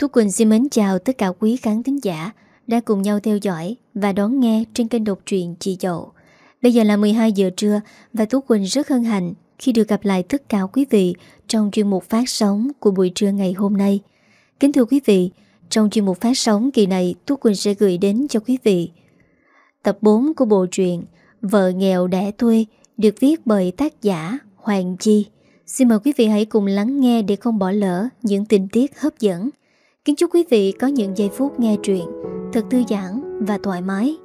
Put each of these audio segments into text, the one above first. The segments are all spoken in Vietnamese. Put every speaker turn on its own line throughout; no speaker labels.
Tú Quỳnh xin mến chào tất cả quý khán thính giả đã cùng nhau theo dõi và đón nghe trên kênh độc truyện Chị Dậu. Bây giờ là 12 giờ trưa và Tú Quỳnh rất hân hạnh khi được gặp lại tất cả quý vị trong chuyên mục phát sóng của buổi trưa ngày hôm nay. Kính thưa quý vị, trong chuyên mục phát sóng kỳ này Tú Quỳnh sẽ gửi đến cho quý vị tập 4 của bộ truyện Vợ nghèo đẻ thuê được viết bởi tác giả Hoàng Chi. Xin mời quý vị hãy cùng lắng nghe để không bỏ lỡ những tình tiết hấp dẫn. Kính chúc quý vị có những giây phút nghe truyện thật thư giãn và thoải mái.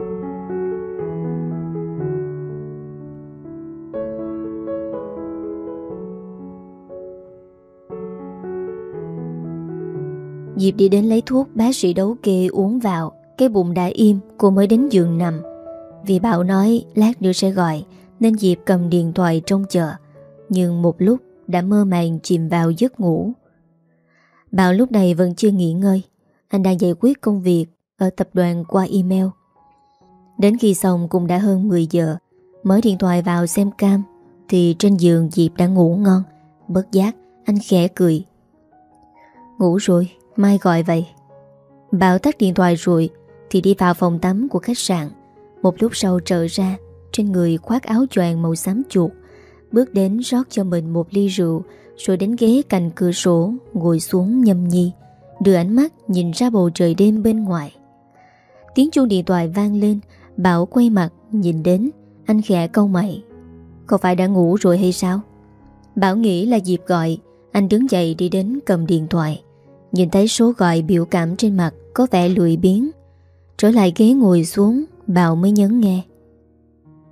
Diệp đi đến lấy thuốc bác sĩ đấu kê uống vào, Cái bụng đã im, cô mới đến giường nằm. Vì Bảo nói lát nữa sẽ gọi, Nên Diệp cầm điện thoại trong chợ. Nhưng một lúc đã mơ màng chìm vào giấc ngủ. Bảo lúc này vẫn chưa nghỉ ngơi. Anh đang giải quyết công việc Ở tập đoàn qua email. Đến khi xong cũng đã hơn 10 giờ. Mới điện thoại vào xem cam, Thì trên giường Diệp đã ngủ ngon. Bất giác, anh khẽ cười. Ngủ rồi, Mai gọi vậy. Bảo tắt điện thoại rồi, Thì đi vào phòng tắm của khách sạn. Một lúc sau trở ra, Trên người khoác áo choàng màu xám chuột. Bước đến rót cho mình một ly rượu rồi đến ghế cạnh cửa sổ, Ngồi xuống nhâm nhi, Đưa ánh mắt nhìn ra bầu trời đêm bên ngoài. Tiếng chuông điện thoại vang lên, Bảo quay mặt nhìn đến, Anh khẽ câu mày. Không phải đã ngủ rồi hay sao? Bảo nghĩ là dịp gọi, Anh đứng dậy đi đến cầm điện thoại. Nhìn thấy số gọi biểu cảm trên mặt Có vẻ lười biếng. Trở lại ghế ngồi xuống, Bảo mới nhấn nghe.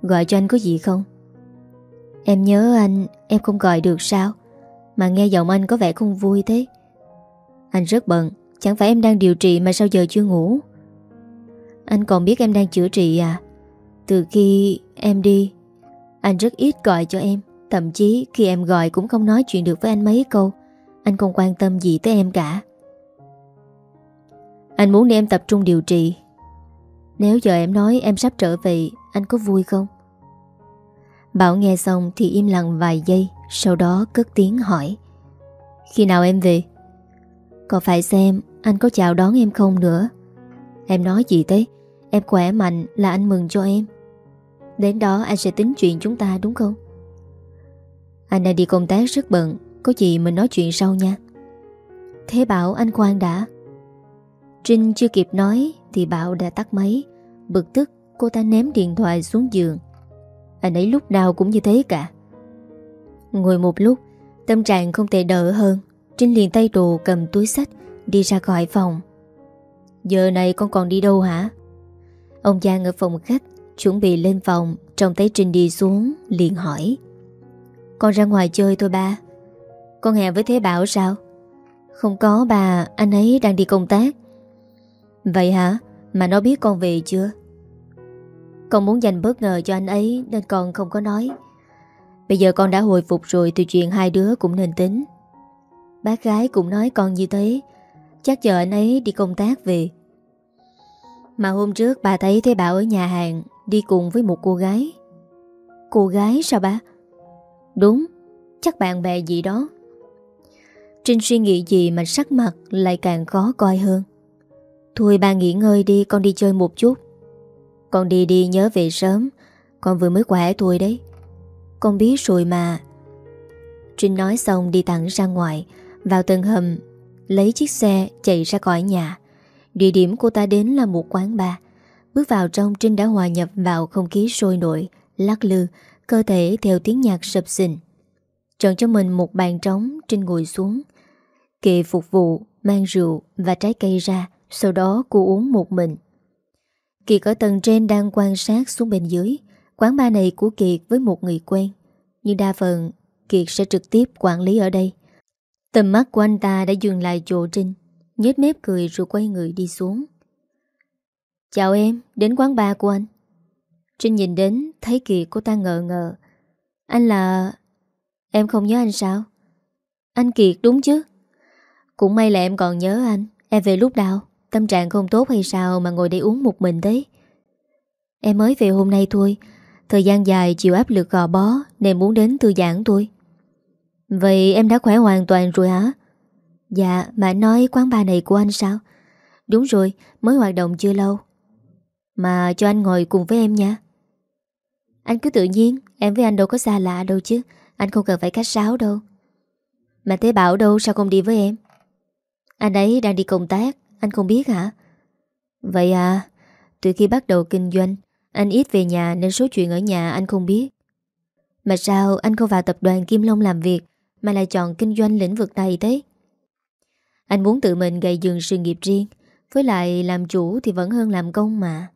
Gọi cho anh có gì không? Em nhớ anh, Em không gọi được sao? Mà nghe giọng anh có vẻ không vui thế. Anh rất bận, Chẳng phải em đang điều trị mà sao giờ chưa ngủ? Anh còn biết em đang chữa trị à? Từ khi em đi, Anh rất ít gọi cho em. Thậm chí khi em gọi cũng không nói chuyện được với anh mấy câu. Anh không quan tâm gì tới em cả. Anh muốn để em tập trung điều trị. Nếu giờ em nói em sắp trở về, Anh có vui không? Bảo nghe xong thì im lặng vài giây. Sau đó cất tiếng hỏi, Khi nào em về? Còn phải xem anh có chào đón em không nữa Em nói gì thế? Em khỏe mạnh là anh mừng cho em Đến đó anh sẽ tính chuyện chúng ta, đúng không? Anh đang đi công tác rất bận, Có gì mình nói chuyện sau nha Thế bảo, anh khoan đã Trinh chưa kịp nói thì Bảo đã tắt máy. Bực tức cô ta ném điện thoại xuống giường. Anh ấy lúc nào cũng như thế cả. Ngồi một lúc, tâm trạng không thể đỡ hơn. Trinh liền tay đồ cầm túi sách đi ra khỏi phòng. Giờ này con còn đi đâu hả? Ông Giang ở phòng khách chuẩn bị lên phòng trông thấy Trinh đi xuống liền hỏi. Con ra ngoài chơi thôi ba. Con hẹn với Thế Bảo sao? Không có bà, anh ấy đang đi công tác. Vậy hả? Mà nó biết con về chưa? Con muốn dành bất ngờ cho anh ấy Nên con không có nói Bây giờ con đã hồi phục rồi Thì chuyện hai đứa cũng nên tính. Bác gái cũng nói con như thế. Chắc giờ anh ấy đi công tác về. Mà hôm trước bà thấy Thế bà ở nhà hàng, Đi cùng với một cô gái. Cô gái sao bà? Đúng, Chắc bạn bè gì đó. Trinh suy nghĩ gì mà sắc mặt Lại càng khó coi hơn. Thôi bà nghỉ ngơi đi, con đi chơi một chút. Con đi đi nhớ về sớm, Con vừa mới khỏe thôi đấy. Con biết rồi mà. Trinh nói xong đi thẳng ra ngoài, Vào tầng hầm, Lấy chiếc xe chạy ra khỏi nhà. Địa điểm cô ta đến là một quán bar. Bước vào trong, Trinh đã hòa nhập vào không khí sôi nổi, Lắc lư, Cơ thể theo tiếng nhạc sập xình Chọn cho mình một bàn trống, Trinh ngồi xuống. Kệ phục vụ, Mang rượu và trái cây ra, sau đó cô uống một mình. Kiệt ở tầng trên đang quan sát xuống bên dưới. Quán bar này của Kiệt với một người quen. Nhưng đa phần Kiệt sẽ trực tiếp quản lý ở đây. Tầm mắt của anh ta đã dừng lại chỗ Trinh nhếch mép cười rồi quay người đi xuống. Chào em, đến quán bar của anh. Trinh nhìn đến Thấy Kiệt cô ta ngờ ngờ. Anh là... Em không nhớ anh sao? Anh Kiệt đúng chứ? Cũng may là em còn nhớ anh. Em về lúc nào? Tâm trạng không tốt hay sao mà ngồi đây uống một mình thế Em mới về hôm nay thôi. Thời gian dài chịu áp lực gò bó, Nên muốn đến thư giãn thôi. Vậy em đã khỏe hoàn toàn rồi hả? Dạ mà nói quán bar này của anh sao? Đúng rồi, mới hoạt động chưa lâu. Mà cho anh ngồi cùng với em nha. Anh cứ tự nhiên, Em với anh đâu có xa lạ đâu chứ. Anh không cần phải khách sáo đâu. Mà Thế Bảo đâu, sao không đi với em? Anh ấy đang đi công tác, Anh không biết hả? Vậy à Từ khi bắt đầu kinh doanh anh ít về nhà nên số chuyện ở nhà anh không biết. Mà sao anh không vào tập đoàn Kim Long làm việc Mà lại chọn kinh doanh lĩnh vực này thế? Anh muốn tự mình gây dựng sự nghiệp riêng, Với lại làm chủ thì vẫn hơn làm công mà.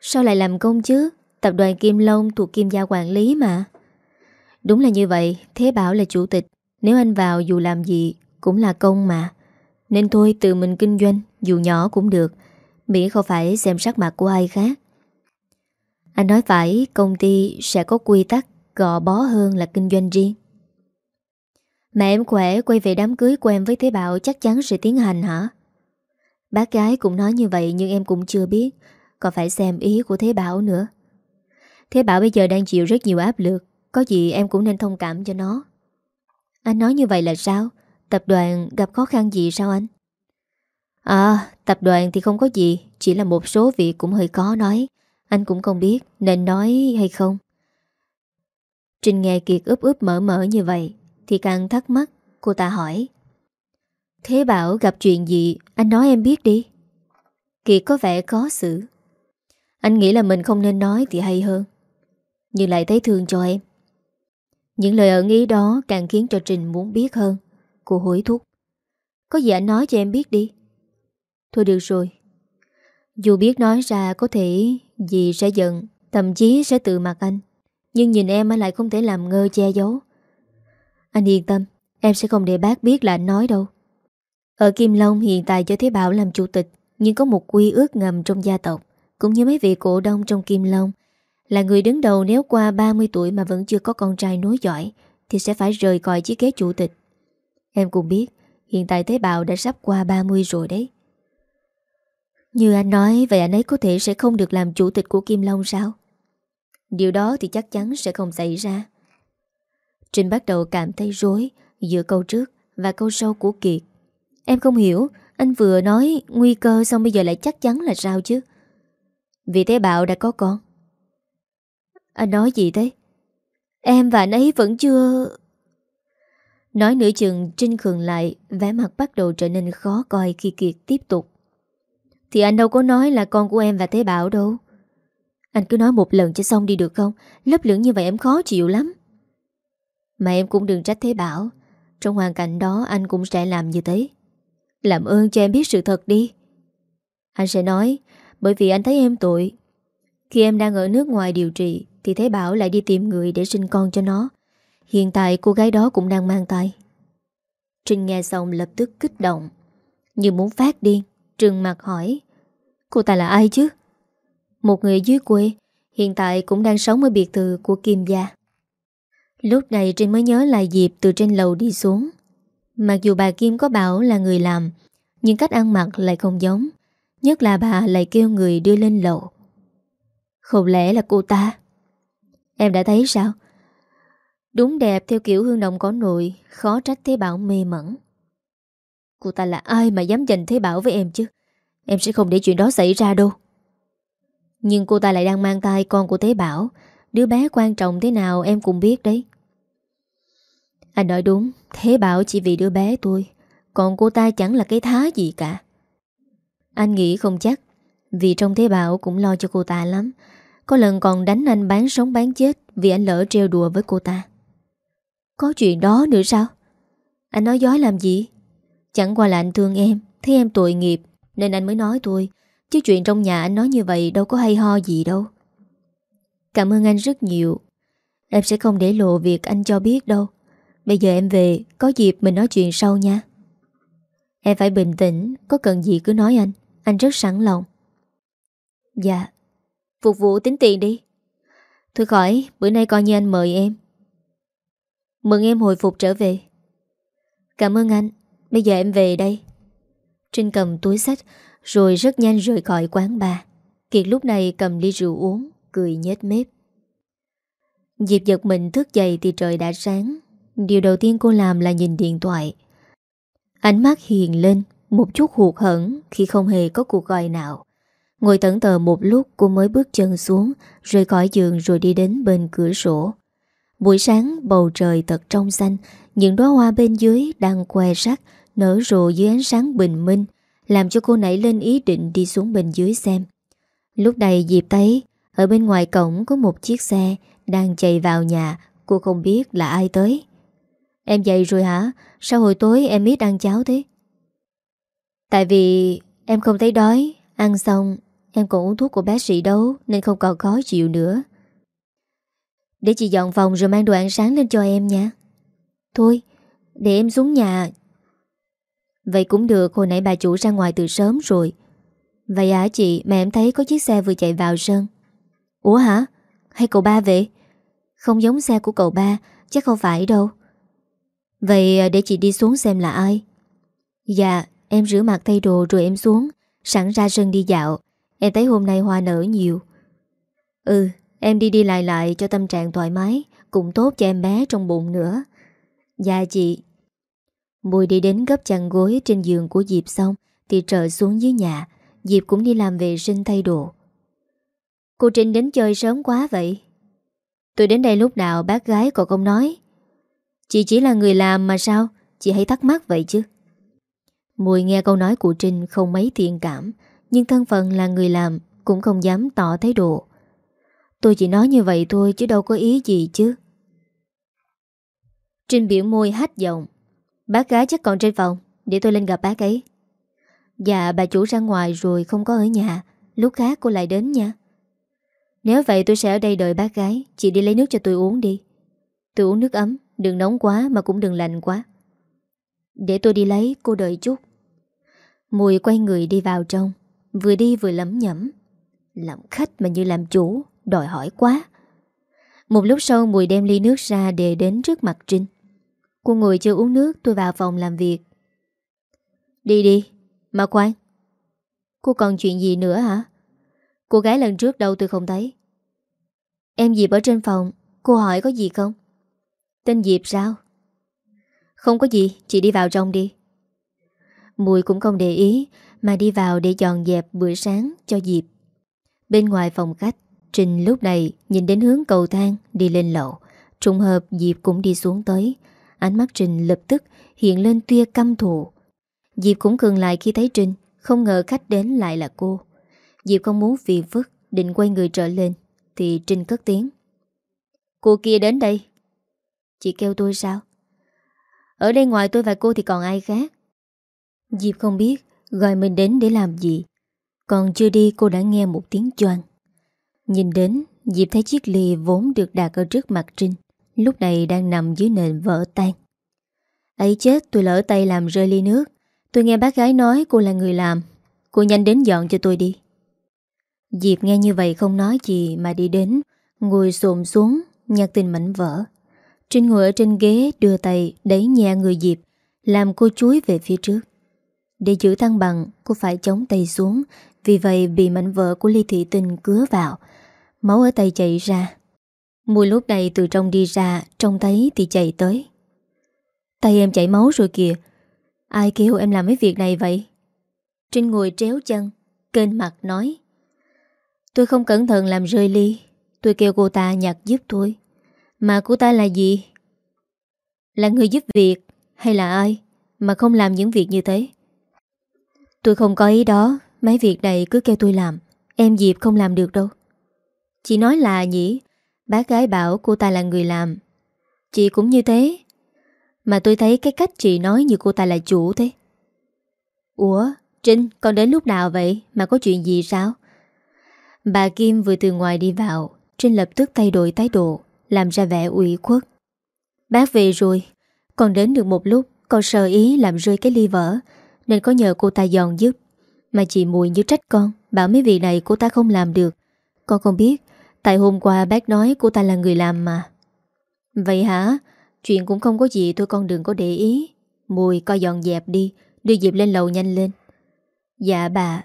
Sao lại làm công chứ? Tập đoàn Kim Long thuộc Kim Gia quản lý mà. Đúng là như vậy, Thế Bảo là chủ tịch. Nếu anh vào dù làm gì cũng là công mà. Nên thôi tự mình kinh doanh, Dù nhỏ cũng được. Miễn không phải xem sắc mặt của ai khác. Anh nói phải, Công ty sẽ có quy tắc Gò bó hơn là kinh doanh riêng. Mẹ em khỏe, quay về đám cưới của em với Thế Bảo Chắc chắn sẽ tiến hành hả? Bác gái cũng nói như vậy Nhưng em cũng chưa biết Còn phải xem ý của Thế Bảo nữa. Thế Bảo bây giờ đang chịu rất nhiều áp lực, Có gì em cũng nên thông cảm cho nó. Anh nói như vậy là sao? Tập đoàn gặp khó khăn gì sao anh? À tập đoàn thì không có gì, Chỉ là một số việc cũng hơi khó nói. Anh cũng không biết nên nói hay không. Trình nghe Kiệt ướp ướp mở mở như vậy Thì càng thắc mắc, Cô ta hỏi. Thế Bảo gặp chuyện gì? Anh nói em biết đi. Kiệt có vẻ khó xử. Anh nghĩ là mình không nên nói thì hay hơn. Nhưng lại thấy thương cho em. Những lời ẩn ý đó Càng khiến cho Trình muốn biết hơn. Cô hối thúc. Có gì anh nói cho em biết đi. Thôi được rồi. Dù biết nói ra có thể Dì sẽ giận, Thậm chí sẽ tự mặt anh. Nhưng nhìn em anh lại không thể làm ngơ che giấu. Anh yên tâm, Em sẽ không để bác biết là anh nói đâu. Ở Kim Long hiện tại cho Thế Bảo làm chủ tịch, Nhưng có một quy ước ngầm trong gia tộc. Cũng như mấy vị cổ đông trong Kim Long, Là người đứng đầu nếu qua 30 tuổi Mà vẫn chưa có con trai nối giỏi Thì sẽ phải rời khỏi chiếc ghế chủ tịch. Em cũng biết, Hiện tại Thế Bảo đã sắp qua 30 rồi đấy như anh nói, Vậy anh ấy có thể sẽ không được làm chủ tịch của Kim Long sao? Điều đó thì chắc chắn sẽ không xảy ra. Trinh bắt đầu cảm thấy rối Giữa câu trước và câu sau của Kiệt. Em không hiểu, Anh vừa nói nguy cơ Xong bây giờ lại chắc chắn là sao chứ? Vì thế Bảo đã có con. Anh nói gì thế? Em và anh ấy vẫn chưa Nói nửa chừng, Trinh khường lại, vẻ mặt bắt đầu trở nên khó coi khi Kiệt tiếp tục thì anh đâu có nói là con của em và Thế Bảo đâu. Anh cứ nói một lần cho xong đi được không? Lấp lưỡng như vậy em khó chịu lắm. Mà em cũng đừng trách Thế Bảo. Trong hoàn cảnh đó, anh cũng sẽ làm như thế. Làm ơn cho em biết sự thật đi. Anh sẽ nói, Bởi vì anh thấy em tội. Khi em đang ở nước ngoài điều trị, Thì Thế Bảo lại đi tìm người để sinh con cho nó. Hiện tại cô gái đó cũng đang mang tay Trinh nghe xong lập tức kích động, Như muốn phát điên. Trừng mặt hỏi, Cô ta là ai chứ? Một người dưới quê, Hiện tại cũng đang sống ở biệt thự của Kim Gia. Lúc này Trinh mới nhớ lại dịp từ trên lầu đi xuống. Mặc dù bà Kim có bảo là người làm, Nhưng cách ăn mặc lại không giống, Nhất là bà lại kêu người đưa lên lầu. Không lẽ là cô ta? Em đã thấy sao? Đúng đẹp, theo kiểu hương đồng có nội Khó trách thế bảo mê mẩn. Cô ta là ai mà dám giành Thế Bảo với em chứ? Em sẽ không để chuyện đó xảy ra đâu. Nhưng cô ta lại đang mang tay con của Thế Bảo. Đứa bé quan trọng thế nào em cũng biết đấy. Anh nói đúng, Thế Bảo chỉ vì đứa bé tôi Còn cô ta chẳng là cái thá gì cả. Anh nghĩ không chắc, Vì trong Thế Bảo cũng lo cho cô ta lắm. Có lần còn đánh anh bán sống bán chết Vì anh lỡ treo đùa với cô ta. Có chuyện đó nữa sao? Anh nói dối làm gì? Chẳng qua là anh thương em, Thấy em tội nghiệp nên anh mới nói tôi Chứ chuyện trong nhà anh nói như vậy đâu có hay ho gì đâu. Cảm ơn anh rất nhiều. Em sẽ không để lộ việc anh cho biết đâu. Bây giờ em về, Có dịp mình nói chuyện sau nha. Em phải bình tĩnh, Có cần gì cứ nói anh. Anh rất sẵn lòng. Dạ. Phục vụ tính tiền đi. Thôi khỏi, Bữa nay coi như anh mời em. Mừng em hồi phục trở về. Cảm ơn anh. Bây giờ em về đây. Trinh cầm túi sách, Rồi rất nhanh rời khỏi quán bà Kiệt lúc này cầm ly rượu uống, Cười nhếch mép. Diệp giật mình thức dậy thì trời đã sáng. Điều đầu tiên cô làm là nhìn điện thoại. Ánh mắt hiền lên, Một chút hụt hẫng khi không hề có cuộc gọi nào. Ngồi tẩn tờ một lúc, cô mới bước chân xuống, Rời khỏi giường rồi đi đến bên cửa sổ. Buổi sáng, bầu trời thật trong xanh, Những đóa hoa bên dưới đang que sắc Nở rộ dưới ánh sáng bình minh, Làm cho cô nảy lên ý định đi xuống bên dưới xem. Lúc này Diệp thấy, Ở bên ngoài cổng có một chiếc xe Đang chạy vào nhà, Cô không biết là ai tới. Em dậy rồi hả? Sao hồi tối em ít ăn cháo thế? Tại vì em không thấy đói, Ăn xong Em còn uống thuốc của bác sĩ đâu, Nên không còn khó chịu nữa. Để chị dọn phòng rồi mang đồ ăn sáng lên cho em nha. Thôi, Để em xuống nhà Vậy cũng được, Hồi nãy bà chủ ra ngoài từ sớm rồi. Vậy hả chị? Mà em thấy có chiếc xe vừa chạy vào sân. Ủa hả? Hay cậu ba vậy? Không giống xe của cậu ba, Chắc không phải đâu. Vậy ờ, để chị đi xuống xem là ai. Dạ Em rửa mặt thay đồ rồi em xuống, Sẵn ra sân đi dạo. Em thấy hôm nay hoa nở nhiều. Ừ em đi đi lại lại cho tâm trạng thoải mái, Cũng tốt cho em bé trong bụng nữa. Dạ chị. Mùi đi đến gấp chăn gối trên giường của Diệp xong Thì trở xuống dưới nhà. Diệp cũng đi làm vệ sinh thay đồ. Cô Trinh đến chơi sớm quá vậy? Tôi đến đây lúc nào bác gái còn không nói. Chị chỉ là người làm mà sao? Chị hãy thắc mắc vậy chứ. Mùi nghe câu nói của Trinh không mấy thiện cảm, Nhưng thân phận là người làm Cũng không dám tỏ thái độ. Tôi chỉ nói như vậy thôi chứ đâu có ý gì chứ. Trinh biểu môi hát giọng. Bác gái chắc còn trên phòng, Để tôi lên gặp bác ấy. Dạ bà chủ ra ngoài rồi không có ở nhà, Lúc khác cô lại đến nha. Nếu vậy tôi sẽ ở đây đợi bác gái, Chị đi lấy nước cho tôi uống đi. Tôi uống nước ấm, Đừng nóng quá mà cũng đừng lạnh quá. Để tôi đi lấy, cô đợi chút. Mùi quay người đi vào trong, Vừa đi vừa lấm nhẩm. Làm khách mà như làm chủ, Đòi hỏi quá. Một lúc sau Mùi đem ly nước ra Để đến trước mặt Trinh. Cô ngồi chưa uống nước, tôi vào phòng làm việc. Đi đi Mà khoan Cô còn chuyện gì nữa hả? Cô gái lần trước đâu tôi không thấy. Em Diệp ở trên phòng, Cô hỏi có gì không? Tên Diệp sao? Không có gì, Chị đi vào trong đi. Mùi cũng không để ý, Mà đi vào để dọn dẹp bữa sáng cho Diệp. Bên ngoài phòng khách, Trình lúc này nhìn đến hướng cầu thang Đi lên lầu. Trùng hợp Diệp cũng đi xuống tới Ánh mắt Trình lập tức hiện lên tia căm thù. Diệp cũng cường lại khi thấy Trình, Không ngờ khách đến lại là cô. Diệp không muốn phiền phức, Định quay người trở lên, Thì Trình cất tiếng. Cô kia đến đây. Chị kêu tôi sao? Ở đây ngoài tôi và cô thì còn ai khác? Diệp không biết, Gọi mình đến để làm gì. Còn chưa đi, cô đã nghe một tiếng choang. Nhìn đến, Diệp thấy chiếc ly vốn được đặt ở trước mặt Trinh Lúc này đang nằm dưới nền vỡ tan. Ấy chết, tôi lỡ tay làm rơi ly nước. Tôi nghe bác gái nói cô là người làm. Cô nhanh đến dọn cho tôi đi. Diệp nghe như vậy không nói gì Mà đi đến, Ngồi xồm xuống Nhặt tình mảnh vỡ. Trinh ngồi ở trên ghế, đưa tay Đẩy nhẹ người Diệp, Làm cô chuối về phía trước. Để giữ thăng bằng, cô phải chống tay xuống. Vì vậy, bị mảnh vỡ của ly thị tinh cứa vào. Máu ở tay chạy ra. Mùi lúc này từ trong đi ra Trông thấy thì chạy tới. Tay em chảy máu rồi kìa. Ai kêu em làm mấy việc này vậy? Trinh ngồi tréo chân, Kênh mặt nói. Tôi không cẩn thận làm rơi ly. Tôi kêu cô ta nhặt giúp tôi. Mà cô ta là gì? Là người giúp việc Hay là ai Mà không làm những việc như thế? Tôi không có ý đó. Mấy việc này cứ kêu tôi làm. Em Diệp không làm được đâu. Chị nói là nhỉ Bác gái bảo cô ta là người làm. Chị cũng như thế. Mà tôi thấy cái cách chị nói như cô ta là chủ thế. Ủa, Trinh, con đến lúc nào vậy? Mà có chuyện gì sao? Bà Kim vừa từ ngoài đi vào. Trinh lập tức thay đổi thái độ, Làm ra vẻ ủy khuất. Bác về rồi. Con đến được một lúc, Con sợ ý làm rơi cái ly vỡ, Nên có nhờ cô ta dọn giúp. Mà chị mùi như trách con, Bảo mấy việc này cô ta không làm được. Con không biết Tại hôm qua bác nói cô ta là người làm mà. Vậy hả? Chuyện cũng không có gì tôi con đừng có để ý. Mùi coi dọn dẹp đi, Đưa Diệp lên lầu nhanh lên. Dạ bà.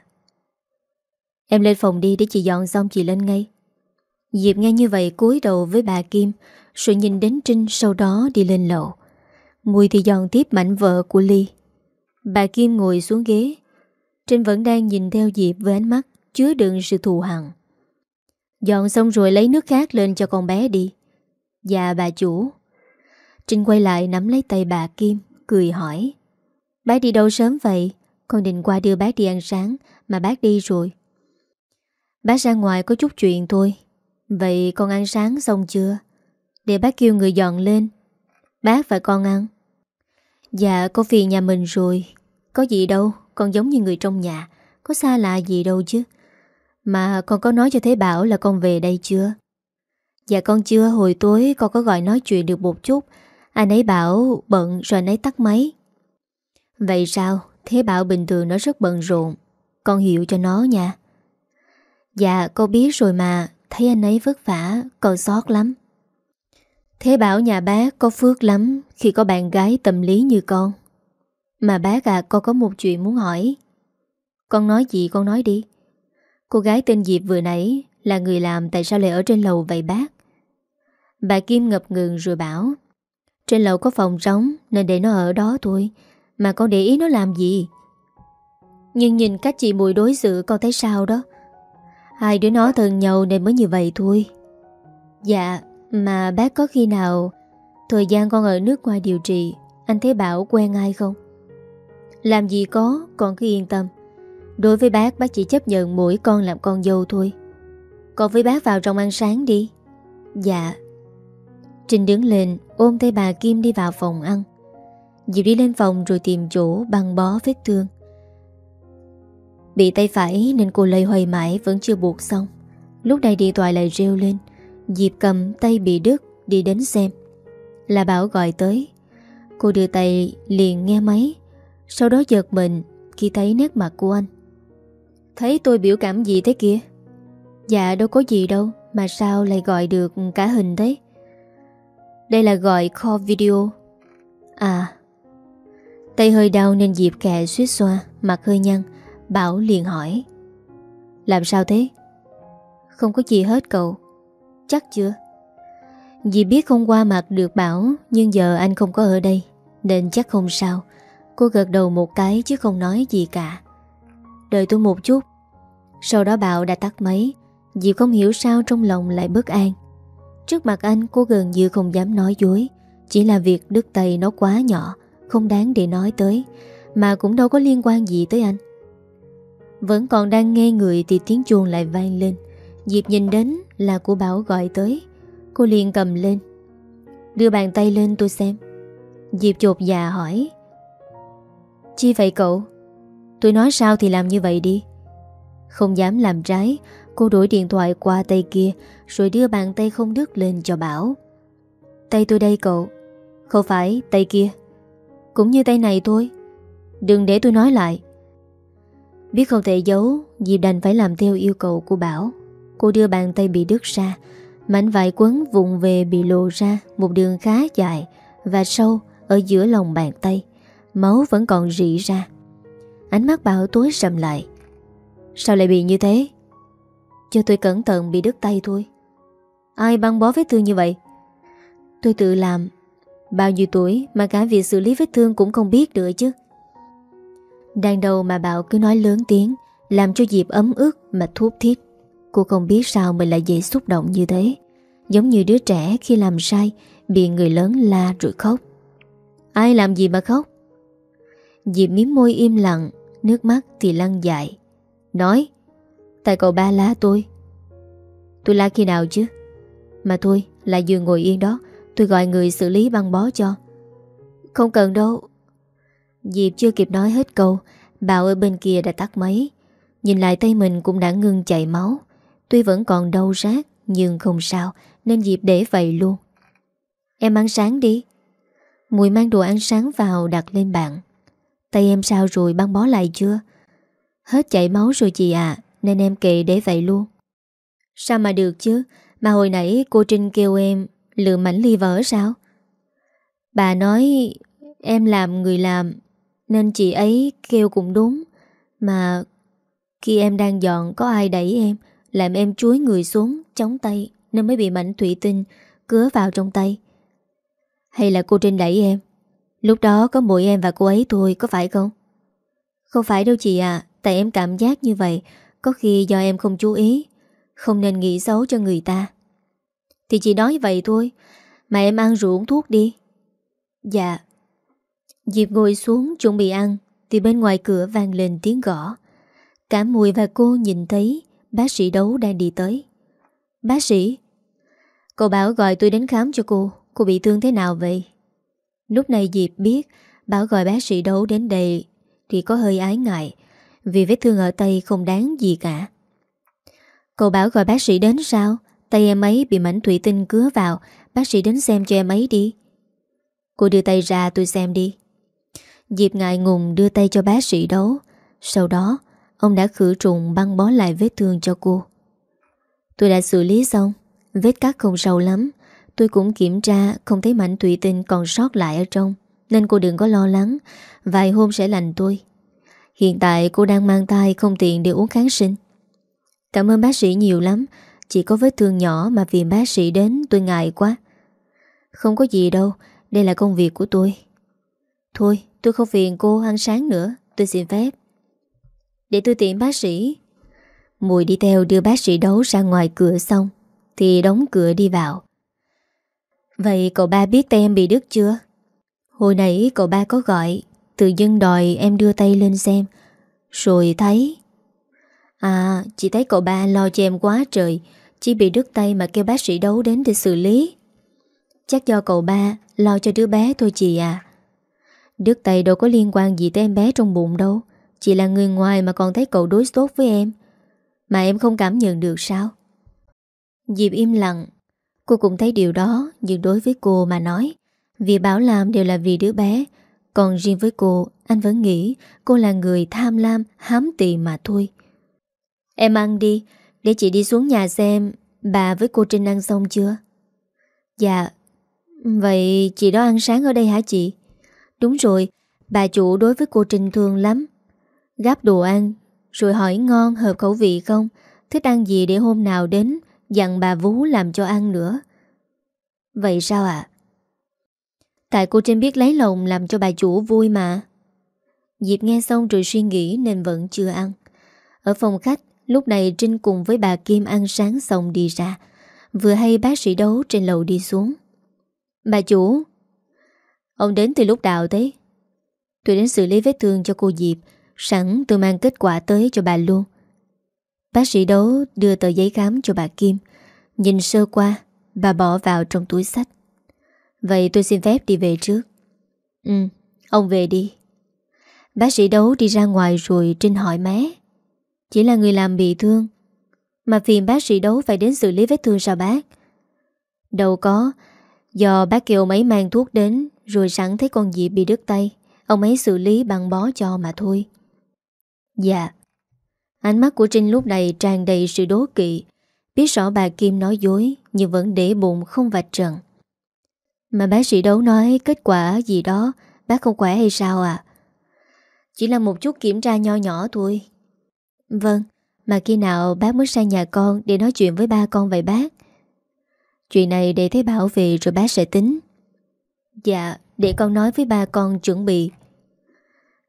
Em lên phòng đi để chị dọn xong chị lên ngay. Diệp nghe như vậy cúi đầu với bà Kim, Rồi nhìn đến Trinh sau đó đi lên lầu. Mùi thì dọn tiếp mảnh vợ của Ly. Bà Kim ngồi xuống ghế. Trinh vẫn đang nhìn theo Diệp với ánh mắt Chứa đựng sự thù hằn. Dọn xong rồi lấy nước khác lên cho con bé đi. Dạ bà chủ. Trinh quay lại nắm lấy tay bà Kim, Cười hỏi. Bác đi đâu sớm vậy? Con định qua đưa bác đi ăn sáng, Mà bác đi rồi. Bác ra ngoài có chút chuyện thôi. Vậy con ăn sáng xong chưa? Để bác kêu người dọn lên. Bác và con ăn. Dạ có phiền nhà mình rồi. Có gì đâu, Con giống như người trong nhà. Có xa lạ gì đâu chứ. Mà con có nói cho Thế Bảo là con về đây chưa? Dạ con chưa, Hồi tối con có gọi nói chuyện được một chút. Anh ấy bảo bận rồi anh ấy tắt máy. Vậy sao? Thế Bảo bình thường nó rất bận rộn. Con hiểu cho nó nha. Dạ con biết rồi mà. Thấy anh ấy vất vả Còn sót lắm. Thế bảo nhà bác có phước lắm Khi có bạn gái tâm lý như con. Mà bác à con có một chuyện muốn hỏi. Con nói gì con nói đi. Cô gái tên Diệp vừa nãy Là người làm tại sao lại ở trên lầu vậy bác? Bà Kim ngập ngừng rồi bảo, Trên lầu có phòng trống Nên để nó ở đó thôi, Mà con để ý nó làm gì? Nhưng nhìn cách chị Mùi đối xử Con thấy sao đó? Hai đứa nó thân nhau nên mới như vậy thôi. Dạ Mà bác có khi nào Thời gian con ở nước ngoài điều trị, Anh thấy Bảo quen ai không? Làm gì có Con cứ yên tâm. Đối với bác bác chỉ chấp nhận mỗi con làm con dâu thôi. Còn với bác vào trong ăn sáng đi. Dạ. Trinh đứng lên, ôm tay bà Kim đi vào phòng ăn. Diệp đi lên phòng rồi tìm chỗ băng bó vết thương. Bị tay phải nên cô lây hoay mãi vẫn chưa buộc xong. Lúc này điện thoại lại reo lên. Diệp cầm tay bị đứt, đi đến xem. Là Bảo gọi tới. Cô đưa tay liền nghe máy. Sau đó giật mình khi thấy nét mặt của anh. Thấy tôi biểu cảm gì thế kia? Dạ đâu có gì đâu, Mà sao lại gọi được cả hình thế? Đây là gọi call video. À. Tay hơi đau nên Diệp kẹ suýt xoa, Mặt hơi nhăn, Bảo liền hỏi. Làm sao thế? Không có gì hết cậu. Chắc chưa? Dì biết không qua mặt được Bảo, Nhưng giờ anh không có ở đây, Nên chắc không sao. Cô gật đầu một cái chứ không nói gì cả. Đợi tôi một chút. Sau đó Bảo đã tắt máy diệp không hiểu sao trong lòng lại bất an. Trước mặt anh, cô gần như không dám nói dối. Chỉ là việc đứt tay nó quá nhỏ, Không đáng để nói tới, Mà cũng đâu có liên quan gì tới anh. Vẫn còn đang nghe người thì tiếng chuông lại vang lên. Diệp nhìn đến là của Bảo gọi tới. Cô liền cầm lên. Đưa bàn tay lên tôi xem. Diệp chột dạ hỏi. Chi vậy cậu? Tôi nói sao thì làm như vậy đi. Không dám làm trái, Cô đổi điện thoại qua tay kia, Rồi đưa bàn tay không đứt lên cho Bảo. Tay tôi đây cậu. Không phải, tay kia. Cũng như tay này thôi. Đừng để tôi nói lại. Biết không thể giấu Diệp đành phải làm theo yêu cầu của Bảo. Cô đưa bàn tay bị đứt ra, Mảnh vải quấn vụn về bị lộ ra Một đường khá dài Và sâu ở giữa lòng bàn tay. Máu vẫn còn rỉ ra. Ánh mắt Bảo tối sầm lại. Sao lại bị như thế? Cho tôi cẩn thận bị đứt tay thôi. Ai băng bó vết thương như vậy? Tôi tự làm. Bao nhiêu tuổi mà cả việc xử lý vết thương cũng không biết nữa chứ. Đang đầu mà Bảo cứ nói lớn tiếng, Làm cho Diệp ấm ức mà thuốc thiết Cô không biết sao mình lại dễ xúc động như thế. Giống như đứa trẻ khi làm sai, Bị người lớn la rồi khóc. Ai làm gì mà khóc? Diệp miếm môi im lặng Nước mắt thì lăn dại Nói, Tại cậu ba lá tôi. Tôi la khi nào chứ? Mà thôi là vừa ngồi yên đó, Tôi gọi người xử lý băng bó cho. Không cần đâu. Diệp chưa kịp nói hết câu Bảo ở bên kia đã tắt máy. Nhìn lại tay mình cũng đã ngưng chảy máu. Tuy vẫn còn đau rát, Nhưng không sao, Nên Diệp để vậy luôn. Em ăn sáng đi. Mùi mang đồ ăn sáng vào đặt lên bàn. Tay em sao rồi, băng bó lại chưa? Hết chảy máu rồi chị ạ, Nên em kệ để vậy luôn. Sao mà được chứ? Mà hồi nãy cô Trinh kêu em Lựa mảnh ly vỡ sao? Bà nói Em làm người làm, nên chị ấy kêu cũng đúng. Mà khi em đang dọn, có ai đẩy em, Làm em chuối người xuống, chống tay, Nên mới bị mảnh thủy tinh Cứa vào trong tay. Hay là cô Trinh đẩy em? Lúc đó có mỗi em và cô ấy thôi, có phải không? Không phải đâu chị à Tại em cảm giác như vậy, Có khi do em không chú ý, Không nên nghĩ xấu cho người ta. Thì chị nói vậy thôi, Mà em ăn rượu uống thuốc đi. Dạ. Diệp ngồi xuống chuẩn bị ăn, Thì bên ngoài cửa vang lên tiếng gõ. Cả Mùi và cô nhìn thấy Bác sĩ đấu đang đi tới. Bác sĩ, Cậu Bảo gọi tôi đến khám cho cô Cô bị thương thế nào vậy? Lúc này Diệp biết, Bảo gọi bác sĩ đấu đến đây Thì có hơi ái ngại, Vì vết thương ở tay không đáng gì cả. Cậu Bảo gọi bác sĩ đến sao? Tay em ấy bị mảnh thủy tinh cứa vào, Bác sĩ đến xem cho em ấy đi. Cô đưa tay ra tôi xem đi. Diệp ngại ngùng đưa tay cho bác sĩ đấu. Sau đó, Ông đã khử trùng băng bó lại vết thương cho cô. Tôi đã xử lý xong, Vết cắt không sâu lắm Tôi cũng kiểm tra, không thấy mảnh thủy tinh còn sót lại ở trong, Nên cô đừng có lo lắng. Vài hôm sẽ lành tôi. Hiện tại cô đang mang thai, không tiện để uống kháng sinh. Cảm ơn bác sĩ nhiều lắm. Chỉ có vết thương nhỏ mà vì bác sĩ đến, tôi ngại quá. Không có gì đâu, Đây là công việc của tôi. Thôi, tôi không phiền cô ăn sáng nữa. Tôi xin phép. Để tôi tiện bác sĩ. Mùi đi theo đưa bác sĩ đấu ra ngoài cửa xong, Thì đóng cửa đi vào. Vậy cậu ba biết tay em bị đứt chưa? Hồi nãy cậu ba có gọi, Tự dưng đòi em đưa tay lên xem. Rồi thấy. À chị thấy cậu ba lo cho em quá trời. Chỉ bị đứt tay mà kêu bác sĩ đấu đến để xử lý. Chắc do cậu ba lo cho đứa bé thôi chị à. Đứt tay đâu có liên quan gì tới em bé trong bụng đâu. Chị là người ngoài mà còn thấy cậu đối tốt với em. Mà em không cảm nhận được sao? Diệp im lặng Cô cũng thấy điều đó, Nhưng đối với cô mà nói, Vì Bảo làm đều là vì đứa bé. Còn riêng với cô, Anh vẫn nghĩ cô là người tham lam, Hám tiền mà thôi. Em ăn đi, Để chị đi xuống nhà xem Bà với cô Trinh ăn xong chưa? Dạ Vậy chị đó ăn sáng ở đây hả chị? Đúng rồi, Bà chủ đối với cô Trinh thương lắm. Gắp đồ ăn, Rồi hỏi ngon hợp khẩu vị không? Thích ăn gì để hôm nào đến? Dặn bà Vú làm cho ăn nữa. Vậy sao ạ? Tại cô Trinh biết lấy lòng làm cho bà chủ vui mà. Diệp nghe xong rồi suy nghĩ nên vẫn chưa ăn. Ở phòng khách, Lúc này Trinh cùng với bà Kim ăn sáng xong đi ra. Vừa hay bác sĩ đấu trên lầu đi xuống. Bà chủ, Ông đến từ lúc nào thế? Tôi đến xử lý vết thương cho cô Diệp. Sẵn tôi mang kết quả tới cho bà luôn. Bác sĩ đấu đưa tờ giấy khám cho bà Kim. Nhìn sơ qua Bà bỏ vào trong túi sách. Vậy tôi xin phép đi về trước. Ừ, ông về đi. Bác sĩ đấu đi ra ngoài rồi Trinh hỏi mé. Chỉ là người làm bị thương Mà phiền bác sĩ đấu phải đến xử lý vết thương sao bác? Đâu có Do bác kêu mấy mang thuốc đến Rồi sẵn thấy con Diệp bị đứt tay Ông ấy xử lý bằng bó cho mà thôi. Dạ. Ánh mắt của Trinh lúc này tràn đầy sự đố kỵ. Biết rõ bà Kim nói dối, Nhưng vẫn để bụng không vạch trần. Mà bác sĩ đấu nói kết quả gì đó, Bác không khỏe hay sao à? Chỉ là một chút kiểm tra nho nhỏ thôi. Vâng Mà khi nào bác mới sang nhà con Để nói chuyện với ba con vậy bác? Chuyện này để thấy bảo về rồi bác sẽ tính. Dạ Để con nói với ba con chuẩn bị.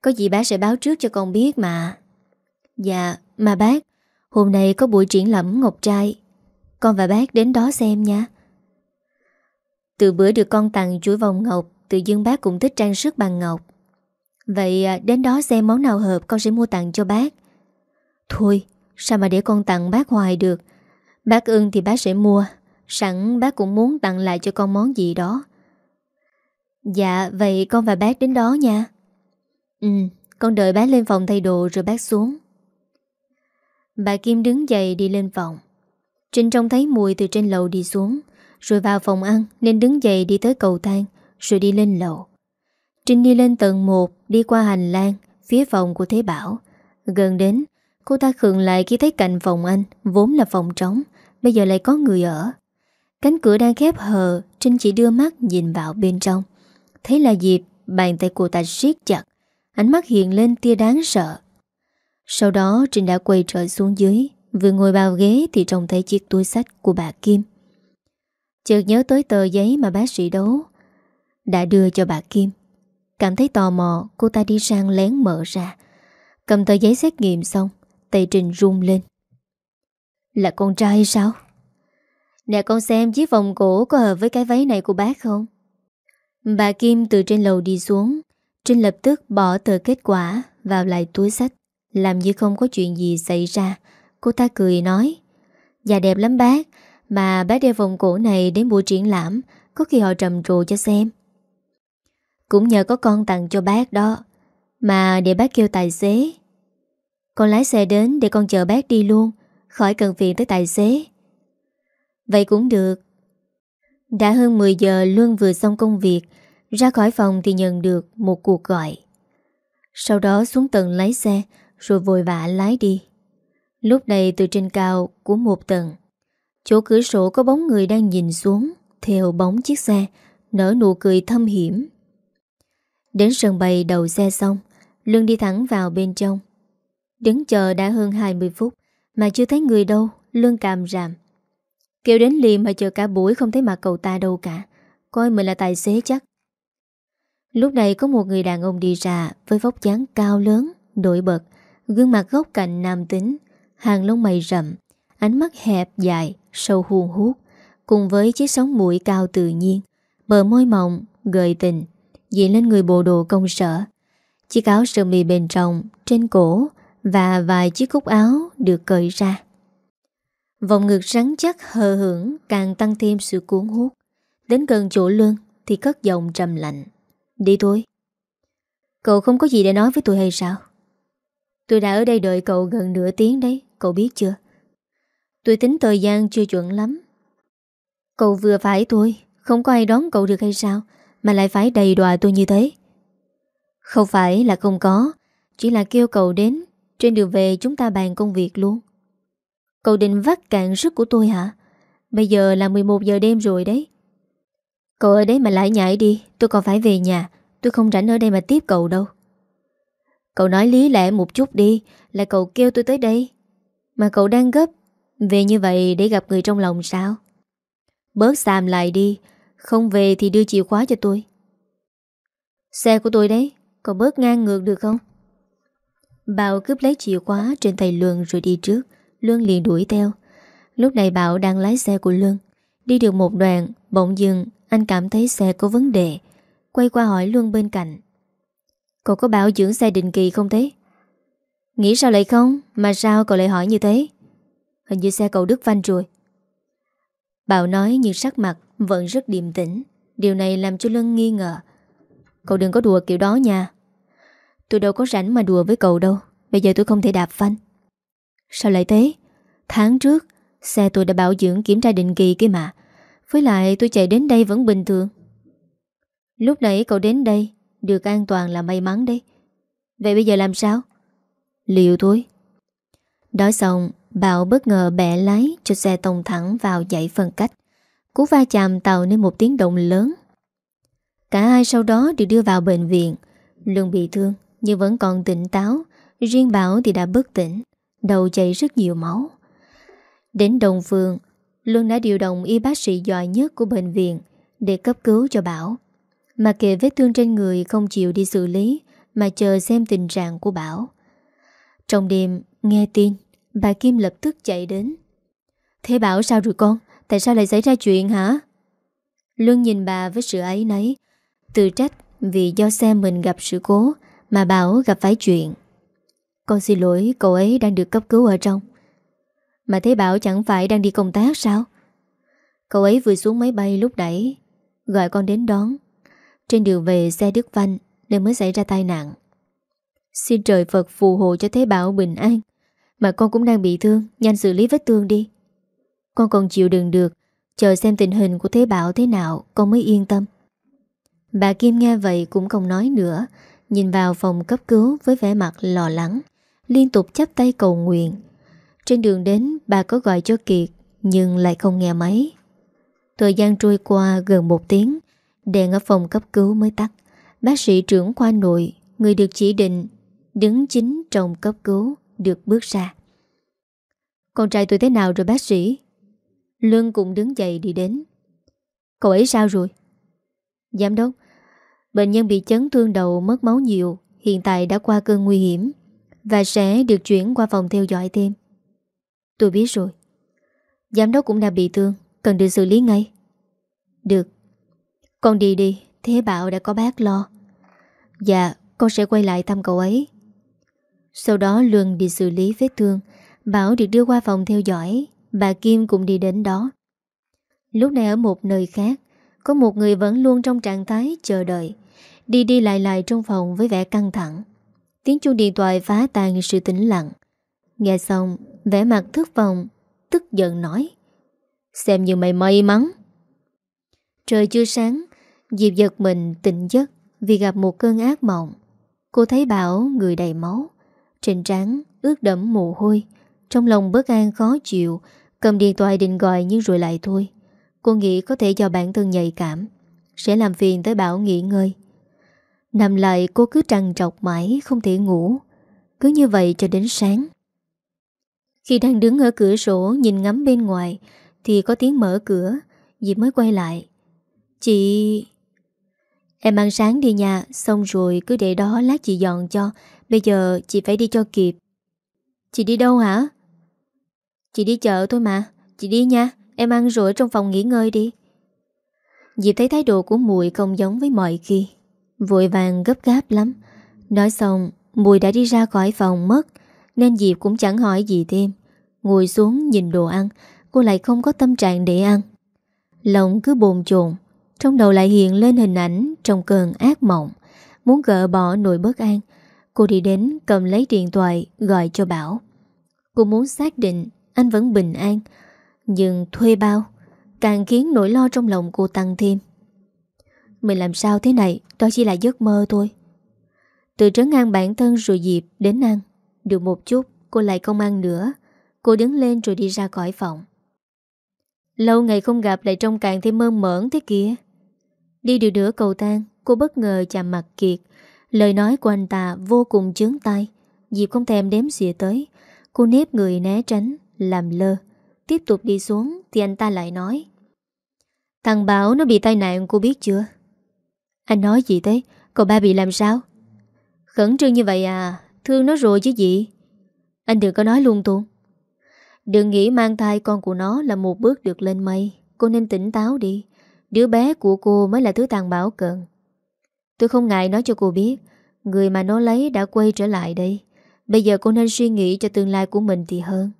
Có gì bác sẽ báo trước cho con biết mà. Dạ mà bác, Hôm nay có buổi triển lãm ngọc trai. Con và bác đến đó xem nha. Từ bữa được con tặng chuỗi vòng ngọc, Tự dưng bác cũng thích trang sức bằng ngọc. Vậy à, đến đó xem món nào hợp Con sẽ mua tặng cho bác. Thôi, sao mà để con tặng bác hoài được? Bác ưng thì bác sẽ mua. Sẵn bác cũng muốn tặng lại cho con món gì đó. Dạ vậy con và bác đến đó nha. Ừ Con đợi bác lên phòng thay đồ rồi bác xuống. Bà Kim đứng dậy đi lên phòng. Trinh trông thấy mùi từ trên lầu đi xuống, Rồi vào phòng ăn Nên đứng dậy đi tới cầu thang, Rồi đi lên lầu. Trinh đi lên tầng 1 Đi qua hành lang, Phía phòng của Thế Bảo. Gần đến, Cô ta khựng lại khi thấy cạnh phòng anh Vốn là phòng trống, Bây giờ lại có người ở. Cánh cửa đang khép hờ, Trinh chỉ đưa mắt nhìn vào bên trong. Thấy là Diệp, Bàn tay cô ta siết chặt, Ánh mắt hiện lên tia đáng sợ sau đó, Trinh đã quay trở xuống dưới, Vừa ngồi vào ghế thì trông thấy chiếc túi sách của bà Kim. Chợt nhớ tới tờ giấy mà bác sĩ đấu, Đã đưa cho bà Kim. Cảm thấy tò mò, Cô ta đi sang lén mở ra. Cầm tờ giấy xét nghiệm xong, Tay Trình run lên. Là con trai hay sao? Nè, con xem chiếc vòng cổ Có hợp với cái váy này của bác không? Bà Kim từ trên lầu đi xuống, Trinh lập tức bỏ tờ kết quả Vào lại túi sách. Làm như không có chuyện gì xảy ra. Cô ta cười nói Dạ đẹp lắm bác, Mà bác đeo vòng cổ này đến buổi triển lãm, Có khi họ trầm trồ cho xem. Cũng nhờ có con tặng cho bác đó, Mà để bác kêu tài xế. Con lái xe đến để con chờ bác đi luôn, Khỏi cần phiền tới tài xế. Vậy cũng được. Đã hơn 10 giờ, Luân vừa xong công việc, Ra khỏi phòng thì nhận được một cuộc gọi. Sau đó xuống tầng lái xe rồi vội vã lái đi. Lúc này từ trên cao của một tầng, Chỗ cửa sổ có bóng người đang nhìn xuống, Theo bóng chiếc xe, Nở nụ cười thâm hiểm. Đến sân bay đầu xe xong, Lương đi thẳng vào bên trong. Đứng chờ đã hơn 20 phút Mà chưa thấy người đâu, Lương càm ràm. Kêu đến liền mà chờ cả buổi không thấy mặt cậu ta đâu cả, Coi mình là tài xế chắc. Lúc này có một người đàn ông đi ra Với vóc dáng cao lớn, Nổi bật Gương mặt góc cạnh nam tính, Hàng lông mày rậm, Ánh mắt hẹp dài, Sâu huồn hút, Cùng với chiếc sóng mũi cao tự nhiên, Bờ môi mỏng, Gợi tình Diện lên người bộ đồ công sở. Chiếc áo sơ mi bên trong, Trên cổ Và vài chiếc cúc áo được cởi ra. Vòng ngực rắn chắc hờ hưởng Càng tăng thêm sự cuốn hút. Đến gần chỗ lương Thì cất giọng trầm lạnh. Đi thôi. Cậu không có gì để nói với tôi hay sao? Tôi đã ở đây đợi cậu gần nửa tiếng đấy, Cậu biết chưa? Tôi tính thời gian chưa chuẩn lắm. Cậu vừa phải tôi Không có ai đón cậu được hay sao? Mà lại phải đầy đọa tôi như thế. Không phải là không có, Chỉ là kêu cậu đến, Trên đường về chúng ta bàn công việc luôn. Cậu định vắt cạn sức của tôi hả? Bây giờ là 11 giờ đêm rồi đấy. Cậu ở đấy mà lại nhảy đi, Tôi còn phải về nhà, Tôi không rảnh ở đây mà tiếp cậu đâu. Cậu nói lý lẽ một chút đi, Là cậu kêu tôi tới đây. Mà cậu đang gấp, Về như vậy để gặp người trong lòng sao? Bớt xàm lại đi, Không về thì đưa chìa khóa cho tôi. Xe của tôi đấy, Cậu bớt ngang ngược được không? Bảo cướp lấy chìa khóa Trên tay Luân rồi đi trước Luân liền đuổi theo. Lúc này Bảo đang lái xe của Luân Đi được một đoạn, Bỗng dừng, anh cảm thấy xe có vấn đề, Quay qua hỏi Luân bên cạnh. Cậu có bảo dưỡng xe định kỳ không thế? Nghĩ sao lại không? Mà sao cậu lại hỏi như thế? Hình như xe cậu đứt Văn rồi. Bảo nói nhưng sắc mặt Vẫn rất điềm tĩnh. Điều này làm cho lân nghi ngờ. Cậu đừng có đùa kiểu đó nha. Tôi đâu có rảnh mà đùa với cậu đâu. Bây giờ tôi không thể đạp phanh. Sao lại thế? Tháng trước, Xe tôi đã bảo dưỡng kiểm tra định kỳ kia mà. Với lại tôi chạy đến đây vẫn bình thường. Lúc nãy cậu đến đây được an toàn là may mắn đấy. Vậy bây giờ làm sao? Liệu thôi. Đói xong, Bảo bất ngờ bẻ lái cho xe tông thẳng vào dãy phân cách. Cú va chạm tạo nên một tiếng động lớn. Cả hai sau đó được đưa vào bệnh viện. Lương bị thương, Nhưng vẫn còn tỉnh táo. Riêng Bảo thì đã bất tỉnh, Đầu chảy rất nhiều máu. Đến Đồng Phương, Lương đã điều động y bác sĩ giỏi nhất của bệnh viện Để cấp cứu cho Bảo. Mà kệ vết thương trên người không chịu đi xử lý, Mà chờ xem tình trạng của Bảo. Trong đêm, nghe tin, Bà Kim lập tức chạy đến. Thế Bảo sao rồi con? Tại sao lại xảy ra chuyện hả? Luân nhìn bà với sự ấy nấy Tự trách vì do xe mình gặp sự cố Mà Bảo gặp phải chuyện. Con xin lỗi, cậu ấy đang được cấp cứu ở trong. Mà thế Bảo chẳng phải đang đi công tác sao? Cậu ấy vừa xuống máy bay lúc đẩy Gọi con đến đón. Trên đường về xe Đức Văn Nên mới xảy ra tai nạn. Xin trời Phật phù hộ cho Thế Bảo bình an, Mà con cũng đang bị thương, Nhanh xử lý vết thương đi. Con còn chịu đựng được, Chờ xem tình hình của Thế Bảo thế nào, Con mới yên tâm. Bà Kim nghe vậy cũng không nói nữa, Nhìn vào phòng cấp cứu với vẻ mặt lo lắng, Liên tục chắp tay cầu nguyện. Trên đường đến, bà có gọi cho Kiệt, Nhưng lại không nghe máy. Thời gian trôi qua gần một tiếng Đèn ở phòng cấp cứu mới tắt. Bác sĩ trưởng khoa nội, Người được chỉ định, Đứng chính trong cấp cứu, Được bước ra. Con trai tôi thế nào rồi bác sĩ? Lương cũng đứng dậy đi đến. Cậu ấy sao rồi? Giám đốc, Bệnh nhân bị chấn thương đầu, mất máu nhiều, Hiện tại đã qua cơn nguy hiểm Và sẽ được chuyển qua phòng theo dõi thêm. Tôi biết rồi. Giám đốc cũng đã bị thương, Cần được xử lý ngay. Được. Con đi đi, Thế Bảo đã có bác lo. Dạ con sẽ quay lại thăm cậu ấy. Sau đó Luân đi xử lý vết thương, Bảo được đưa qua phòng theo dõi, Bà Kim cũng đi đến đó. Lúc này ở một nơi khác, Có một người vẫn luôn trong trạng thái chờ đợi, Đi đi lại lại trong phòng với vẻ căng thẳng. Tiếng chuông điện thoại phá tan sự tĩnh lặng. Nghe xong, vẻ mặt thất vọng, Tức giận nói, Xem như mày may mắn. Trời chưa sáng Diệp giật mình tỉnh giấc Vì gặp một cơn ác mộng. Cô thấy Bảo người đầy máu, Trên trán ướt đẫm mồ hôi, Trong lòng bất an khó chịu, Cầm điện thoại định gọi nhưng rồi lại thôi. Cô nghĩ có thể do bản thân nhạy cảm, Sẽ làm phiền tới Bảo nghỉ ngơi. Nằm lại, cô cứ trằn trọc mãi Không thể ngủ. Cứ như vậy cho đến sáng. Khi đang đứng ở cửa sổ Nhìn ngắm bên ngoài, Thì có tiếng mở cửa Diệp mới quay lại. Chị... Em ăn sáng đi nhà Xong rồi cứ để đó lát chị dọn cho. Bây giờ chị phải đi cho kịp. Chị đi đâu hả? Chị đi chợ thôi mà. Chị đi nha, Em ăn rồi trong phòng nghỉ ngơi đi. Diệp thấy thái độ của Mùi không giống với mọi khi. Vội vàng gấp gáp lắm. Nói xong, Mùi đã đi ra khỏi phòng mất, Nên Diệp cũng chẳng hỏi gì thêm. Ngồi xuống nhìn đồ ăn, Cô lại không có tâm trạng để ăn. Lòng cứ bồn chồn. Trong đầu lại hiện lên hình ảnh Trong cơn ác mộng, Muốn gỡ bỏ nỗi bất an. Cô đi đến, cầm lấy điện thoại, Gọi cho Bảo. Cô muốn xác định anh vẫn bình an, Nhưng thuê bao, Càng khiến nỗi lo trong lòng cô tăng thêm. Mình làm sao thế này? Đó chỉ là giấc mơ thôi. Từ trấn an bản thân rồi dịp đến ăn. Được một chút, Cô lại không ăn nữa. Cô đứng lên rồi đi ra khỏi phòng. Lâu ngày không gặp lại trông càng thêm mơ mởn thế kia. Đi được nửa cầu thang, Cô bất ngờ chạm mặt Kiệt. Lời nói của anh ta vô cùng chướng tay Diệp không thèm đếm xỉa tới. Cô nếp người né tránh, Làm lơ. Tiếp tục đi xuống thì anh ta lại nói. Thằng Bảo nó bị tai nạn, cô biết chưa? Anh nói gì thế? Cậu ba bị làm sao? Khẩn trương như vậy à? Thương nó rồi chứ gì? Anh đừng có nói lung tung. Đừng nghĩ mang thai con của nó là một bước được lên mây. Cô nên tỉnh táo đi. Đứa bé của cô mới là thứ tàn Bảo cần. Tôi không ngại nói cho cô biết, Người mà nó lấy đã quay trở lại đây. Bây giờ cô nên suy nghĩ cho tương lai của mình thì hơn.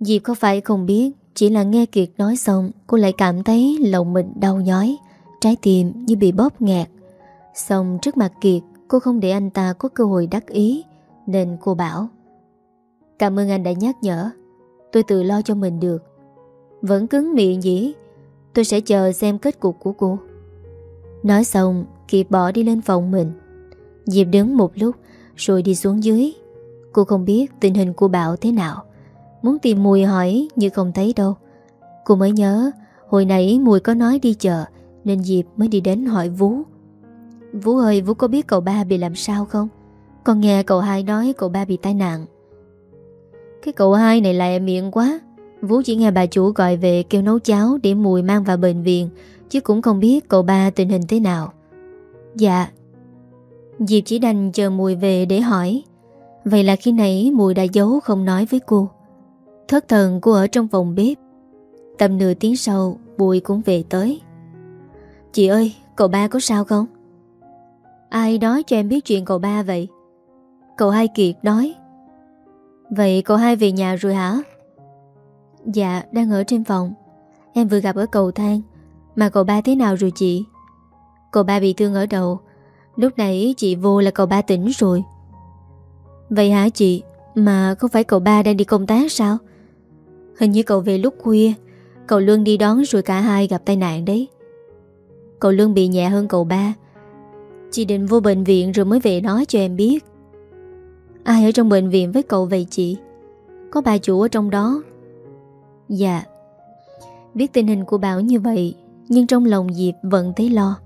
Diệp có phải không biết, Chỉ là nghe Kiệt nói xong, Cô lại cảm thấy lòng mình đau nhói, Trái tim như bị bóp nghẹt. Xong trước mặt Kiệt, Cô không để anh ta có cơ hội đắc ý, Nên cô bảo, Cảm ơn anh đã nhắc nhở, Tôi tự lo cho mình được. Vẫn cứng miệng gì Tôi sẽ chờ xem kết cục của cô. Nói xong Kiệt bỏ đi lên phòng mình. Diệp đứng một lúc, Rồi đi xuống dưới. Cô không biết tình hình của Bảo thế nào. Muốn tìm Mùi hỏi nhưng không thấy đâu. Cô mới nhớ, Hồi nãy Mùi có nói đi chợ, Nên Diệp mới đi đến hỏi vũ. Vũ ơi, vũ có biết cậu ba bị làm sao không? Con nghe cậu hai nói cậu ba bị tai nạn. Cái cậu hai này lại miệng quá. Vú chỉ nghe bà chủ gọi về kêu nấu cháo Để Mùi mang vào bệnh viện, Chứ cũng không biết cậu ba tình hình thế nào. Dạ. Diệp chỉ đành chờ Mùi về để hỏi. Vậy là khi nãy Mùi đã giấu không nói với cô. Thất thần cô ở trong phòng bếp. Tầm nửa tiếng sau Bùi cũng về tới. Chị ơi, cậu ba có sao không? Ai nói cho em biết chuyện cậu ba vậy? Cậu hai Kiệt nói. Vậy cậu hai về nhà rồi hả? Dạ đang ở trên phòng. Em vừa gặp ở cầu thang. Mà cậu ba thế nào rồi chị? Cậu ba bị thương ở đầu. Lúc nãy chị vô là cậu ba tỉnh rồi. Vậy hả chị? Mà không phải cậu ba đang đi công tác sao? Hình như cậu về lúc khuya. Cậu Luân đi đón rồi cả hai gặp tai nạn đấy. Cậu Luân bị nhẹ hơn cậu ba. Chị định vô bệnh viện rồi mới về nói cho em biết. Ai ở trong bệnh viện với cậu vậy chị? Có bà chủ ở trong đó. Dạ. Biết tình hình của Bảo như vậy, Nhưng trong lòng Diệp vẫn thấy lo.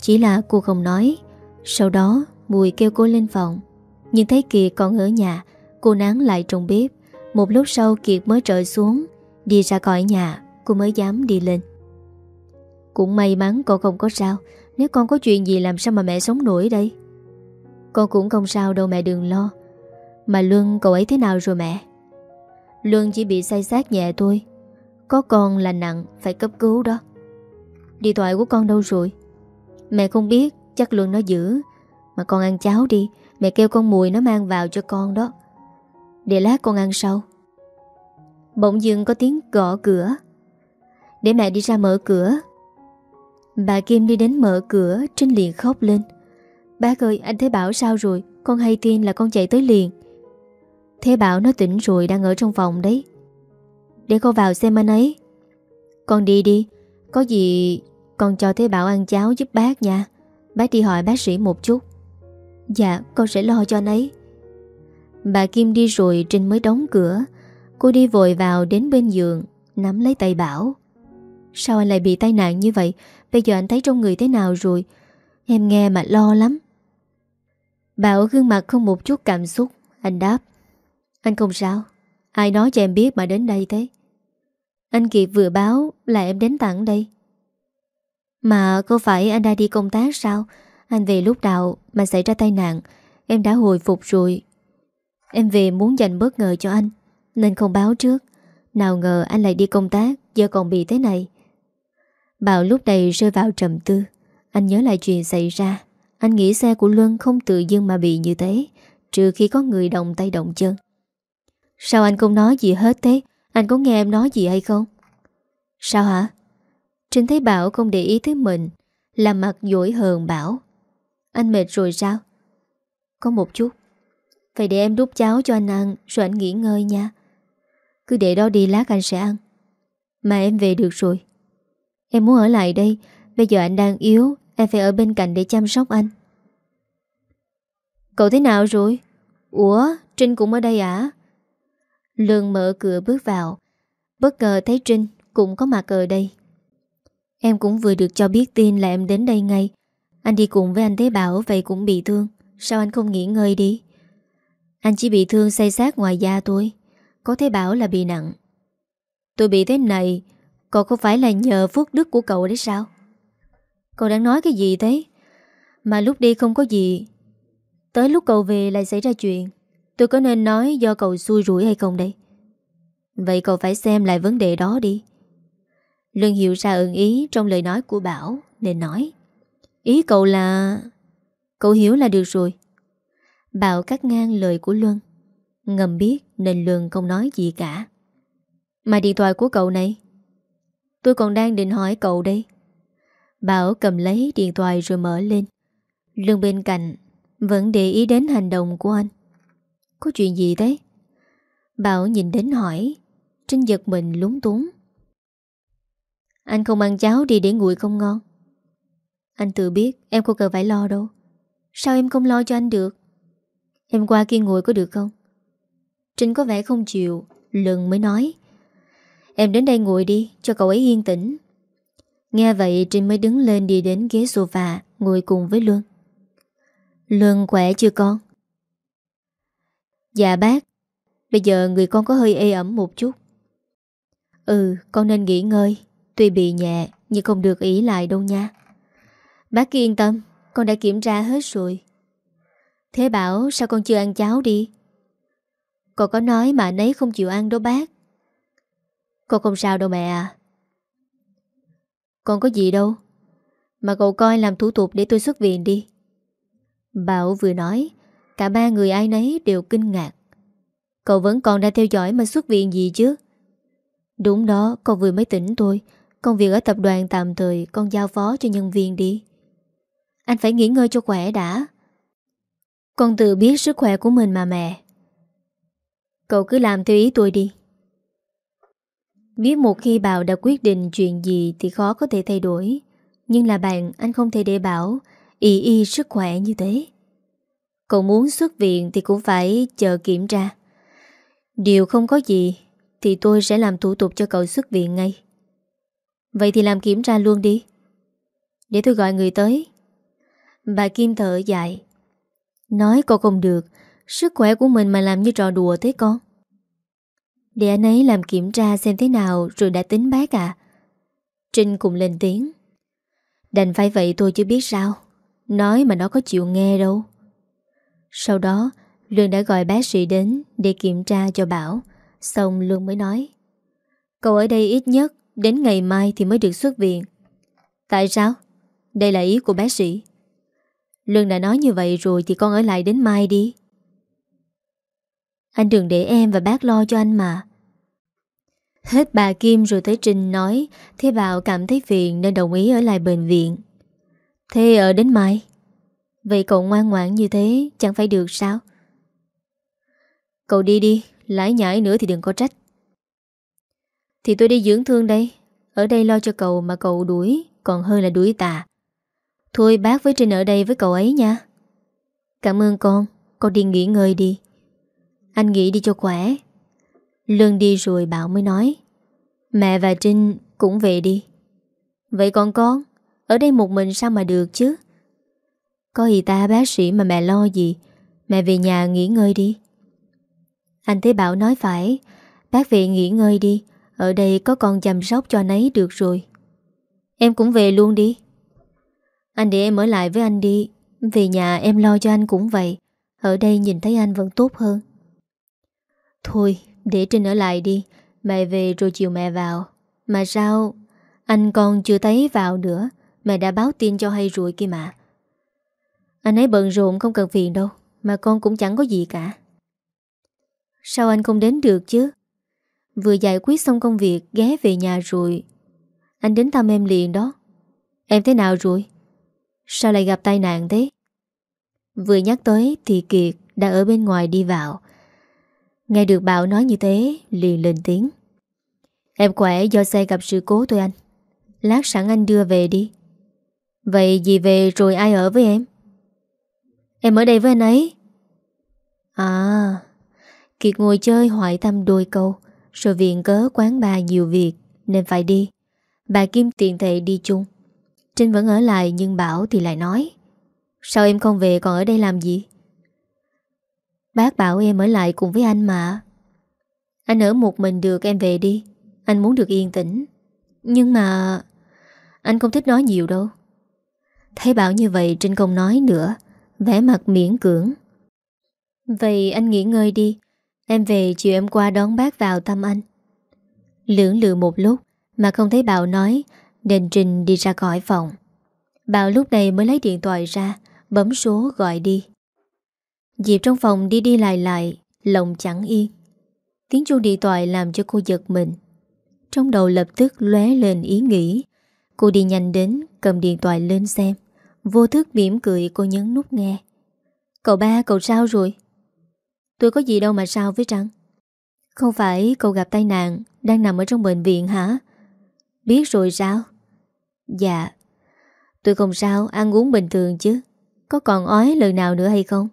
Chỉ là cô không nói. Sau đó, Mùi kêu cô lên phòng. Nhưng thấy Kiệt còn ở nhà, Cô nán lại trong bếp. Một lúc sau, Kiệt mới trở xuống, Đi ra khỏi nhà, Cô mới dám đi lên. Cũng may mắn con không có sao. Nếu con có chuyện gì làm sao mà mẹ sống nổi đây? Con cũng không sao đâu mẹ đừng lo. Mà Luân, cậu ấy thế nào rồi mẹ? Luân chỉ bị say sát nhẹ thôi. Có con là nặng, Phải cấp cứu đó. Điện thoại của con đâu rồi? Mẹ không biết, chắc Luân nó giữ. Mà con ăn cháo đi, Mẹ kêu con mùi nó mang vào cho con đó. Để lát con ăn sau. Bỗng dưng có tiếng gõ cửa. Để mẹ đi ra mở cửa. Bà Kim đi đến mở cửa, Trinh liền khóc lên. Bác ơi, anh Thế Bảo sao rồi? Con hay tin là con chạy tới liền. Thế Bảo nó tỉnh rồi đang ở trong phòng đấy. Để con vào xem anh ấy. Con đi đi, Có gì con cho Thế Bảo ăn cháo giúp bác nha. Bác đi hỏi bác sĩ một chút. Dạ con sẽ lo cho anh ấy. Bà Kim đi rồi Trinh mới đóng cửa. Cô đi vội vào đến bên giường, Nắm lấy tay Bảo. Sao anh lại bị tai nạn như vậy? Bây giờ anh thấy trong người thế nào rồi? Em nghe mà lo lắm. Bảo gương mặt không một chút cảm xúc. Anh đáp. Anh không sao. Ai nói cho em biết mà đến đây thế? Anh Kiệt vừa báo là em đến tặng đây. Mà có phải anh đã đi công tác sao? Anh về lúc nào mà xảy ra tai nạn? Em đã hồi phục rồi. Em về muốn dành bất ngờ cho anh, Nên không báo trước. Nào ngờ anh lại đi công tác, Giờ còn bị thế này. Bảo lúc này rơi vào trầm tư. Anh nhớ lại chuyện xảy ra. Anh nghĩ xe của Luân không tự dưng mà bị như thế, Trừ khi có người động tay động chân. Sao anh không nói gì hết thế? Anh có nghe em nói gì hay không? Sao hả? Trinh thấy Bảo không để ý tới mình Làm mặt dỗi hờn Bảo. Anh mệt rồi sao? Có một chút. Phải để em đút cháo cho anh ăn Rồi anh nghỉ ngơi nha. Cứ để đó đi lát anh sẽ ăn. Mà em về được rồi. Em muốn ở lại đây. Bây giờ anh đang yếu Em phải ở bên cạnh để chăm sóc anh. Cậu thế nào rồi? Ủa, Trinh cũng ở đây à? Lương mở cửa bước vào. Bất ngờ thấy Trinh cũng có mặt ở đây. Em cũng vừa được cho biết tin là em đến đây ngay. Anh đi cùng với anh Thế Bảo Vậy cũng bị thương. Sao anh không nghỉ ngơi đi? Anh chỉ bị thương say sát ngoài da tôi Có Thế Bảo là bị nặng. Tôi bị thế này, Còn không phải là nhờ phước đức của cậu đấy sao? Cậu đang nói cái gì thế? Mà lúc đi không có gì. Tới lúc cậu về lại xảy ra chuyện. Tôi có nên nói do cậu xui rủi hay không đây? Vậy cậu phải xem lại vấn đề đó đi. Luân hiểu ra ưng ý trong lời nói của Bảo, Nên nói. Ý cậu là... Cậu hiểu là được rồi. Bảo cắt ngang lời của Luân. Ngầm biết nên Luân không nói gì cả. Mà điện thoại của cậu này? Tôi còn đang định hỏi cậu đây. Bảo cầm lấy điện thoại rồi mở lên. Luân bên cạnh Vẫn để ý đến hành động của anh. Có chuyện gì thế? Bảo nhìn đến hỏi. Trinh giật mình lúng túng. Anh không ăn cháo đi để nguội không ngon. Anh tự biết Em không cần phải lo đâu. Sao em không lo cho anh được? Em qua kia ngồi có được không? Trinh có vẻ không chịu, Lần mới nói. Em đến đây ngồi đi, cho cậu ấy yên tĩnh. Nghe vậy, Trinh mới đứng lên đi đến ghế sofa, Ngồi cùng với Luân. Luân khỏe chưa con? Dạ bác, Bây giờ người con có hơi ê ẩm một chút. Ừ con nên nghỉ ngơi, Tuy bị nhẹ Nhưng không được ý lại đâu nha. Bác yên tâm, Con đã kiểm tra hết rồi. Thế bảo sao con chưa ăn cháo đi? Con có nói mà nấy không chịu ăn đâu bác. Con không sao đâu mẹ à. Con có gì đâu, Mà cậu coi làm thủ tục để tôi xuất viện đi. Bảo vừa nói Cả ba người ai nấy đều kinh ngạc. Cậu vẫn còn đang theo dõi mà xuất viện gì chứ? Đúng đó, Con vừa mới tỉnh tôi Công việc ở tập đoàn tạm thời, Con giao phó cho nhân viên đi. Anh phải nghỉ ngơi cho khỏe đã. Con tự biết sức khỏe của mình mà mẹ. Cậu cứ làm theo ý tôi đi. Biết một khi Bảo đã quyết định chuyện gì Thì khó có thể thay đổi. Nhưng là bạn, anh không thể để Bảo Y y sức khỏe như thế. Cậu muốn xuất viện Thì cũng phải chờ kiểm tra. Điều không có gì Thì tôi sẽ làm thủ tục cho cậu xuất viện ngay. Vậy thì làm kiểm tra luôn đi. Để tôi gọi người tới. Bà Kim thở dài. Nói cô không được. Sức khỏe của mình mà làm như trò đùa thế con. Để anh ấy làm kiểm tra xem thế nào Rồi đã tính bác à Trinh cùng lên tiếng. Đành phải vậy tôi chưa biết sao. Nói mà nó có chịu nghe đâu. Sau đó, Lương đã gọi bác sĩ đến Để kiểm tra cho Bảo, Xong Lương mới nói, Cậu ở đây ít nhất Đến ngày mai thì mới được xuất viện. Tại sao? Đây là ý của bác sĩ. Lương đã nói như vậy rồi Thì con ở lại đến mai đi. Anh đừng để em và bác lo cho anh mà. Hết bà Kim rồi tới Trinh nói, Thế Bảo cảm thấy phiền Nên đồng ý ở lại bệnh viện. Thế ở đến mai? Vậy cậu ngoan ngoãn như thế, Chẳng phải được sao? Cậu đi đi Lãi nhãi nữa thì đừng có trách. Thì tôi đi dưỡng thương đây. Ở đây lo cho cậu mà cậu đuổi, Còn hơn là đuổi tà. Thôi bác với Trinh ở đây với cậu ấy nha. Cảm ơn con Con đi nghỉ ngơi đi. Anh nghỉ đi cho khỏe. Lương đi rồi Bảo mới nói. Mẹ và Trinh cũng về đi. Vậy còn con, Ở đây một mình sao mà được chứ? Có y ta bác sĩ mà mẹ lo gì? Mẹ về nhà nghỉ ngơi đi. Anh Thế Bảo nói phải, Bác về nghỉ ngơi đi, Ở đây có con chăm sóc cho anh ấy được rồi. Em cũng về luôn đi. Anh để em ở lại với anh đi, Về nhà em lo cho anh cũng vậy, Ở đây nhìn thấy anh vẫn tốt hơn. Thôi, để Trinh ở lại đi, Mẹ về rồi chiều mẹ vào. Mà sao, Anh còn chưa thấy vào nữa, Mẹ đã báo tin cho hay rồi kia mà. Anh ấy bận rộn không cần phiền đâu, Mà con cũng chẳng có gì cả. Sao anh không đến được chứ? Vừa giải quyết xong công việc, Ghé về nhà rồi. Anh đến thăm em liền đó. Em thế nào rồi? Sao lại gặp tai nạn thế? Vừa nhắc tới thì Kiệt đã ở bên ngoài đi vào. Nghe được Bảo nói như thế, liền lên tiếng. Em khỏe do xe gặp sự cố thôi anh. Lát sẵn anh đưa về đi. Vậy gì về rồi ai ở với em? Em ở đây với anh ấy. À Kiệt ngồi chơi hỏi thăm đôi câu. Rồi viện cớ quán bà nhiều việc, Nên phải đi. Bà Kim tiện thể đi chung. Trinh vẫn ở lại nhưng Bảo thì lại nói, Sao em không về còn ở đây làm gì? Bác bảo em ở lại cùng với anh mà. Anh ở một mình được, em về đi. Anh muốn được yên tĩnh. Nhưng mà Anh không thích nói nhiều đâu. Thấy bảo như vậy, Trinh không nói nữa vẻ mặt miễn cưỡng. Vậy anh nghỉ ngơi đi. Em về chiều em qua đón bác vào thăm anh. Lưỡng lự một lúc Mà không thấy Bảo nói Nên Trinh đi ra khỏi phòng. Bảo lúc này mới lấy điện thoại ra Bấm số gọi đi. Diệp trong phòng đi đi lại lại Lòng chẳng yên. Tiếng chuông điện thoại làm cho cô giật mình. Trong đầu lập tức lóe lên ý nghĩ. Cô đi nhanh đến Cầm điện thoại lên xem Vô thức mỉm cười cô nhấn nút nghe. Cậu ba, cậu sao rồi? Tôi có gì đâu mà sao với Trăng Không phải cậu gặp tai nạn Đang nằm ở trong bệnh viện hả? Biết rồi sao? Dạ. Tôi không sao, ăn uống bình thường chứ. Có còn ói lời nào nữa hay không?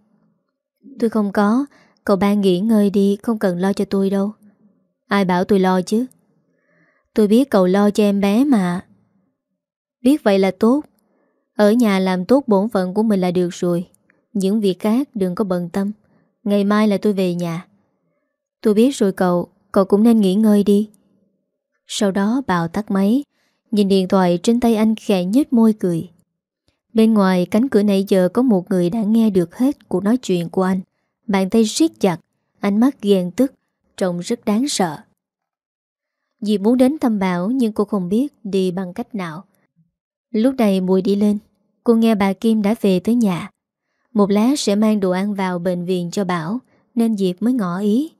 Tôi không có. Cậu ba nghỉ ngơi đi, Không cần lo cho tôi đâu. Ai bảo tôi lo chứ? Tôi biết cậu lo cho em bé mà. Biết vậy là tốt. Ở nhà làm tốt bổn phận của mình là được rồi Những việc khác đừng có bận tâm Ngày mai là tôi về nhà Tôi biết rồi cậu Cậu cũng nên nghỉ ngơi đi Sau đó Bảo tắt máy Nhìn điện thoại trên tay anh khẽ nhếch môi cười Bên ngoài cánh cửa nãy giờ có một người đã nghe được hết cuộc nói chuyện của anh. Bàn tay siết chặt, ánh mắt ghen tức, trông rất đáng sợ. Dì muốn đến thăm Bảo nhưng cô không biết đi bằng cách nào. Lúc này Mùi đi lên, cô nghe bà Kim đã về tới nhà. Một lát sẽ mang đồ ăn vào bệnh viện cho Bảo, nên Diệp mới ngỏ ý.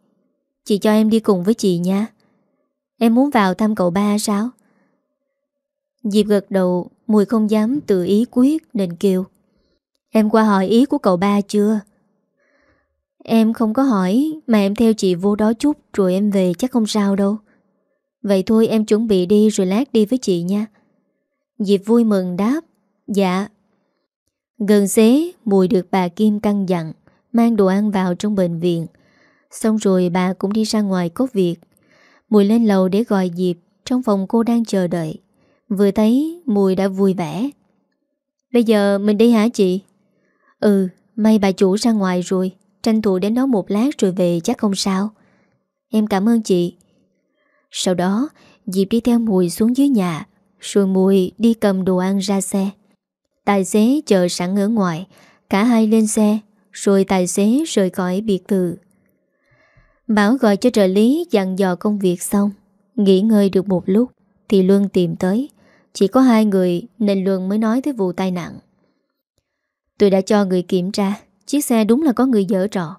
Chị cho em đi cùng với chị nha. Em muốn vào thăm cậu ba sao? Diệp gật đầu Mùi không dám tự ý quyết nên kêu Em qua hỏi ý của cậu ba chưa? Em không có hỏi Mà em theo chị vô đó chút Rồi em về chắc không sao đâu Vậy thôi em chuẩn bị đi rồi lát đi với chị nha Diệp vui mừng đáp Dạ. Gần xế Mùi được bà Kim căng dặn Mang đồ ăn vào trong bệnh viện. Xong rồi bà cũng đi ra ngoài có việc. Mùi lên lầu để gọi Diệp Trong phòng cô đang chờ đợi. Vừa thấy Mùi đã vui vẻ. Bây giờ mình đi hả chị? Ừ, may bà chủ ra ngoài rồi Tranh thủ đến đó một lát rồi về chắc không sao. Em cảm ơn chị. Sau đó Diệp đi theo Mùi xuống dưới nhà rồi Mùi đi cầm đồ ăn ra xe. Tài xế chờ sẵn ở ngoài, Cả hai lên xe, Rồi tài xế rời khỏi biệt thự. Bảo gọi cho trợ lý dặn dò công việc xong, Nghỉ ngơi được một lúc Thì Luân tìm tới. Chỉ có hai người nên Luân mới nói tới vụ tai nạn. Tôi đã cho người kiểm tra, Chiếc xe đúng là có người dở trọ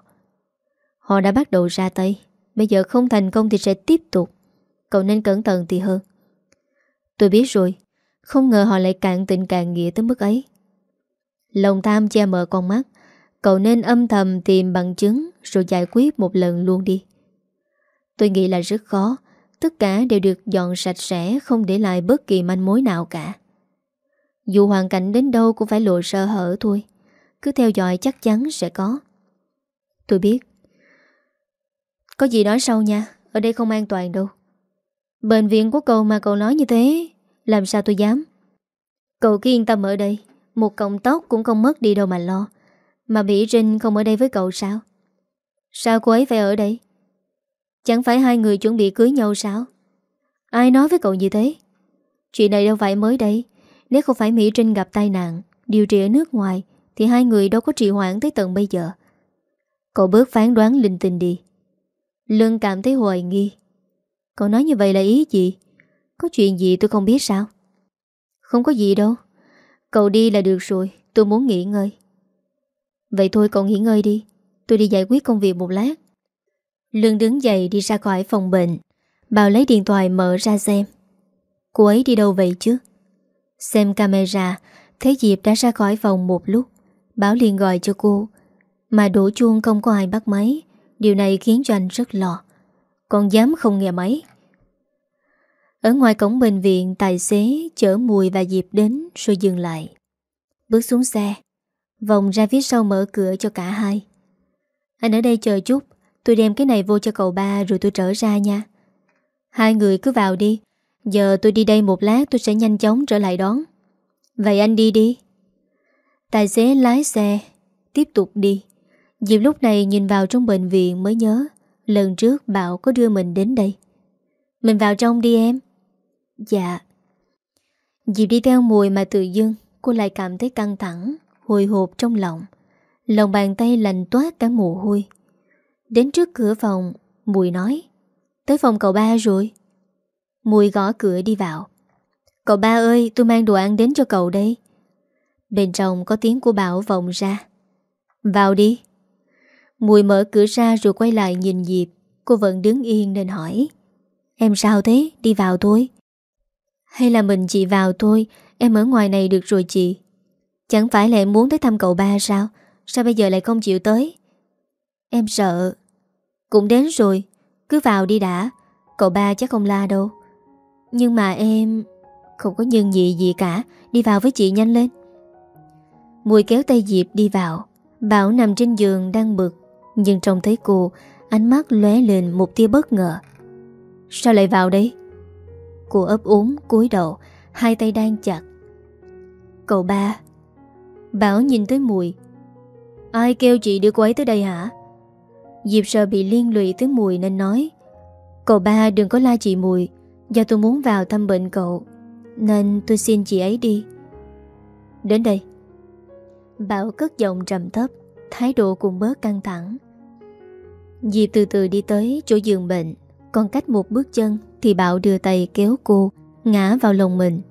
Họ đã bắt đầu ra tay, Bây giờ không thành công thì sẽ tiếp tục. Cậu nên cẩn thận thì hơn. Tôi biết rồi. Không ngờ họ lại cạn tình cạn nghĩa tới mức ấy. Lòng tham che mờ con mắt. Cậu nên âm thầm tìm bằng chứng Rồi giải quyết một lần luôn đi. Tôi nghĩ là rất khó. Tất cả đều được dọn sạch sẽ, Không để lại bất kỳ manh mối nào cả. Dù hoàn cảnh đến đâu Cũng phải lộ sơ hở thôi. Cứ theo dõi chắc chắn sẽ có. Tôi biết. Có gì nói sau nha. Ở đây không an toàn đâu. Bệnh viện của cậu mà cậu nói như thế, Làm sao tôi dám? Cậu cứ yên tâm ở đây, Một cọng tóc cũng không mất đi đâu mà lo. Mà Mỹ Trinh không ở đây với cậu sao? Sao cô ấy phải ở đây? Chẳng phải hai người chuẩn bị cưới nhau sao? Ai nói với cậu như thế? Chuyện này đâu phải mới đây. Nếu không phải Mỹ Trinh gặp tai nạn, Điều trị ở nước ngoài, Thì hai người đâu có trì hoãn tới tận bây giờ. Cậu bước phán đoán linh tinh đi. Lương cảm thấy hoài nghi. Cậu nói như vậy là ý gì? Có chuyện gì tôi không biết sao? Không có gì đâu. Cậu đi là được rồi, Tôi muốn nghỉ ngơi. Vậy thôi cậu nghỉ ngơi đi, Tôi đi giải quyết công việc một lát. Lương đứng dậy đi ra khỏi phòng bệnh, Bảo lấy điện thoại mở ra xem. Cô ấy đi đâu vậy chứ? Xem camera, Thấy Diệp đã ra khỏi phòng một lúc, Bảo liền gọi cho cô. Mà đổ chuông không có ai bắt máy, Điều này khiến cho anh rất lo con dám không nghe máy. Ở ngoài cổng bệnh viện, Tài xế chở Mùi và Diệp đến, Rồi dừng lại. Bước xuống xe, Vòng ra phía sau mở cửa cho cả hai. Anh ở đây chờ chút, Tôi đem cái này vô cho cậu ba rồi tôi trở ra nha. Hai người cứ vào đi, Giờ tôi đi đây một lát tôi sẽ nhanh chóng trở lại đón. Vậy anh đi đi. Tài xế lái xe, Tiếp tục đi. Diệp lúc này nhìn vào trong bệnh viện mới nhớ. Lần trước Bảo có đưa mình đến đây. Mình vào trong đi em. Dạ. Dịp đi theo mùi mà tự dưng, Cô lại cảm thấy căng thẳng, Hồi hộp trong lòng. Lòng bàn tay lành toát cả mồ hôi. Đến trước cửa phòng, Mùi nói, Tới phòng cậu ba rồi. Mùi gõ cửa đi vào. Cậu ba ơi, tôi mang đồ ăn đến cho cậu đây. Bên trong có tiếng của Bảo vọng ra. Vào đi. Mùi mở cửa ra rồi quay lại nhìn Diệp. Cô vẫn đứng yên nên hỏi, Em sao thế? Đi vào thôi. Hay là mình chị vào thôi? Em ở ngoài này được rồi chị. Chẳng phải là em muốn tới thăm cậu ba sao? Sao bây giờ lại không chịu tới? Em sợ. Cũng đến rồi, Cứ vào đi đã. Cậu ba chắc không la đâu. Nhưng mà em Không có nhân gì gì cả. Đi vào với chị nhanh lên. Mùi kéo tay Diệp đi vào. Bảo nằm trên giường đang bực. Nhưng trông thấy cô, Ánh mắt lóe lên một tia bất ngờ. Sao lại vào đây? Cô ấp úng, cúi đầu, Hai tay đang chặt. Cậu ba. Bảo nhìn tới mùi. Ai kêu chị đưa cô ấy tới đây hả? Diệp sợ bị liên lụy tới mùi nên nói. Cậu ba đừng có la chị mùi, Do tôi muốn vào thăm bệnh cậu, Nên tôi xin chị ấy đi. Đến đây. Bảo cất giọng trầm thấp. Thái độ cũng bớt căng thẳng. Diệp từ từ đi tới chỗ giường bệnh, Còn cách một bước chân Thì Bảo đưa tay kéo cô, Ngã vào lòng mình.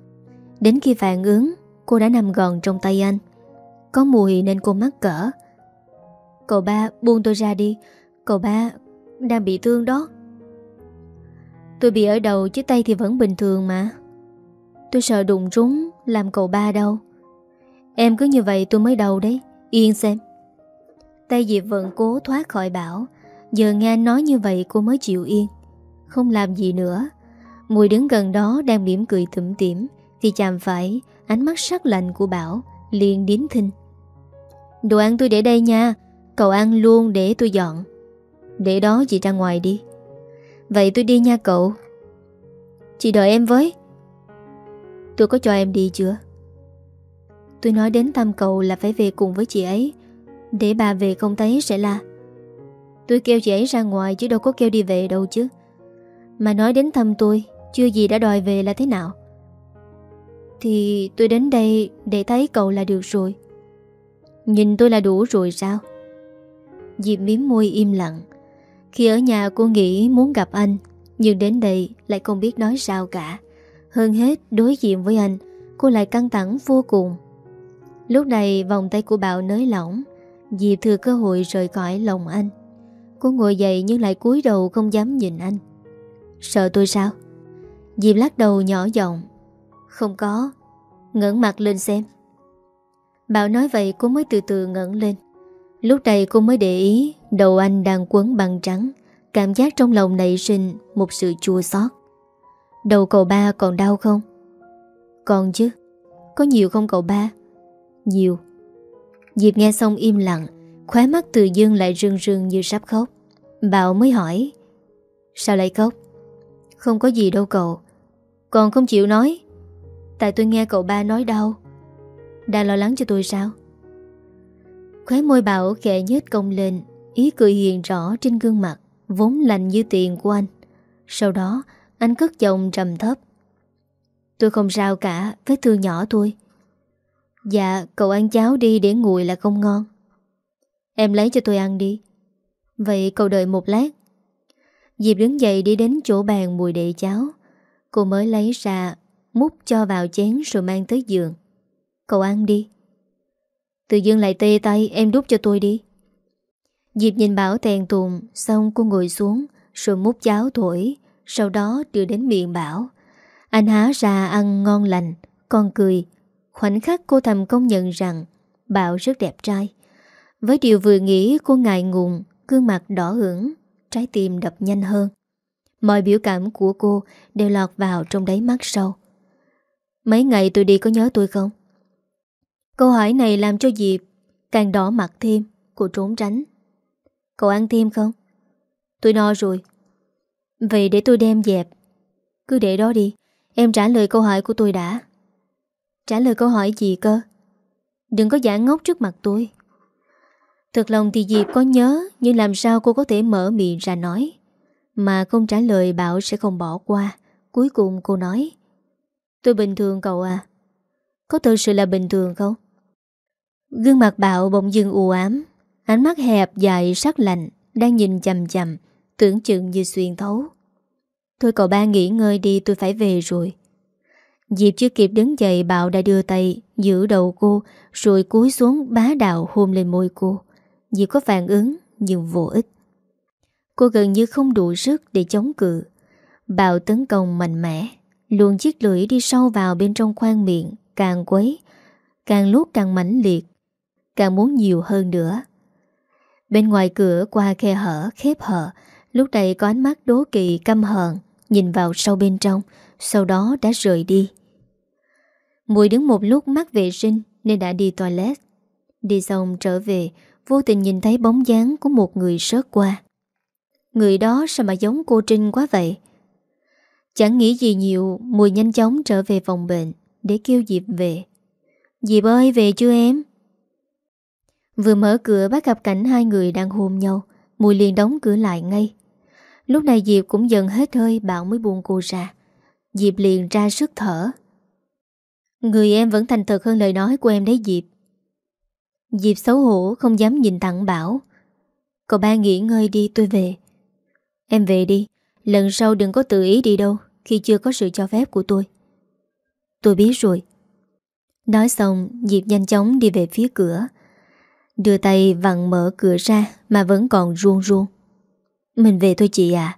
Đến khi phản ứng, Cô đã nằm gọn trong tay anh. Có mùi nên cô mắc cỡ. Cậu ba buông tôi ra đi, Cậu ba đang bị thương đó. Tôi bị ở đầu chứ tay thì vẫn bình thường mà. Tôi sợ đụng trúng Làm cậu ba đâu Em cứ như vậy tôi mới đầu đấy, Yên xem. Tay Diệp vẫn cố thoát khỏi Bảo Giờ nghe anh nói như vậy cô mới chịu yên. Không làm gì nữa. Mùi đứng gần đó đang mỉm cười tủm tỉm. Thì chạm phải, Ánh mắt sắc lạnh của Bảo liền điếm thinh. Đồ ăn tôi để đây nha. Cậu ăn luôn để tôi dọn. Để đó chị ra ngoài đi. Vậy tôi đi nha cậu. Chị đợi em với. Tôi có cho em đi chưa? Tôi nói đến tam cậu là phải về cùng với chị ấy. Để bà về không thấy sẽ là. Tôi kêu chị ấy ra ngoài chứ đâu có kêu đi về đâu chứ. Mà nói đến thăm tôi, Chưa gì đã đòi về là thế nào. Thì tôi đến đây để thấy cậu là được rồi. Nhìn tôi là đủ rồi sao? Diệp miếm môi im lặng. Khi ở nhà cô nghĩ muốn gặp anh, Nhưng đến đây lại không biết nói sao cả. Hơn hết, đối diện với anh, Cô lại căng thẳng vô cùng. Lúc này vòng tay của Bảo nới lỏng. Diệp thừa cơ hội rời khỏi lòng anh. Cô ngồi dậy nhưng lại cúi đầu không dám nhìn anh. Sợ tôi sao? Diệp lắc đầu nhỏ giọng. Không có. Ngẩng mặt lên xem. Bảo nói vậy cô mới từ từ ngẩng lên. Lúc này cô mới để ý, Đầu anh đang quấn băng trắng. Cảm giác trong lòng nảy sinh Một sự chua xót. Đầu cậu ba còn đau không? Còn chứ. Có nhiều không cậu ba? Nhiều. Diệp nghe xong im lặng, Khóe mắt từ dương lại rưng rưng như sắp khóc. Bảo mới hỏi, Sao lại khóc? Không có gì đâu cậu. Còn không chịu nói. Tại tôi nghe cậu ba nói đau. Đang lo lắng cho tôi sao? Khóe môi Bảo khẽ nhếch công lên, Ý cười hiền rõ trên gương mặt, Vốn lành như tiền của anh. Sau đó, anh cất giọng trầm thấp, Tôi không sao cả, Vết thương nhỏ tôi Dạ cậu ăn cháo đi để nguội là không ngon. Em lấy cho tôi ăn đi. Vậy cậu đợi một lát. Diệp đứng dậy đi đến chỗ bàn mùi đệ cháo. Cô mới lấy ra Múc cho vào chén rồi mang tới giường. Cậu ăn đi. Tự dưng lại tê tay, em đút cho tôi đi. Diệp nhìn Bảo tèn tùng, Xong cô ngồi xuống Rồi múc cháo thổi, Sau đó đưa đến miệng Bảo. Anh há ra ăn ngon lành, Con cười Khoảnh khắc cô thầm công nhận rằng Bảo rất đẹp trai Với điều vừa nghĩ cô ngại ngùng Gương mặt đỏ hưởng Trái tim đập nhanh hơn Mọi biểu cảm của cô đều lọt vào trong đáy mắt sâu Mấy ngày tôi đi có nhớ tôi không? Câu hỏi này làm cho Diệp càng đỏ mặt thêm, cô trốn tránh. Cậu ăn thêm không? Tôi no rồi. Vậy để tôi đem dẹp. Cứ để đó đi, em trả lời câu hỏi của tôi đã. Trả lời câu hỏi gì cơ? Đừng có giả ngốc trước mặt tôi. Thật lòng thì Diệp có nhớ, nhưng làm sao cô có thể mở miệng ra nói. Mà không trả lời bảo sẽ không bỏ qua. Cuối cùng cô nói Tôi bình thường cậu à Có thực sự là bình thường không Gương mặt bạo bỗng dưng u ám Ánh mắt hẹp dài sắc lạnh Đang nhìn chầm chầm Tưởng chừng như xuyên thấu Thôi cậu ba nghỉ ngơi đi tôi phải về rồi Diệp chưa kịp đứng dậy Bạo đã đưa tay Giữ đầu cô, Rồi cúi xuống bá đạo hôn lên môi cô. Diệp có phản ứng, Nhưng vô ích. Cô gần như không đủ sức để chống cự. Bạo tấn công mạnh mẽ, Luồn chiếc lưỡi đi sâu vào bên trong khoang miệng, Càng quấy, Càng lúc càng mãnh liệt, Càng muốn nhiều hơn nữa. Bên ngoài cửa qua khe hở, khép hở Lúc này có ánh mắt đố kỵ căm hờn, Nhìn vào sâu bên trong, Sau đó đã rời đi. Mùi đứng một lúc mắc vệ sinh Nên đã đi toilet. Đi xong trở về, Vô tình nhìn thấy bóng dáng của một người sớt qua. Người đó sao mà giống cô Trinh quá vậy? Chẳng nghĩ gì nhiều, Mùi nhanh chóng trở về phòng bệnh Để kêu Diệp về. Diệp ơi, về chưa em? Vừa mở cửa bắt gặp cảnh hai người đang hôn nhau. Mùi liền đóng cửa lại ngay. Lúc này Diệp cũng dần hết hơi, Bảo mới buông cô ra. Diệp liền ra sức thở. Người em vẫn thành thật hơn lời nói của em đấy, Diệp. Diệp xấu hổ, không dám nhìn thẳng Bảo. Cậu ba nghỉ ngơi đi, tôi về. Em về đi. Lần sau đừng có tự ý đi đâu, Khi chưa có sự cho phép của tôi. Tôi biết rồi. Nói xong, Diệp nhanh chóng đi về phía cửa. Đưa tay vặn mở cửa ra, Mà vẫn còn ruông ruông. Mình về thôi chị à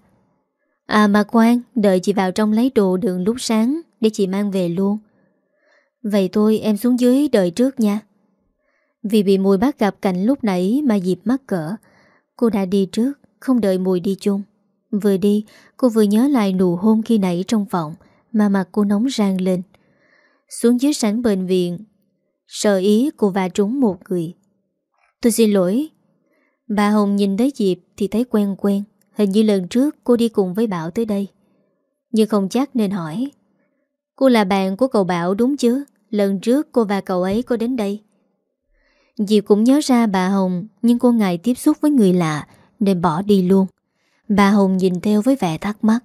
À mà khoan Đợi chị vào trong lấy đồ đường lúc sáng Để chị mang về luôn. Vậy thôi, em xuống dưới đợi trước nha. Vì bị mùi bắt gặp cảnh lúc nãy Mà Diệp mắc cỡ, Cô đã đi trước, Không đợi mùi đi chung. Vừa đi, cô vừa nhớ lại nụ hôn khi nãy trong phòng Mà mặt cô nóng rang lên. Xuống dưới sảnh bệnh viện, Sợ ý cô va trúng một người. Tôi xin lỗi. Bà Hồng nhìn thấy Diệp thì thấy quen quen, Hình như lần trước cô đi cùng với Bảo tới đây. Nhưng không chắc nên hỏi, Cô là bạn của cậu Bảo đúng chứ? Lần trước cô và cậu ấy có đến đây. Diệp cũng nhớ ra bà Hồng, Nhưng cô ngại tiếp xúc với người lạ, Nên bỏ đi luôn. Bà Hồng nhìn theo với vẻ thắc mắc.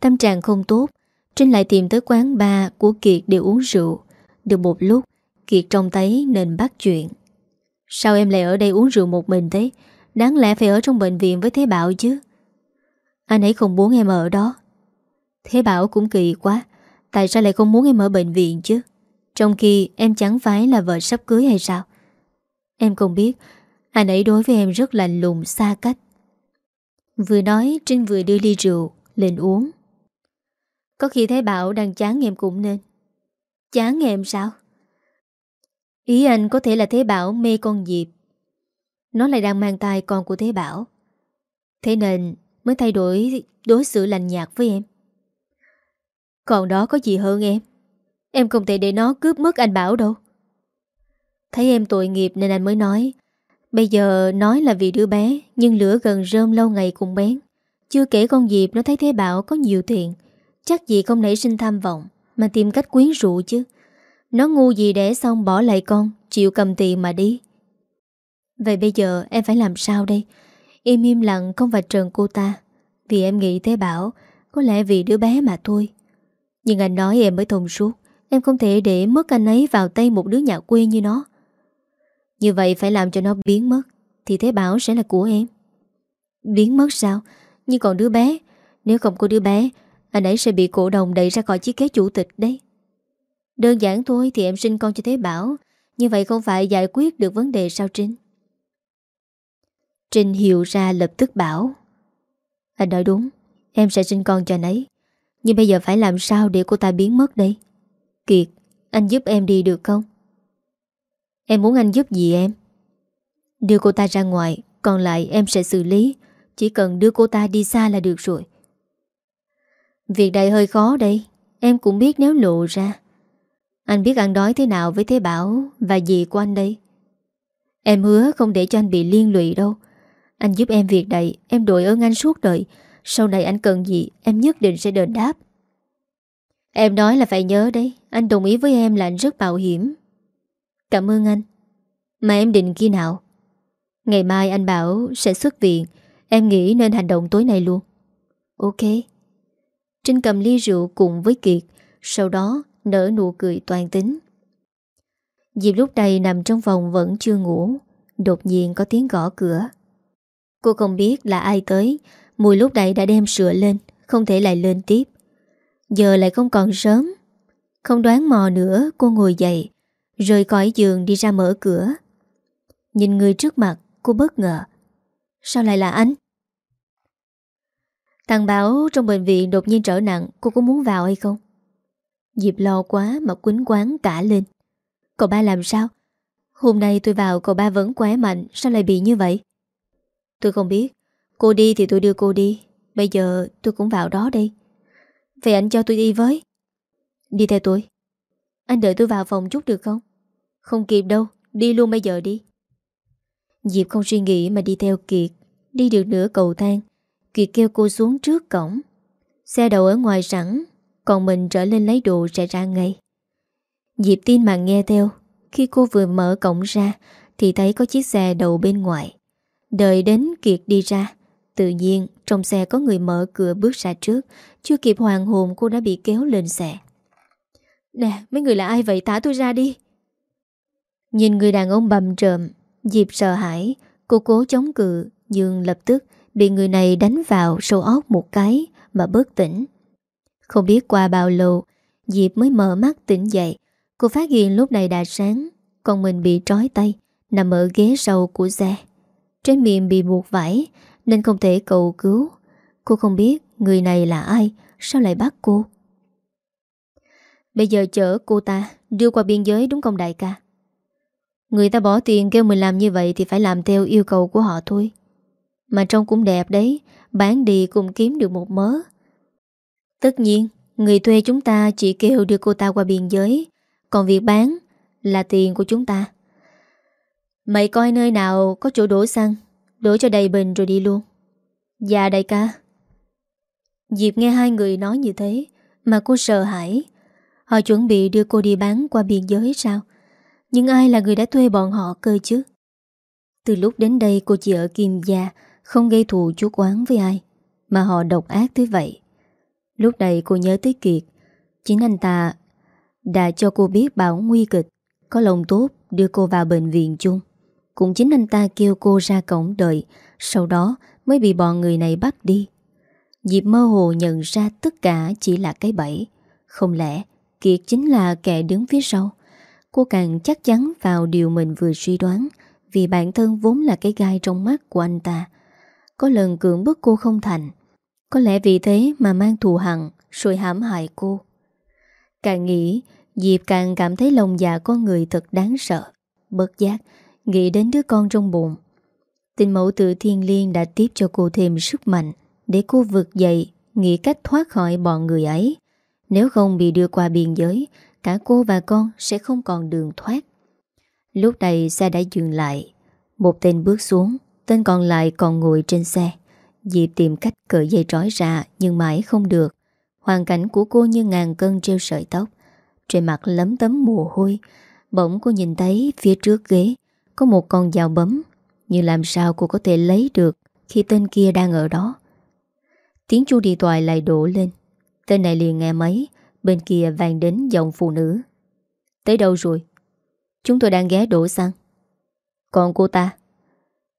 Tâm trạng không tốt, Trinh lại tìm tới quán ba của Kiệt để uống rượu. Được một lúc, Kiệt trông thấy nên bắt chuyện. Sao em lại ở đây uống rượu một mình thế? Đáng lẽ phải ở trong bệnh viện với Thế Bảo chứ. Anh ấy không muốn em ở đó. Thế Bảo cũng kỳ quá, Tại sao lại không muốn em ở bệnh viện chứ? Trong khi em chẳng phải là vợ sắp cưới hay sao? Em không biết. Anh ấy đối với em rất lạnh lùng xa cách. Vừa nói, Trinh vừa đưa ly rượu Lên uống. Có khi Thế Bảo đang chán em cũng nên. Chán em sao? Ý anh có thể là Thế Bảo mê con Diệp. Nó lại đang mang tay con của Thế Bảo. Thế nên mới thay đổi đối xử lành nhạt với em. Còn đó có gì hơn em? Em không thể để nó cướp mất anh Bảo đâu. Thấy em tội nghiệp nên anh mới nói. Bây giờ nói là vì đứa bé, Nhưng lửa gần rơm lâu ngày cũng bén. Chưa kể con Diệp nó thấy Thế Bảo có nhiều tiền. Chắc gì không nảy sinh tham vọng Mà tìm cách quyến rũ chứ. Nó ngu gì để xong bỏ lại con, Chịu cầm tiền mà đi. Vậy bây giờ em phải làm sao đây? Im im lặng không vạch trần cô ta. Vì em nghĩ Thế Bảo Có lẽ vì đứa bé mà thôi. Nhưng anh nói em mới thông suốt. Em không thể để mất anh ấy vào tay một đứa nhà quê như nó. Như vậy phải làm cho nó biến mất, Thì Thế Bảo sẽ là của em. Biến mất sao? Nhưng còn đứa bé, Nếu không có đứa bé, Anh ấy sẽ bị cổ đồng đẩy ra khỏi chiếc ghế chủ tịch đấy. Đơn giản thôi thì em sinh con cho Thế Bảo, Như vậy không phải giải quyết được vấn đề sao Trinh? Trinh hiểu ra lập tức bảo. Anh nói đúng, Em sẽ sinh con cho anh ấy, Nhưng bây giờ phải làm sao để cô ta biến mất đây? Kiệt, Anh giúp em đi được không? Em muốn anh giúp gì em? Đưa cô ta ra ngoài, Còn lại em sẽ xử lý. Chỉ cần đưa cô ta đi xa là được rồi. Việc này hơi khó đây. Em cũng biết nếu lộ ra. Anh biết ăn đói thế nào với Thế Bảo Và gì của anh đây? Em hứa không để cho anh bị liên lụy đâu. Anh giúp em việc này, Em đội ơn anh suốt đời. Sau này anh cần gì, Em nhất định sẽ đền đáp. Em nói là phải nhớ đấy. Anh đồng ý với em là anh rất bảo hiểm. Cảm ơn anh. Mà em định khi nào? Ngày mai anh bảo sẽ xuất viện. Em nghĩ nên hành động tối nay luôn. Ok. Trinh cầm ly rượu cùng với Kiệt, Sau đó nở nụ cười toàn tính. Diệp lúc này nằm trong phòng vẫn chưa ngủ, Đột nhiên có tiếng gõ cửa. Cô không biết là ai tới, Mùi lúc này đã đem sữa lên, Không thể lại lên tiếp. Giờ lại không còn sớm. Không đoán mò nữa, cô ngồi dậy, Rời khỏi giường đi ra mở cửa. Nhìn người trước mặt, Cô bất ngờ. Sao lại là anh? Thằng Bảo trong bệnh viện đột nhiên trở nặng, Cô có muốn vào hay không? Diệp lo quá mà quýnh quán cả lên. Cậu ba làm sao? Hôm nay tôi vào cậu ba vẫn khỏe mạnh, Sao lại bị như vậy? Tôi không biết. Cô đi thì tôi đưa cô đi. Bây giờ tôi cũng vào đó đây. Vậy anh cho tôi đi với. Đi theo tôi. Anh đợi tôi vào phòng chút được không? Không kịp đâu, Đi luôn bây giờ đi. Diệp không suy nghĩ mà đi theo Kiệt, Đi được nửa cầu thang. Kiệt kêu cô xuống trước cổng. Xe đầu ở ngoài sẵn, Còn mình trở lên lấy đồ sẽ ra ngay. Diệp tin mà nghe theo, Khi cô vừa mở cổng ra Thì thấy có chiếc xe đầu bên ngoài. Đợi đến Kiệt đi ra, Tự nhiên trong xe có người mở cửa bước ra trước, Chưa kịp hoàng hồn cô đã bị kéo lên xe. Nè, mấy người là ai vậy? Tả tôi ra đi. Nhìn người đàn ông bầm trợm Diệp sợ hãi. Cô cố chống cự, Nhưng lập tức bị người này đánh vào sâu óc một cái Mà bớt tỉnh. Không biết qua bao lâu, Diệp mới mở mắt tỉnh dậy. Cô phát hiện lúc này đã sáng Còn mình bị trói tay, Nằm ở ghế sau của xe. Trên miệng bị buộc vải, Nên không thể cầu cứu. Cô không biết người này là ai, Sao lại bắt cô? Bây giờ chở cô ta Đưa qua biên giới đúng không đại ca? Người ta bỏ tiền kêu mình làm như vậy Thì phải làm theo yêu cầu của họ thôi. Mà trông cũng đẹp đấy, Bán đi cũng kiếm được một mớ. Tất nhiên, Người thuê chúng ta chỉ kêu đưa cô ta qua biên giới, Còn việc bán Là tiền của chúng ta. Mày coi nơi nào có chỗ đổ xăng, Đổ cho đầy bình rồi đi luôn. Dạ đại ca. Diệp nghe hai người nói như thế Mà cô sợ hãi. Họ chuẩn bị đưa cô đi bán qua biên giới sao? Nhưng ai là người đã thuê bọn họ cơ chứ? Từ lúc đến đây, cô chỉ ở Kim Gia, Không gây thù chuốc oán với ai, Mà họ độc ác tới vậy. Lúc này cô nhớ tới Kiệt. Chính anh ta Đã cho cô biết bảo nguy kịch, Có lòng tốt, đưa cô vào bệnh viện chung. Cũng chính anh ta kêu cô ra cổng đợi, Sau đó mới bị bọn người này bắt đi. Diệp mơ hồ nhận ra tất cả chỉ là cái bẫy. Không lẽ Kiệt chính là kẻ đứng phía sau. Cô càng chắc chắn vào điều mình vừa suy đoán, Vì bản thân vốn là cái gai trong mắt của anh ta. Có lần cưỡng bức cô không thành. Có lẽ vì thế mà mang thù hằn, Rồi hãm hại cô. Càng nghĩ, Diệp càng cảm thấy lòng dạ con người thật đáng sợ, Bất giác, Nghĩ đến đứa con trong bụng. Tình mẫu tự thiên liêng đã tiếp cho cô thêm sức mạnh Để cô vượt dậy, Nghĩ cách thoát khỏi bọn người ấy. Nếu không bị đưa qua biên giới, Cả cô và con sẽ không còn đường thoát. Lúc này xe đã dừng lại. Một tên bước xuống, Tên còn lại còn ngồi trên xe. Diệp tìm cách cởi dây trói ra Nhưng mãi không được. Hoàn cảnh của cô như ngàn cân treo sợi tóc. Trên mặt lấm tấm mồ hôi. Bỗng cô nhìn thấy phía trước ghế, Có một con dao bấm. Nhưng làm sao cô có thể lấy được Khi tên kia đang ở đó? Tiếng chu điện thoại lại đổ lên. Tên này liền nghe máy, Bên kia vang đến giọng phụ nữ. Tới đâu rồi? Chúng tôi đang ghé đổ xăng Còn cô ta?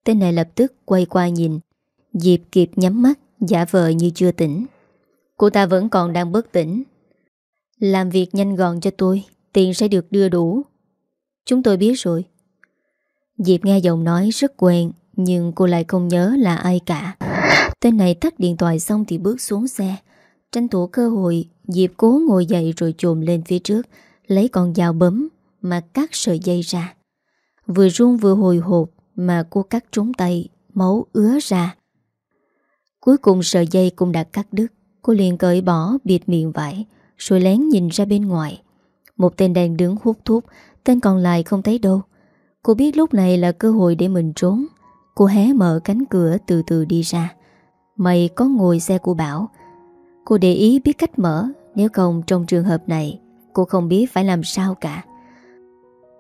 Tên này lập tức quay qua nhìn Diệp kịp nhắm mắt, Giả vờ như chưa tỉnh. Cô ta vẫn còn đang bất tỉnh. Làm việc nhanh gọn cho tôi, Tiền sẽ được đưa đủ. Chúng tôi biết rồi. Diệp nghe giọng nói rất quen, Nhưng cô lại không nhớ là ai cả. Tên này tắt điện thoại xong thì bước xuống xe. Tranh thủ cơ hội, Diệp cố ngồi dậy rồi trồm lên phía trước, Lấy con dao bấm Mà cắt sợi dây ra. Vừa run vừa hồi hộp Mà cô cắt trúng tay, Máu ứa ra. Cuối cùng sợi dây cũng đã cắt đứt. Cô liền cởi bỏ bịt miệng vải, Rồi lén nhìn ra bên ngoài. Một tên đang đứng hút thuốc, Tên còn lại không thấy đâu. Cô biết lúc này là cơ hội để mình trốn. Cô hé mở cánh cửa từ từ đi ra. Mày có ngồi xe của Bảo Cô để ý biết cách mở, Nếu không trong trường hợp này, Cô không biết phải làm sao cả.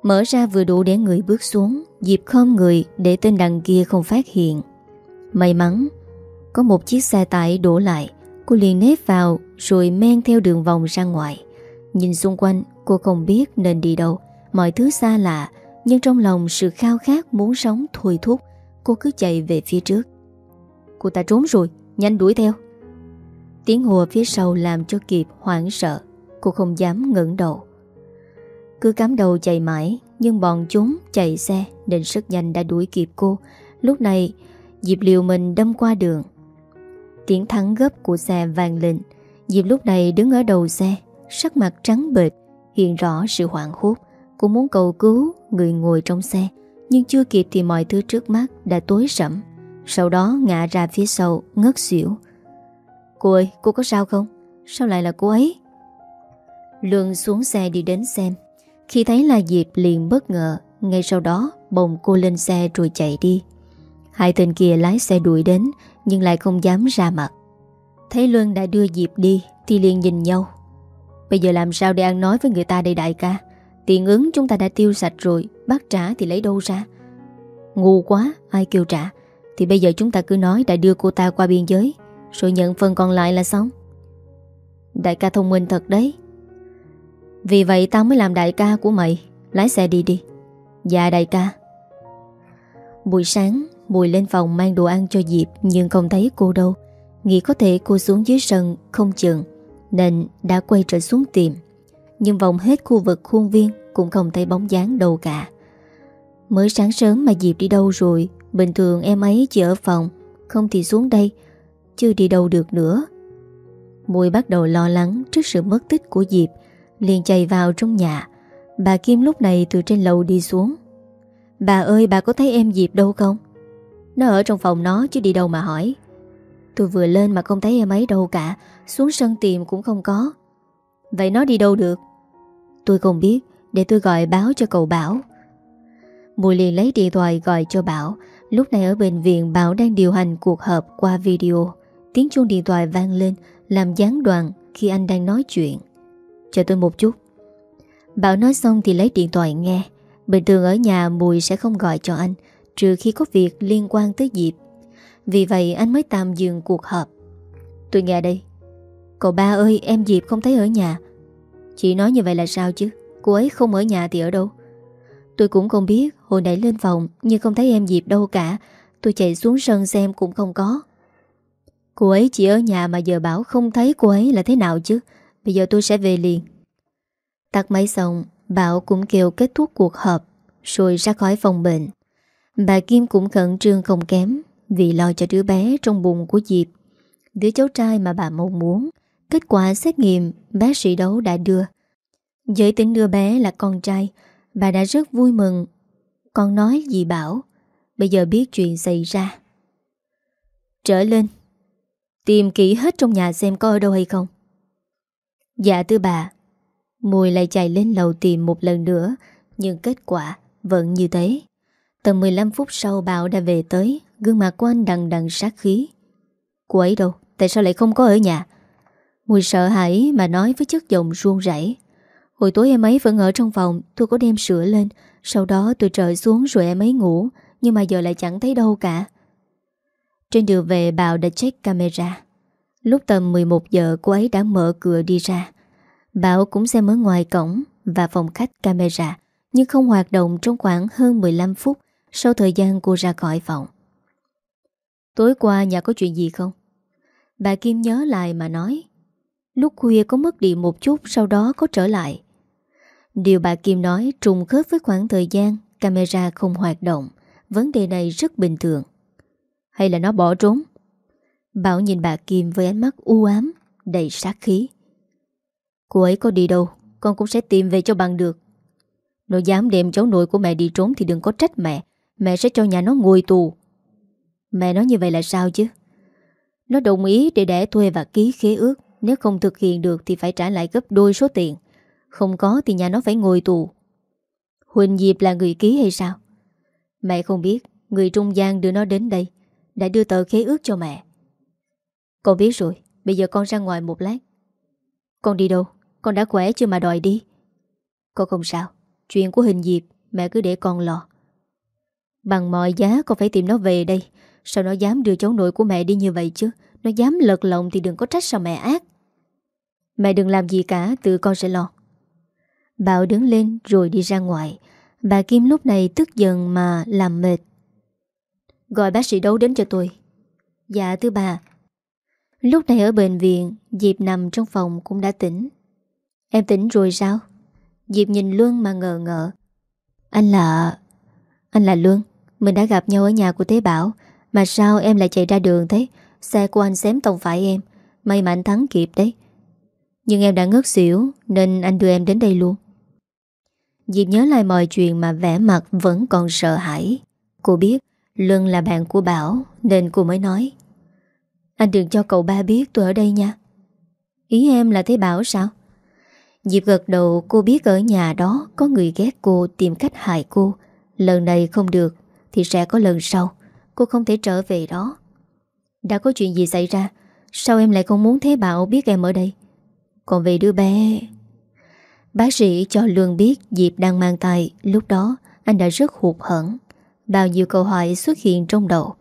Mở ra vừa đủ để người bước xuống, Dịp khom người để tên đằng kia không phát hiện. May mắn, Có một chiếc xe tải đổ lại, Cô liền nếp vào Rồi men theo đường vòng ra ngoài. Nhìn xung quanh, cô không biết nên đi đâu. Mọi thứ xa lạ, Nhưng trong lòng sự khao khát muốn sống thôi thúc, Cô cứ chạy về phía trước. Cô ta trốn rồi, Nhanh đuổi theo. Tiếng hùa phía sau làm cho Kiệt hoảng sợ, Cô không dám ngẩng đầu. Cứ cắm đầu chạy mãi, Nhưng bọn chúng chạy xe Nên rất nhanh đã đuổi kịp cô. Lúc này, Diệp liều mình đâm qua đường. Tiếng thắng gấp của xe vang lên. Diệp lúc này đứng ở đầu xe, Sắc mặt trắng bệt Hiện rõ sự hoảng hốt. Cô muốn cầu cứu người ngồi trong xe, Nhưng chưa kịp thì mọi thứ trước mắt đã tối sẫm. Sau đó ngã ra phía sau, ngất xỉu. Cô ơi, cô có sao không? Sao lại là cô ấy? Lương xuống xe đi đến xem. Khi thấy là Diệp liền bất ngờ, Ngay sau đó bồng cô lên xe rồi chạy đi. Hai tên kia lái xe đuổi đến, Nhưng lại không dám ra mặt. Thấy Luân đã đưa Diệp đi, Thì liền nhìn nhau. Bây giờ làm sao để ăn nói với người ta đây đại ca? Tiền ứng chúng ta đã tiêu sạch rồi Bắt trả thì lấy đâu ra? Ngu quá, ai kêu trả? Thì bây giờ chúng ta cứ nói đã đưa cô ta qua biên giới. Rồi nhận phần còn lại là xong. Đại ca thông minh thật đấy. Vì vậy tao mới làm đại ca của mày. Lái xe đi đi. Dạ đại ca. Buổi sáng Mùi lên phòng mang đồ ăn cho Diệp, Nhưng không thấy cô đâu. Nghĩ có thể cô xuống dưới sân, không chừng, Nên đã quay trở xuống tìm Nhưng vòng hết khu vực khuôn viên Cũng không thấy bóng dáng đâu cả. Mới sáng sớm mà Diệp đi đâu rồi? Bình thường em ấy chỉ ở phòng, Không thì xuống đây chưa đi đâu được nữa. Mùi bắt đầu lo lắng trước sự mất tích của Diệp, liền chạy vào trong nhà. Bà Kim lúc này từ trên lầu đi xuống. Bà ơi, bà có thấy em Diệp đâu không? Nó ở trong phòng nó chứ đi đâu mà hỏi. Tôi vừa lên mà không thấy em ấy đâu cả, Xuống sân tìm cũng không có. Vậy nó đi đâu được? Tôi không biết, Để tôi gọi báo cho cậu Bảo. Mùi liền lấy điện thoại gọi cho Bảo, Lúc này ở bệnh viện Bảo đang điều hành cuộc họp qua video. Tiếng chuông điện thoại vang lên, Làm gián đoạn khi anh đang nói chuyện. Chờ tôi một chút. Bảo nói xong thì lấy điện thoại nghe. Bình thường ở nhà Mùi sẽ không gọi cho anh, Trừ khi có việc liên quan tới Diệp Vì vậy anh mới tạm dừng cuộc họp. Tôi nghe đây. Cậu ba ơi, em Diệp không thấy ở nhà. Chị nói như vậy là sao chứ? Cô ấy không ở nhà thì ở đâu? Tôi cũng không biết, Hồi nãy lên phòng Nhưng không thấy em Diệp đâu cả. Tôi chạy xuống sân xem cũng không có. Cô ấy chỉ ở nhà mà giờ bảo không thấy cô ấy là thế nào chứ. Bây giờ tôi sẽ về liền. Tắt máy xong, Bảo cũng kêu kết thúc cuộc họp, Rồi ra khỏi phòng bệnh. Bà Kim cũng khẩn trương không kém, Vì lo cho đứa bé trong bụng của Diệp. Đứa cháu trai mà bà mong muốn, Kết quả xét nghiệm, Bác sĩ đấu đã đưa. Giới tính đứa bé là con trai, Bà đã rất vui mừng. Con nói gì bảo? Bây giờ biết chuyện xảy ra. Trở lên. Tìm kỹ hết trong nhà xem có ở đâu hay không. Dạ thưa bà. Mùi lại chạy lên lầu tìm một lần nữa, Nhưng kết quả vẫn như thế. Tầm 15 phút sau Bảo đã về tới, Gương mặt của anh đằng đằng sát khí. Cô ấy đâu? Tại sao lại không có ở nhà? Mùi sợ hãi mà nói với chất giọng ruông rảy. Hồi tối em ấy vẫn ở trong phòng, Tôi có đem sữa lên. Sau đó tôi trời xuống rồi em ấy ngủ, Nhưng mà giờ lại chẳng thấy đâu cả. Trên đường về, Bảo đã check camera. Lúc tầm 11 giờ, cô ấy đã mở cửa đi ra. Bảo cũng xem ở ngoài cổng Và phòng khách camera, Nhưng không hoạt động trong khoảng hơn 15 phút Sau thời gian cô ra khỏi phòng. Tối qua nhà có chuyện gì không? Bà Kim nhớ lại mà nói, Lúc khuya có mất điện một chút, Sau đó có trở lại. Điều bà Kim nói trùng khớp với khoảng thời gian Camera không hoạt động, Vấn đề này rất bình thường. Hay là nó bỏ trốn? Bảo nhìn bà Kim với ánh mắt u ám, Đầy sát khí. Cô ấy có đi đâu, Con cũng sẽ tìm về cho bằng được. Nó dám đem cháu nội của mẹ đi trốn Thì đừng có trách mẹ Mẹ sẽ cho nhà nó ngồi tù. Mẹ nói như vậy là sao chứ? Nó đồng ý để đẻ thuê và ký khế ước, Nếu không thực hiện được Thì phải trả lại gấp đôi số tiền. Không có thì nhà nó phải ngồi tù. Huỳnh Diệp là người ký hay sao? Mẹ không biết, Người trung gian đưa nó đến đây. Đã đưa tờ khế ước cho mẹ. Con biết rồi, Bây giờ con ra ngoài một lát. Con đi đâu? Con đã khỏe chưa mà đòi đi? Con không sao, Chuyện của Hình Diệp Mẹ cứ để con lo. Bằng mọi giá con phải tìm nó về đây, Sao nó dám đưa cháu nội của mẹ đi như vậy chứ? Nó dám lật lộn thì đừng có trách sao mẹ ác. Mẹ đừng làm gì cả, Tự con sẽ lo. Bảo đứng lên rồi đi ra ngoài. Bà Kim lúc này tức giận mà làm mệt. Gọi bác sĩ đấu đến cho tôi. Dạ thưa bà. Lúc này ở bệnh viện, Diệp nằm trong phòng cũng đã tỉnh. Em tỉnh rồi sao? Diệp nhìn Luân mà ngờ ngợ Anh là Anh là Luân. Mình đã gặp nhau ở nhà của Tế Bảo. Mà sao em lại chạy ra đường thế? Xe của anh xém tông phải em. May mà anh thắng kịp đấy. Nhưng em đã ngất xỉu, Nên anh đưa em đến đây luôn. Diệp nhớ lại mọi chuyện mà vẻ mặt vẫn còn sợ hãi. Cô biết Luân là bạn của Bảo, Nên cô mới nói. Anh đừng cho cậu ba biết tôi ở đây nha. Ý em là thấy Bảo sao? Diệp gật đầu, cô biết ở nhà đó Có người ghét cô, tìm cách hại cô. Lần này không được, Thì sẽ có lần sau. Cô không thể trở về đó. Đã có chuyện gì xảy ra? Sao em lại không muốn Thế Bảo biết em ở đây? Còn về đứa bé. Bác sĩ cho Lương biết Diệp đang mang thai. Lúc đó anh đã rất hụt hẳn Bao nhiêu câu hỏi xuất hiện trong đầu.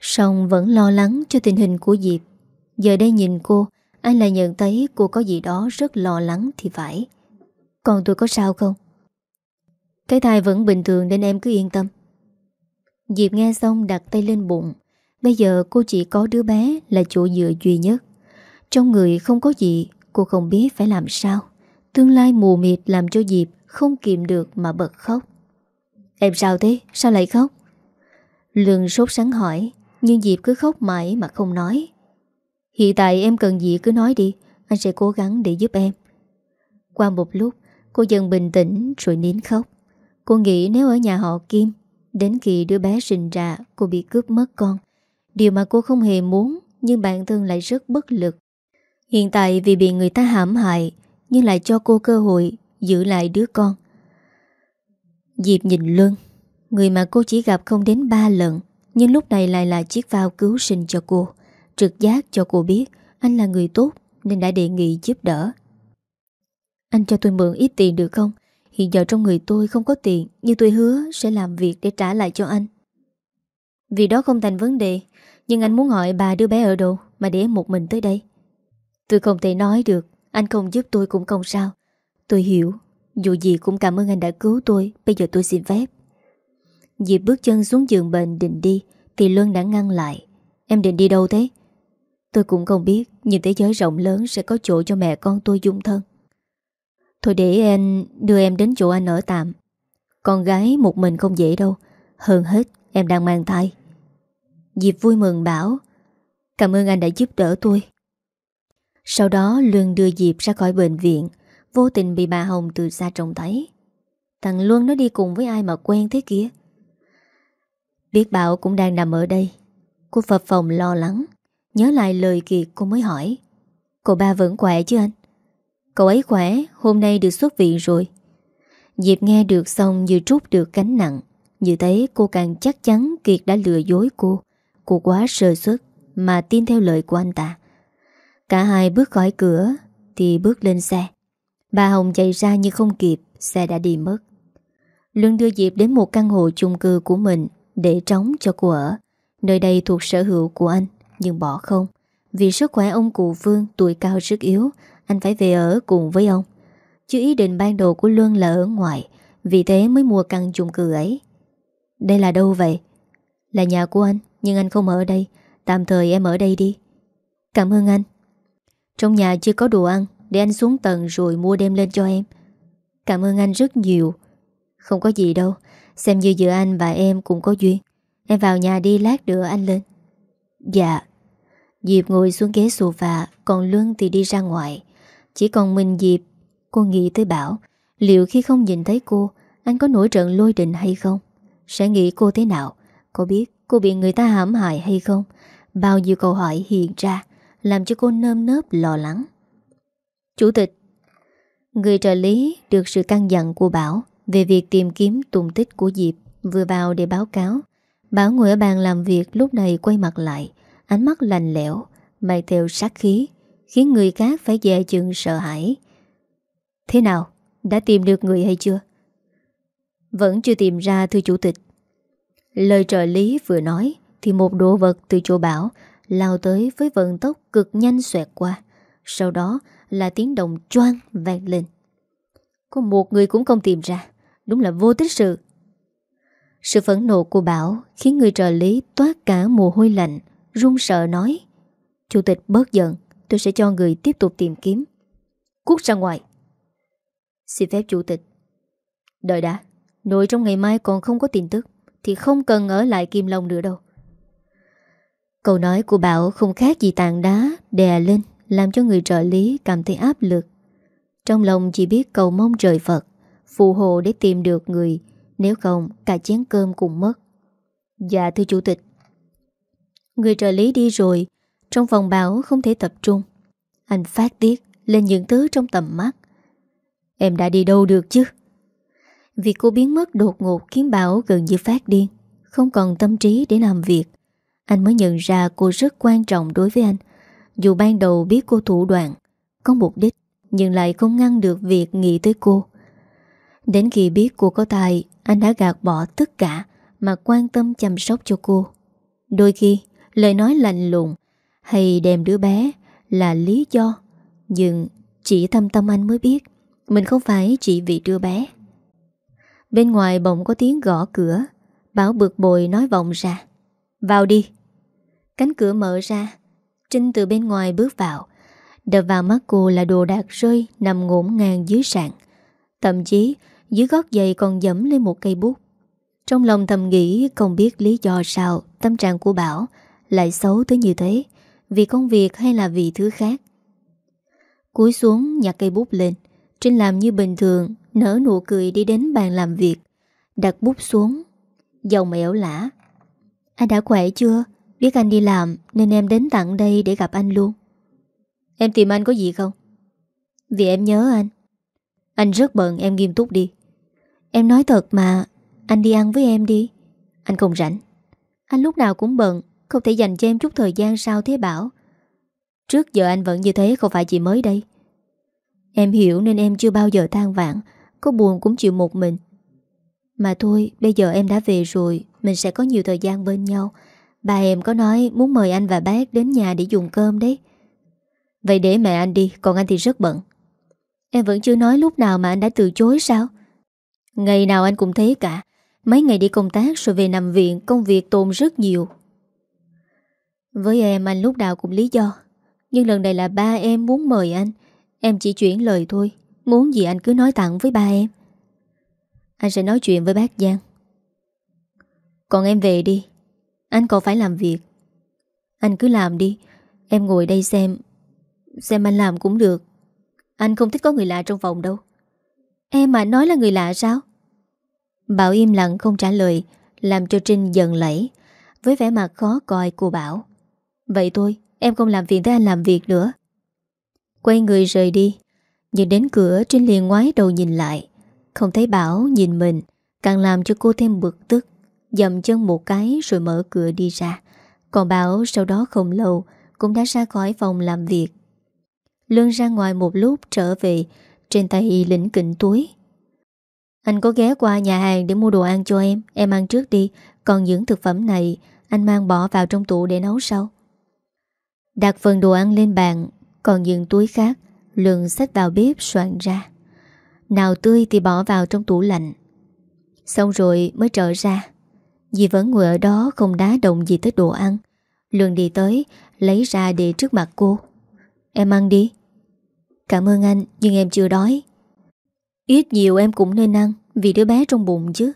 Song vẫn lo lắng cho tình hình của Diệp. Giờ đây nhìn cô Anh lại nhận thấy cô có gì đó rất lo lắng thì phải. Còn tôi có sao không? Cái thai vẫn bình thường nên em cứ yên tâm. Diệp nghe xong đặt tay lên bụng. Bây giờ cô chỉ có đứa bé là chỗ dựa duy nhất. Trong người không có gì, Cô không biết phải làm sao. Tương lai mù mịt làm cho Diệp không kìm được mà bật khóc. Em sao thế? Sao lại khóc? Lương sốt sắng hỏi, nhưng Diệp cứ khóc mãi mà không nói. Hiện tại em cần gì cứ nói đi, anh sẽ cố gắng để giúp em. Qua một lúc, cô dần bình tĩnh rồi nín khóc. Cô nghĩ nếu ở nhà họ Kim, đến khi đứa bé sinh ra, cô bị cướp mất con. Điều mà cô không hề muốn, nhưng bản thân lại rất bất lực. Hiện tại vì bị người ta hãm hại, nhưng lại cho cô cơ hội giữ lại đứa con. Diệp nhìn Luân, người mà cô chỉ gặp không đến 3 lần, nhưng lúc này lại là chiếc phao cứu sinh cho cô, trực giác cho cô biết anh là người tốt nên đã đề nghị giúp đỡ. Anh cho tôi mượn ít tiền được không? Hiện giờ trong người tôi không có tiền Nhưng tôi hứa sẽ làm việc để trả lại cho anh. Vì đó không thành vấn đề Nhưng anh muốn hỏi bà đứa bé ở đâu Mà để một mình tới đây? Tôi không thể nói được anh không giúp tôi cũng không sao. Tôi hiểu. Dù gì cũng cảm ơn anh đã cứu tôi, Bây giờ tôi xin phép. Diệp bước chân xuống giường bệnh định đi, Thì Luân đã ngăn lại. Em định đi đâu thế? Tôi cũng không biết Nhưng thế giới rộng lớn sẽ có chỗ cho mẹ con tôi dung thân. Thôi để em đưa em đến chỗ anh ở tạm. Con gái một mình không dễ đâu, Hơn hết em đang mang thai. Diệp vui mừng bảo, Cảm ơn anh đã giúp đỡ tôi. Sau đó Luân đưa Diệp ra khỏi bệnh viện. Vô tình bị bà Hồng từ xa trông thấy. Thằng Luân nó đi cùng với ai mà quen thế kia? Biết Bảo cũng đang nằm ở đây. Cô phập phòng lo lắng, Nhớ lại lời Kiệt cô mới hỏi. Cô ba vẫn khỏe chứ anh? Cậu ấy khỏe, Hôm nay được xuất viện rồi. Diệp nghe được xong như trút được cánh nặng, Như thế cô càng chắc chắn Kiệt đã lừa dối cô. Cô quá sơ suất Mà tin theo lời của anh ta. Cả hai bước khỏi cửa Thì bước lên xe. Bà Hồng chạy ra nhưng không kịp, Xe đã đi mất. Lương đưa Diệp đến một căn hộ chung cư của mình Để trống cho cô ở. Nơi đây thuộc sở hữu của anh, Nhưng bỏ không. Vì sức khỏe ông cụ vương tuổi cao sức yếu, Anh phải về ở cùng với ông. Chứ ý định ban đầu của Luân là ở ngoài, Vì thế mới mua căn chung cư ấy. Đây là đâu vậy? Là nhà của anh, Nhưng anh không ở đây. Tạm thời em ở đây đi. Cảm ơn anh. Trong nhà chưa có đồ ăn. Để anh xuống tầng rồi mua đem lên cho em. Cảm ơn anh rất nhiều. Không có gì đâu, Xem như giữa anh và em cũng có duyên. Em vào nhà đi lát nữa anh lên. Dạ. Diệp ngồi xuống ghế sofa, Còn Luân thì đi ra ngoài. Chỉ còn mình Diệp, Cô nghĩ tới Bảo, Liệu khi không nhìn thấy cô, Anh có nổi trận lôi đình hay không? Sẽ nghĩ cô thế nào? Cô biết cô bị người ta hãm hại hay không? Bao nhiêu câu hỏi hiện ra, Làm cho cô nơm nớp lo lắng. Chủ tịch Người trợ lý được sự căn dặn của Bảo Về việc tìm kiếm tung tích của Diệp Vừa vào để báo cáo Bảo ngồi ở bàn làm việc lúc này quay mặt lại, Ánh mắt lành lẽo, Mang theo sát khí, Khiến người khác phải dè chừng sợ hãi Thế nào? Đã tìm được người hay chưa? Vẫn chưa tìm ra, thưa chủ tịch Lời trợ lý vừa nói Thì một đồ vật từ chỗ bảo Lao tới với vận tốc cực nhanh xoẹt qua Sau đó là tiếng động choang vang lên. Có một người cũng không tìm ra, Đúng là vô tích sự. Sự phẫn nộ của Bảo Khiến người trợ lý toát cả mồ hôi lạnh, run sợ nói, Chủ tịch bớt giận, Tôi sẽ cho người tiếp tục tìm kiếm. Cút ra ngoài. Xin phép, chủ tịch. Đợi đã, Nội trong ngày mai còn không có tin tức, Thì không cần ở lại Kim Long nữa đâu. Câu nói của Bảo không khác gì tàn đá Đè lên. Làm cho người trợ lý cảm thấy áp lực. Trong lòng chỉ biết cầu mong trời Phật, Phù hộ để tìm được người, Nếu không cả chén cơm cũng mất. Dạ thưa chủ tịch. Người trợ lý đi rồi, Trong phòng Bảo không thể tập trung. Anh phát tiết lên những thứ trong tầm mắt. Em đã đi đâu được chứ? Việc cô biến mất đột ngột khiến Bảo gần như phát điên, Không còn tâm trí để làm việc. Anh mới nhận ra cô rất quan trọng đối với anh dù ban đầu biết cô thủ đoạn, Có mục đích, Nhưng lại không ngăn được việc nghĩ tới cô. Đến khi biết cô có tài Anh đã gạt bỏ tất cả Mà quan tâm chăm sóc cho cô. Đôi khi, lời nói lạnh lùng Hay đem đứa bé Là lý do, Nhưng chỉ thâm tâm anh mới biết mình không phải chỉ vì đứa bé. Bên ngoài bỗng có tiếng gõ cửa Bảo bực bội nói vọng ra, Vào đi. Cánh cửa mở ra Trinh từ bên ngoài bước vào. Đập vào mắt cô là đồ đạc rơi Nằm ngổn ngang dưới sàn. Thậm chí, dưới gót giày còn dẫm lên một cây bút. Trong lòng thầm nghĩ Không biết lý do sao, Tâm trạng của Bảo lại xấu tới như thế, Vì công việc hay là vì thứ khác. Cúi xuống nhặt cây bút lên. Trinh làm như bình thường, Nở nụ cười đi đến bàn làm việc. Đặt bút xuống Dòng mẹo lã Anh đã khỏe chưa? Biết anh đi làm Nên em đến tặng đây để gặp anh luôn. Em tìm anh có gì không? Vì em nhớ anh. Anh rất bận em nghiêm túc đi. Em nói thật mà Anh đi ăn với em đi. Anh không rảnh. Anh lúc nào cũng bận Không thể dành cho em chút thời gian sao thế bảo? Trước giờ anh vẫn như thế không phải chỉ mới đây. Em hiểu nên em chưa bao giờ than vãn Có buồn cũng chịu một mình. Mà thôi bây giờ em đã về rồi Mình sẽ có nhiều thời gian bên nhau Bà em có nói muốn mời anh và bác đến nhà để dùng cơm đấy. Vậy để mẹ anh đi, Còn anh thì rất bận. Em vẫn chưa nói lúc nào mà anh đã từ chối sao? Ngày nào anh cũng thế cả. Mấy ngày đi công tác rồi về nằm viện, Công việc tồn rất nhiều. Với em, anh lúc nào cũng lý do. Nhưng lần này là ba em muốn mời anh. Em chỉ chuyển lời thôi. Muốn gì anh cứ nói thẳng với ba em. Anh sẽ nói chuyện với bác Giang. Còn em về đi. Anh còn phải làm việc? Anh cứ làm đi. Em ngồi đây xem Xem anh làm cũng được. Anh không thích có người lạ trong phòng đâu. Em mà nói là người lạ sao? Bảo im lặng không trả lời, Làm cho Trinh giận lẫy, Với vẻ mặt khó coi của Bảo. Vậy thôi, em không làm phiền tới anh làm việc nữa. Quay người rời đi. Nhưng đến cửa, Trinh liền ngoái đầu nhìn lại. Không thấy Bảo nhìn mình, Càng làm cho cô thêm bực tức. Dầm chân một cái rồi mở cửa đi ra. Còn Bảo sau đó không lâu, Cũng đã ra khỏi phòng làm việc. Lương ra ngoài một lúc trở về, Trên tay lĩnh kỉnh túi. Anh có ghé qua nhà hàng để mua đồ ăn cho em Em ăn trước đi. Còn những thực phẩm này, Anh mang bỏ vào trong tủ để nấu sau. Đặt phần đồ ăn lên bàn, Còn những túi khác, Lương xách vào bếp soạn ra. Nào tươi thì bỏ vào trong tủ lạnh. Xong rồi mới trở ra. Dì vẫn ngồi ở đó không đá động gì tới đồ ăn. Lương đi tới, Lấy ra để trước mặt cô. Em ăn đi. Cảm ơn anh, nhưng em chưa đói. Ít nhiều em cũng nên ăn, Vì đứa bé trong bụng chứ.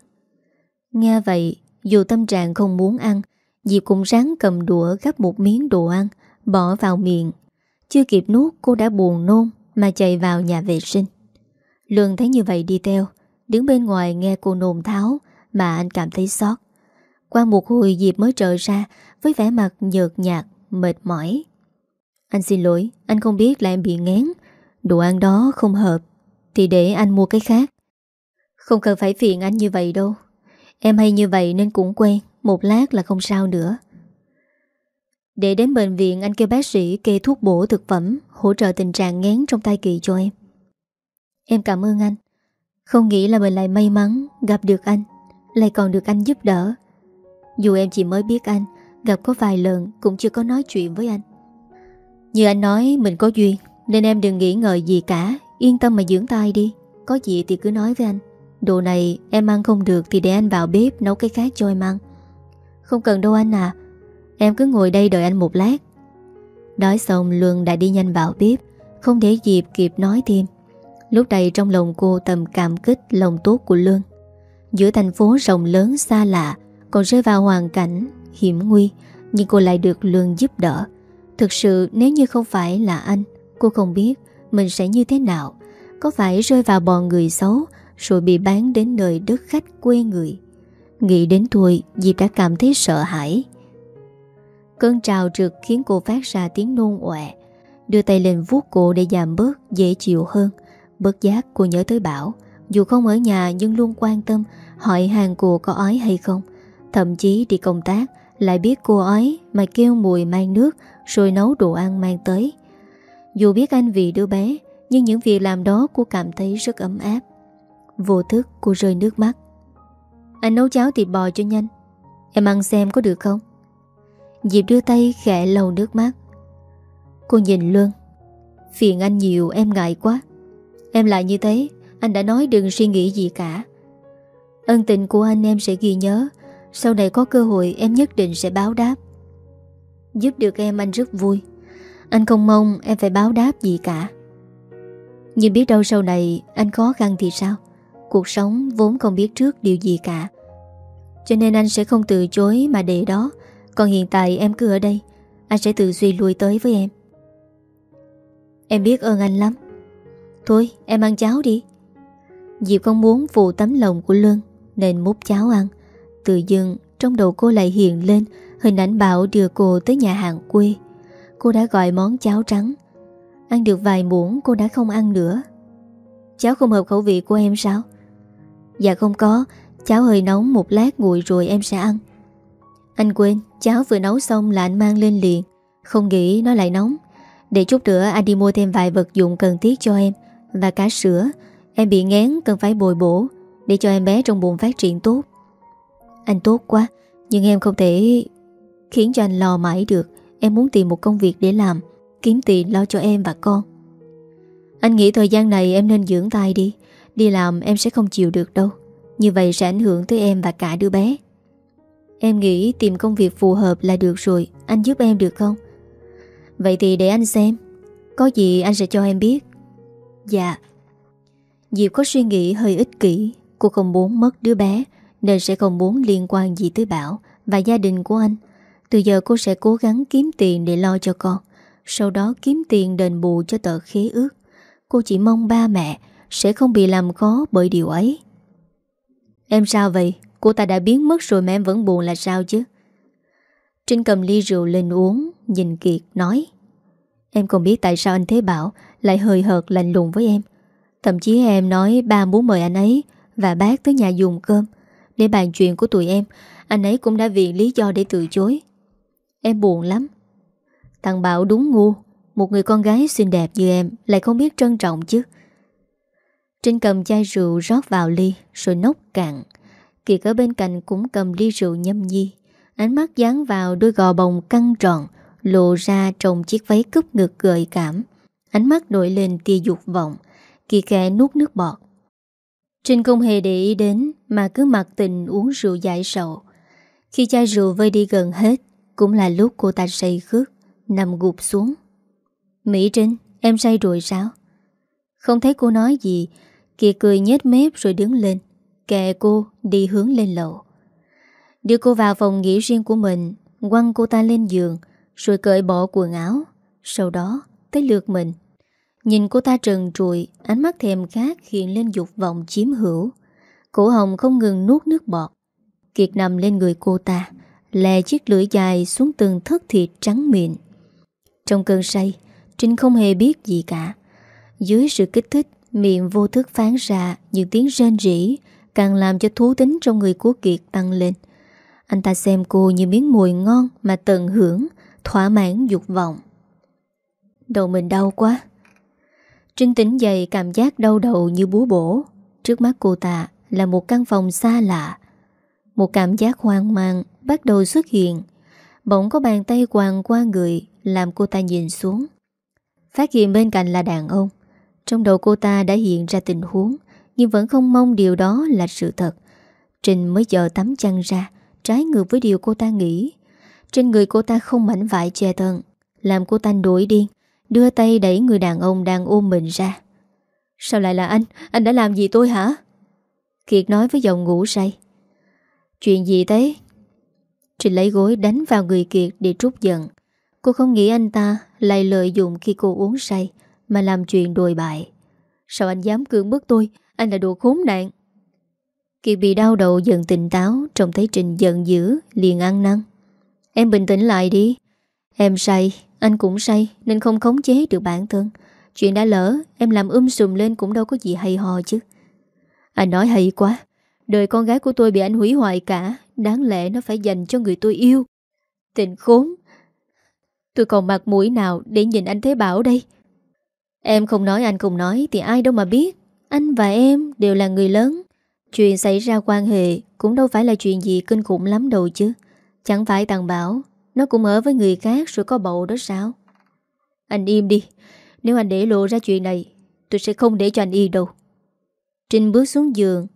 Nghe vậy, Dù tâm trạng không muốn ăn, Dì cũng ráng cầm đũa gắp một miếng đồ ăn, Bỏ vào miệng. Chưa kịp nuốt, cô đã buồn nôn Mà chạy vào nhà vệ sinh. Lương thấy như vậy đi theo, Đứng bên ngoài nghe cô nôn tháo Mà anh cảm thấy xót. Qua một hồi dịp mới trở ra Với vẻ mặt nhợt nhạt, mệt mỏi. Anh xin lỗi Anh không biết là em bị ngén Đồ ăn đó không hợp Thì để anh mua cái khác. Không cần phải phiền anh như vậy đâu. Em hay như vậy nên cũng quen Một lát là không sao nữa. Để đến bệnh viện anh kêu bác sĩ kê thuốc bổ thực phẩm Hỗ trợ tình trạng ngén trong tay kỳ cho em. Em cảm ơn anh. Không nghĩ là mình lại may mắn Gặp được anh Lại còn được anh giúp đỡ. Dù em chỉ mới biết anh, Gặp có vài lần cũng chưa có nói chuyện với anh. Như anh nói, mình có duyên, nên em đừng nghĩ ngợi gì cả. Yên tâm mà dưỡng tay đi, Có gì thì cứ nói với anh. Đồ này em ăn không được thì để anh vào bếp Nấu cái khác cho em ăn. Không cần đâu anh à Em cứ ngồi đây đợi anh một lát. Nói xong, Luân đã đi nhanh vào bếp, Không để dịp kịp nói thêm. Lúc này trong lòng cô tầm cảm kích Lòng tốt của Luân. Giữa thành phố rộng lớn, xa lạ còn rơi vào hoàn cảnh hiểm nguy Nhưng cô lại được lương giúp đỡ. Thực sự, nếu như không phải là anh, Cô không biết mình sẽ như thế nào. Có phải rơi vào bọn người xấu Rồi bị bán đến nơi đất khách quê người? Nghĩ đến thôi, Diệp đã cảm thấy sợ hãi. Cơn trào trực khiến cô phát ra tiếng nôn ọe. Đưa tay lên vuốt cô để giảm bớt Dễ chịu hơn. Bất giác cô nhớ tới Bảo, Dù không ở nhà nhưng luôn quan tâm, Hỏi hàng cô có ói hay không. Thậm chí đi công tác, Lại biết cô ấy mà kêu mùi mang nước Rồi nấu đồ ăn mang tới. Dù biết anh vì đứa bé, Nhưng những việc làm đó cô cảm thấy rất ấm áp. Vô thức cô rơi nước mắt. Anh nấu cháo thịt bò cho nhanh. Em ăn xem có được không? Diệp đưa tay khẽ lầu nước mắt. Cô nhìn Luân. Phiền anh nhiều, em ngại quá. Em lại như thế, Anh đã nói đừng suy nghĩ gì cả. Ân tình của anh em sẽ ghi nhớ sau này có cơ hội, em nhất định sẽ báo đáp. Giúp được em, anh rất vui. Anh không mong em phải báo đáp gì cả. Nhưng biết đâu sau này Anh khó khăn thì sao? Cuộc sống vốn không biết trước điều gì cả. Cho nên anh sẽ không từ chối Mà để đó. Còn hiện tại em cứ ở đây. Anh sẽ tự suy lui tới với em. Em biết ơn anh lắm. Thôi, em ăn cháo đi. Diệp không muốn phụ tấm lòng của Luân, Nên múc cháo ăn. Tự dưng trong đầu cô lại hiện lên Hình ảnh Bảo đưa cô tới nhà hàng quê. Cô đã gọi món cháo trắng. Ăn được vài muỗng, cô đã không ăn nữa. Cháo không hợp khẩu vị của em sao? Dạ không có, Cháo hơi nóng một lát nguội rồi em sẽ ăn. Anh quên, Cháo vừa nấu xong là anh mang lên liền. Không nghĩ nó lại nóng. Để chút nữa anh đi mua thêm vài vật dụng cần thiết cho em. Và cả sữa, Em bị ngán cần phải bồi bổ Để cho em bé trong bụng phát triển tốt. Anh tốt quá, Nhưng em không thể khiến cho anh lo mãi được. Em muốn tìm một công việc để làm, Kiếm tiền lo cho em và con. Anh nghĩ thời gian này em nên dưỡng tay đi. Đi làm em sẽ không chịu được đâu. Như vậy sẽ ảnh hưởng tới em và cả đứa bé. Em nghĩ tìm công việc phù hợp là được rồi. Anh giúp em được không? Vậy thì để anh xem. Có gì anh sẽ cho em biết. Dạ. Diệp có suy nghĩ hơi ích kỷ. Cô không muốn mất đứa bé. Nên sẽ không muốn liên quan gì tới Bảo Và gia đình của anh. Từ giờ cô sẽ cố gắng kiếm tiền để lo cho con. Sau đó kiếm tiền đền bù cho tờ khế ước. Cô chỉ mong ba mẹ Sẽ không bị làm khó bởi điều ấy. Em sao vậy? Cô ta đã biến mất rồi mà em vẫn buồn là sao chứ? Trinh cầm ly rượu lên uống, Nhìn Kiệt, nói. Em không biết tại sao anh Thế Bảo Lại hơi hợt, lạnh lùng với em. Thậm chí em nói ba muốn mời anh ấy Và bác tới nhà dùng cơm. Để bàn chuyện của tụi em. Anh ấy cũng đã vì lý do để từ chối. Em buồn lắm. Thằng Bảo đúng ngu. Một người con gái xinh đẹp như em Lại không biết trân trọng chứ. Trinh cầm chai rượu rót vào ly, Rồi nốc cạn. Kiệt ở bên cạnh cũng cầm ly rượu nhâm nhi. Ánh mắt dán vào đôi gò bồng căng tròn, Lộ ra trong chiếc váy cúp ngực gợi cảm. Ánh mắt nổi lên tia dục vọng. Kỳ khẽ nuốt nước bọt. Trinh không hề để ý đến, Mà cứ mặc tình uống rượu giải sầu. Khi chai rượu vơi đi gần hết, Cũng là lúc cô ta say khước, Nằm gục xuống. Mỹ Trinh, em say rồi sao? Không thấy cô nói gì Kiệt cười nhếch mép rồi đứng lên, Kệ cô đi hướng lên lầu. Đưa cô vào phòng nghỉ riêng của mình, Quăng cô ta lên giường, Rồi cởi bỏ quần áo, Sau đó tới lượt mình. Nhìn cô ta trần trụi, Ánh mắt thèm khát hiện lên dục vọng chiếm hữu. Cổ hồng không ngừng nuốt nước bọt. Kiệt nằm lên người cô ta, Lè chiếc lưỡi dài xuống từng thất thịt trắng miệng Trong cơn say, Trinh không hề biết gì cả. Dưới sự kích thích, Miệng vô thức phán ra những tiếng rên rỉ, Càng làm cho thú tính trong người của Kiệt tăng lên. Anh ta xem cô như miếng mùi ngon Mà tận hưởng, Thỏa mãn dục vọng. Đầu mình đau quá. Trinh tỉnh dậy cảm giác đau đầu như búa bổ. Trước mắt cô ta là một căn phòng xa lạ. Một cảm giác hoang mang bắt đầu xuất hiện. Bỗng có bàn tay quàng qua người, Làm cô ta nhìn xuống. Phát hiện bên cạnh là đàn ông. Trong đầu cô ta đã hiện ra tình huống, Nhưng vẫn không mong điều đó là sự thật. Trinh mới giờ tắm chăn ra, Trái ngược với điều cô ta nghĩ. Trên người cô ta không mảnh vải che thân, Làm cô ta nổi điên. Đưa tay đẩy người đàn ông đang ôm mình ra. Sao lại là anh? Anh đã làm gì tôi hả? Kiệt nói với giọng ngủ say. Chuyện gì thế? Trình lấy gối đánh vào người Kiệt để trút giận. Cô không nghĩ anh ta lại lợi dụng khi cô uống say Mà làm chuyện đồi bại. Sao anh dám cưỡng bức tôi? Anh là đồ khốn nạn. Kiệt bị đau đầu dần tỉnh táo, Trông thấy Trình giận dữ, liền ăn năn. Em bình tĩnh lại đi. Em say anh cũng say, nên không khống chế được bản thân. Chuyện đã lỡ, Em làm um sùm lên cũng đâu có gì hay ho chứ. Anh nói hay quá, Đời con gái của tôi bị anh hủy hoại cả, Đáng lẽ nó phải dành cho người tôi yêu. Tình khốn, Tôi còn mặt mũi nào để nhìn anh Thế Bảo đây? Em không nói, anh không nói Thì ai đâu mà biết. Anh và em đều là người lớn. Chuyện xảy ra quan hệ Cũng đâu phải là chuyện gì kinh khủng lắm đâu chứ. Chẳng phải Tàng Bảo nó cũng ở với người khác rồi có bầu đó sao? Anh im đi. Nếu anh để lộ ra chuyện này, Tôi sẽ không để cho anh yên đâu. Trinh bước xuống giường,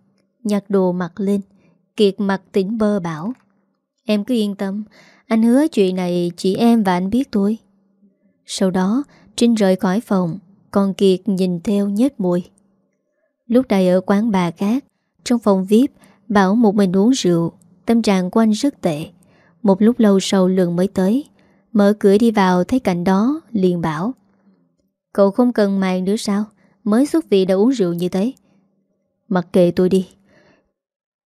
Nhặt đồ mặc lên, Kiệt mặt tỉnh bơ bảo. Em cứ yên tâm, Anh hứa chuyện này chỉ em và anh biết thôi. Sau đó, Trinh rời khỏi phòng, Còn Kiệt nhìn theo nhếch mùi Lúc này ở quán bà khác, Trong phòng VIP, Bảo một mình uống rượu, Tâm trạng của anh rất tệ một lúc lâu sau lường mới tới, Mở cửa đi vào thấy cảnh đó, liền bảo, Cậu không cần màng nữa sao? Mới xuất vị đã uống rượu như thế. Mặc kệ tôi đi.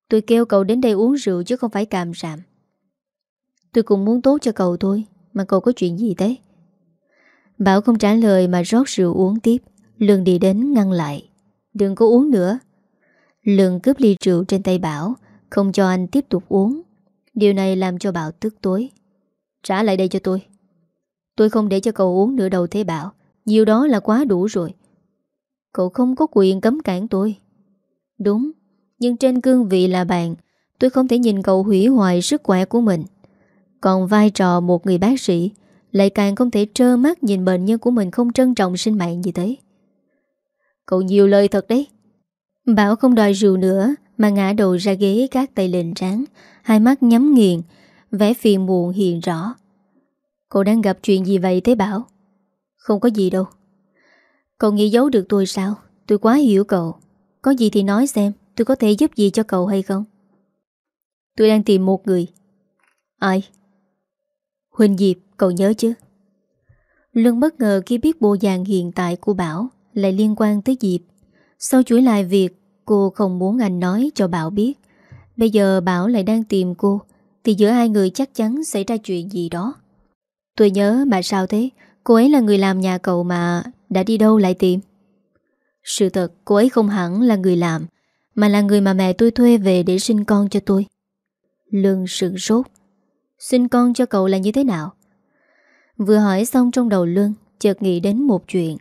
Tôi kêu cậu đến đây uống rượu chứ không phải càm rạm Tôi cũng muốn tốt cho cậu thôi, Mà cậu có chuyện gì thế? Bảo không trả lời mà rót rượu uống tiếp. Lương đi đến ngăn lại, Đừng có uống nữa. Lương cướp ly rượu trên tay Bảo, Không cho anh tiếp tục uống. Điều này làm cho Bảo tức tối. Trả lại đây cho tôi. Tôi không để cho cậu uống nữa đâu thế Bảo Nhiều đó là quá đủ rồi. Cậu không có quyền cấm cản tôi. Đúng, Nhưng trên cương vị là bạn, Tôi không thể nhìn cậu hủy hoại sức khỏe của mình. Còn vai trò một người bác sĩ, Lại càng không thể trơ mắt nhìn bệnh nhân của mình không trân trọng sinh mạng gì thế. Cậu nhiều lời thật đấy. Bảo không đòi rượu nữa, Mà ngã đầu ra ghế các tay lên ráng Hai mắt nhắm nghiền, Vẻ phiền muộn hiện rõ. Cậu đang gặp chuyện gì vậy thế Bảo? Không có gì đâu. Cậu nghĩ giấu được tôi sao? Tôi quá hiểu cậu. Có gì thì nói xem, tôi có thể giúp gì cho cậu hay không? Tôi đang tìm một người. Ai? Huỳnh Diệp, cậu nhớ chứ? Lương bất ngờ khi biết bộ dạng hiện tại của Bảo Lại liên quan tới Diệp. Sau chuỗi lại việc, Cô không muốn anh nói cho Bảo biết. Bây giờ Bảo lại đang tìm cô, Thì giữa hai người chắc chắn xảy ra chuyện gì đó. Tôi nhớ mà sao thế? Cô ấy là người làm nhà cậu mà, Đã đi đâu lại tìm? Sự thật, cô ấy không hẳn là người làm, Mà là người mà mẹ tôi thuê về để sinh con cho tôi. Lương sừng sốt Sinh con cho cậu là như thế nào? Vừa hỏi xong trong đầu Lương, Chợt nghĩ đến một chuyện.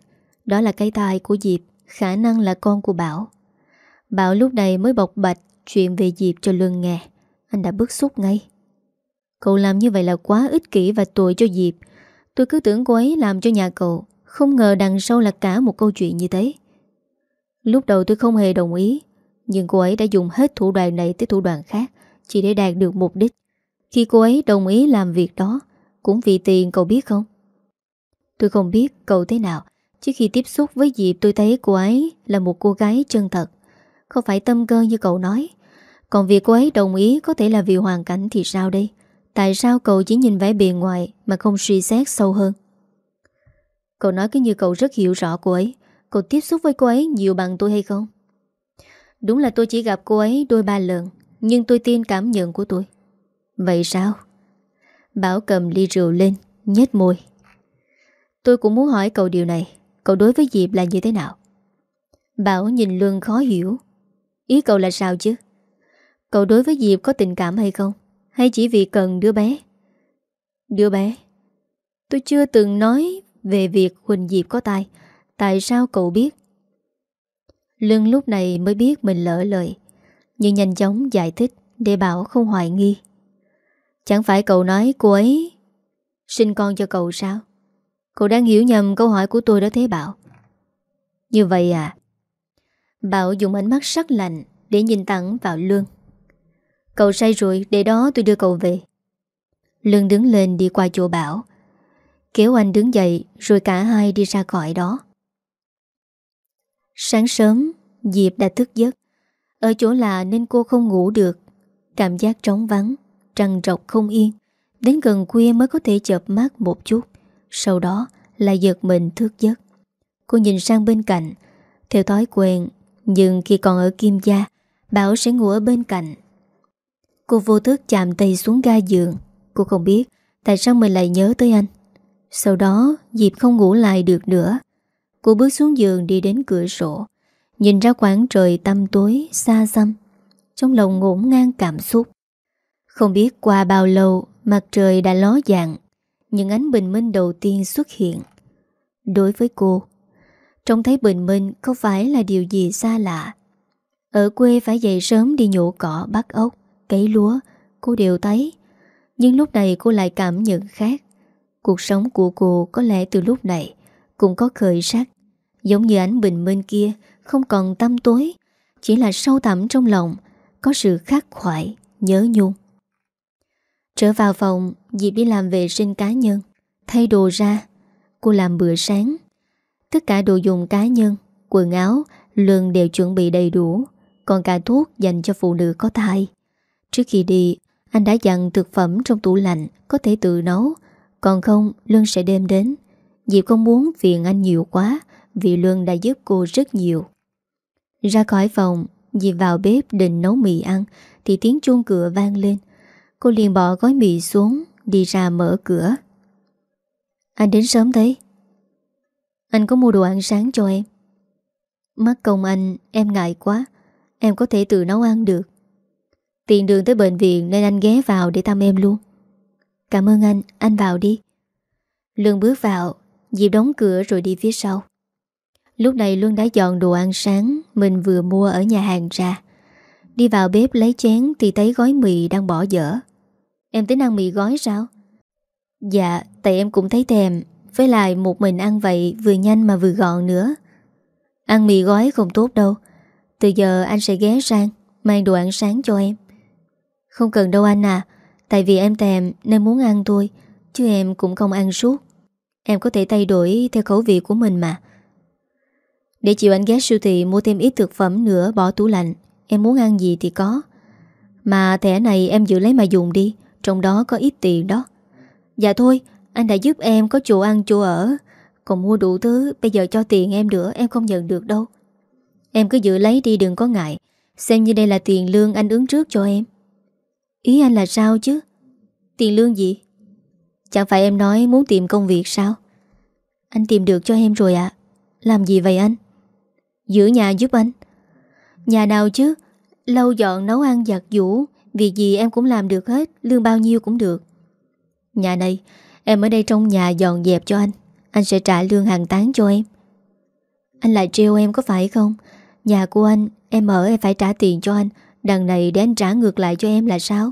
Đó là cái tai của Diệp, Khả năng là con của Bảo. Bảo lúc này mới bộc bạch Chuyện về Diệp cho luân nghe. Anh đã bức xúc ngay. Cậu làm như vậy là quá ích kỷ và tội cho Diệp. Tôi cứ tưởng cô ấy làm cho nhà cậu, Không ngờ đằng sau là cả một câu chuyện như thế. Lúc đầu tôi không hề đồng ý, Nhưng cô ấy đã dùng hết thủ đoạn này tới thủ đoạn khác, Chỉ để đạt được mục đích. Khi cô ấy đồng ý làm việc đó, Cũng vì tiền cậu biết không? Tôi không biết cậu thế nào Chứ khi tiếp xúc với Diệp tôi thấy cô ấy là một cô gái chân thật. Không phải tâm cơ như cậu nói còn việc cô ấy đồng ý có thể là vì hoàn cảnh thì sao đây? Tại sao cậu chỉ nhìn vẻ bề ngoài Mà không suy xét sâu hơn? Cậu nói cứ như cậu rất hiểu rõ cô ấy. Cậu tiếp xúc với cô ấy nhiều bằng tôi hay không? Đúng là tôi chỉ gặp cô ấy đôi ba lần, Nhưng tôi tin cảm nhận của tôi. Vậy sao? Bảo cầm ly rượu lên, nhếch môi. Tôi cũng muốn hỏi cậu điều này. Cậu đối với Diệp là như thế nào? Bảo nhìn Luân khó hiểu. Ý cậu là sao chứ? Cậu đối với Diệp có tình cảm hay không? Hay chỉ vì cần đứa bé? Đứa bé, Tôi chưa từng nói về việc Huỳnh Diệp có tai. Tại sao cậu biết? Lưng lúc này mới biết mình lỡ lời, Nhưng nhanh chóng giải thích Để bảo không hoài nghi. Chẳng phải cậu nói cô ấy Sinh con cho cậu sao? Cậu đang hiểu nhầm câu hỏi của tôi đó thế Bảo. Như vậy à? Bảo dùng ánh mắt sắc lạnh Để nhìn thẳng vào lương. Cậu say rồi Để đó tôi đưa cậu về. Lương đứng lên đi qua chỗ Bảo. Kéo anh đứng dậy, Rồi cả hai đi ra khỏi đó. Sáng sớm, Diệp đã thức giấc. Ở chỗ lạ nên cô không ngủ được. Cảm giác trống vắng Trăng trọc không yên. Đến gần khuya mới có thể chợp mắt một chút. Sau đó lại giật mình thức giấc. Cô nhìn sang bên cạnh. Theo thói quen, Nhưng khi còn ở Kim Gia, Bảo sẽ ngủ ở bên cạnh. Cô vô thức chạm tay xuống ga giường. Cô không biết Tại sao mình lại nhớ tới anh. Sau đó Diệp không ngủ lại được nữa, Cô bước xuống giường đi đến cửa sổ, Nhìn ra khoảng trời tăm tối Xa xăm, Trong lòng ngổn ngang cảm xúc. Không biết qua bao lâu, Mặt trời đã ló dạng, Những ánh bình minh đầu tiên xuất hiện. Đối với cô, Trông thấy bình minh không phải là điều gì xa lạ? Ở quê phải dậy sớm đi nhổ cỏ bắt ốc cấy lúa Cô đều thấy. Nhưng lúc này cô lại cảm nhận khác. Cuộc sống của cô có lẽ từ lúc này Cũng có khởi sắc Giống như ánh bình minh kia Không còn tâm tối Chỉ là sâu thẳm trong lòng Có sự khắc khoải, nhớ nhung. Trở vào phòng Diệp đi làm vệ sinh cá nhân Thay đồ ra. Cô làm bữa sáng. Tất cả đồ dùng cá nhân Quần áo Lương đều chuẩn bị đầy đủ Còn cả thuốc dành cho phụ nữ có thai. Trước khi đi, Anh đã dặn thực phẩm trong tủ lạnh Có thể tự nấu. Còn không, Luân sẽ đem đến. Diệp không muốn phiền anh nhiều quá, Vì Luân đã giúp cô rất nhiều. Ra khỏi phòng, Diệp vào bếp định nấu mì ăn, Thì tiếng chuông cửa vang lên. Cô liền bỏ gói mì xuống, Đi ra mở cửa. Anh đến sớm thế Anh có mua đồ ăn sáng cho em? Mắt công anh em ngại quá, Em có thể tự nấu ăn được. Tiện đường tới bệnh viện nên anh ghé vào để thăm em luôn. Cảm ơn anh, anh vào đi. Lương bước vào Diệp đóng cửa rồi đi phía sau. Lúc này Luân đã dọn đồ ăn sáng Mình vừa mua ở nhà hàng ra. Đi vào bếp lấy chén Thì thấy gói mì đang bỏ dở. Em tính ăn mì gói sao? Dạ tại em cũng thấy thèm. Với lại một mình ăn vậy Vừa nhanh mà vừa gọn nữa. Ăn mì gói không tốt đâu. Từ giờ anh sẽ ghé sang Mang đồ ăn sáng cho em. Không cần đâu anh à Tại vì em thèm nên muốn ăn thôi, Chứ em cũng không ăn suốt. Em có thể thay đổi theo khẩu vị của mình mà. Để chịu anh ghé siêu thị Mua thêm ít thực phẩm nữa, bỏ tủ lạnh, Em muốn ăn gì thì có. Mà thẻ này em giữ lấy mà dùng đi, Trong đó có ít tiền đó. Dạ thôi, anh đã giúp em có chỗ ăn, chỗ ở. Còn mua đủ thứ, Bây giờ cho tiền em nữa, em không nhận được đâu. Em cứ giữ lấy đi, đừng có ngại. Xem như đây là tiền lương anh ứng trước cho em. Ý anh là sao chứ? Tiền lương gì? Chẳng phải em nói muốn tìm công việc sao? Anh tìm được cho em rồi ạ. Làm gì vậy anh? Giữ nhà giúp anh. Nhà nào chứ? Lau dọn, nấu ăn, giặt giũ. Việc gì em cũng làm được hết. Lương bao nhiêu cũng được. Nhà này, Em ở đây trong nhà dọn dẹp cho anh. Anh sẽ trả lương hàng tháng cho em. Anh lại trêu em có phải không? Nhà của anh, Em ở em phải trả tiền cho anh. Đằng này để anh trả ngược lại cho em là sao?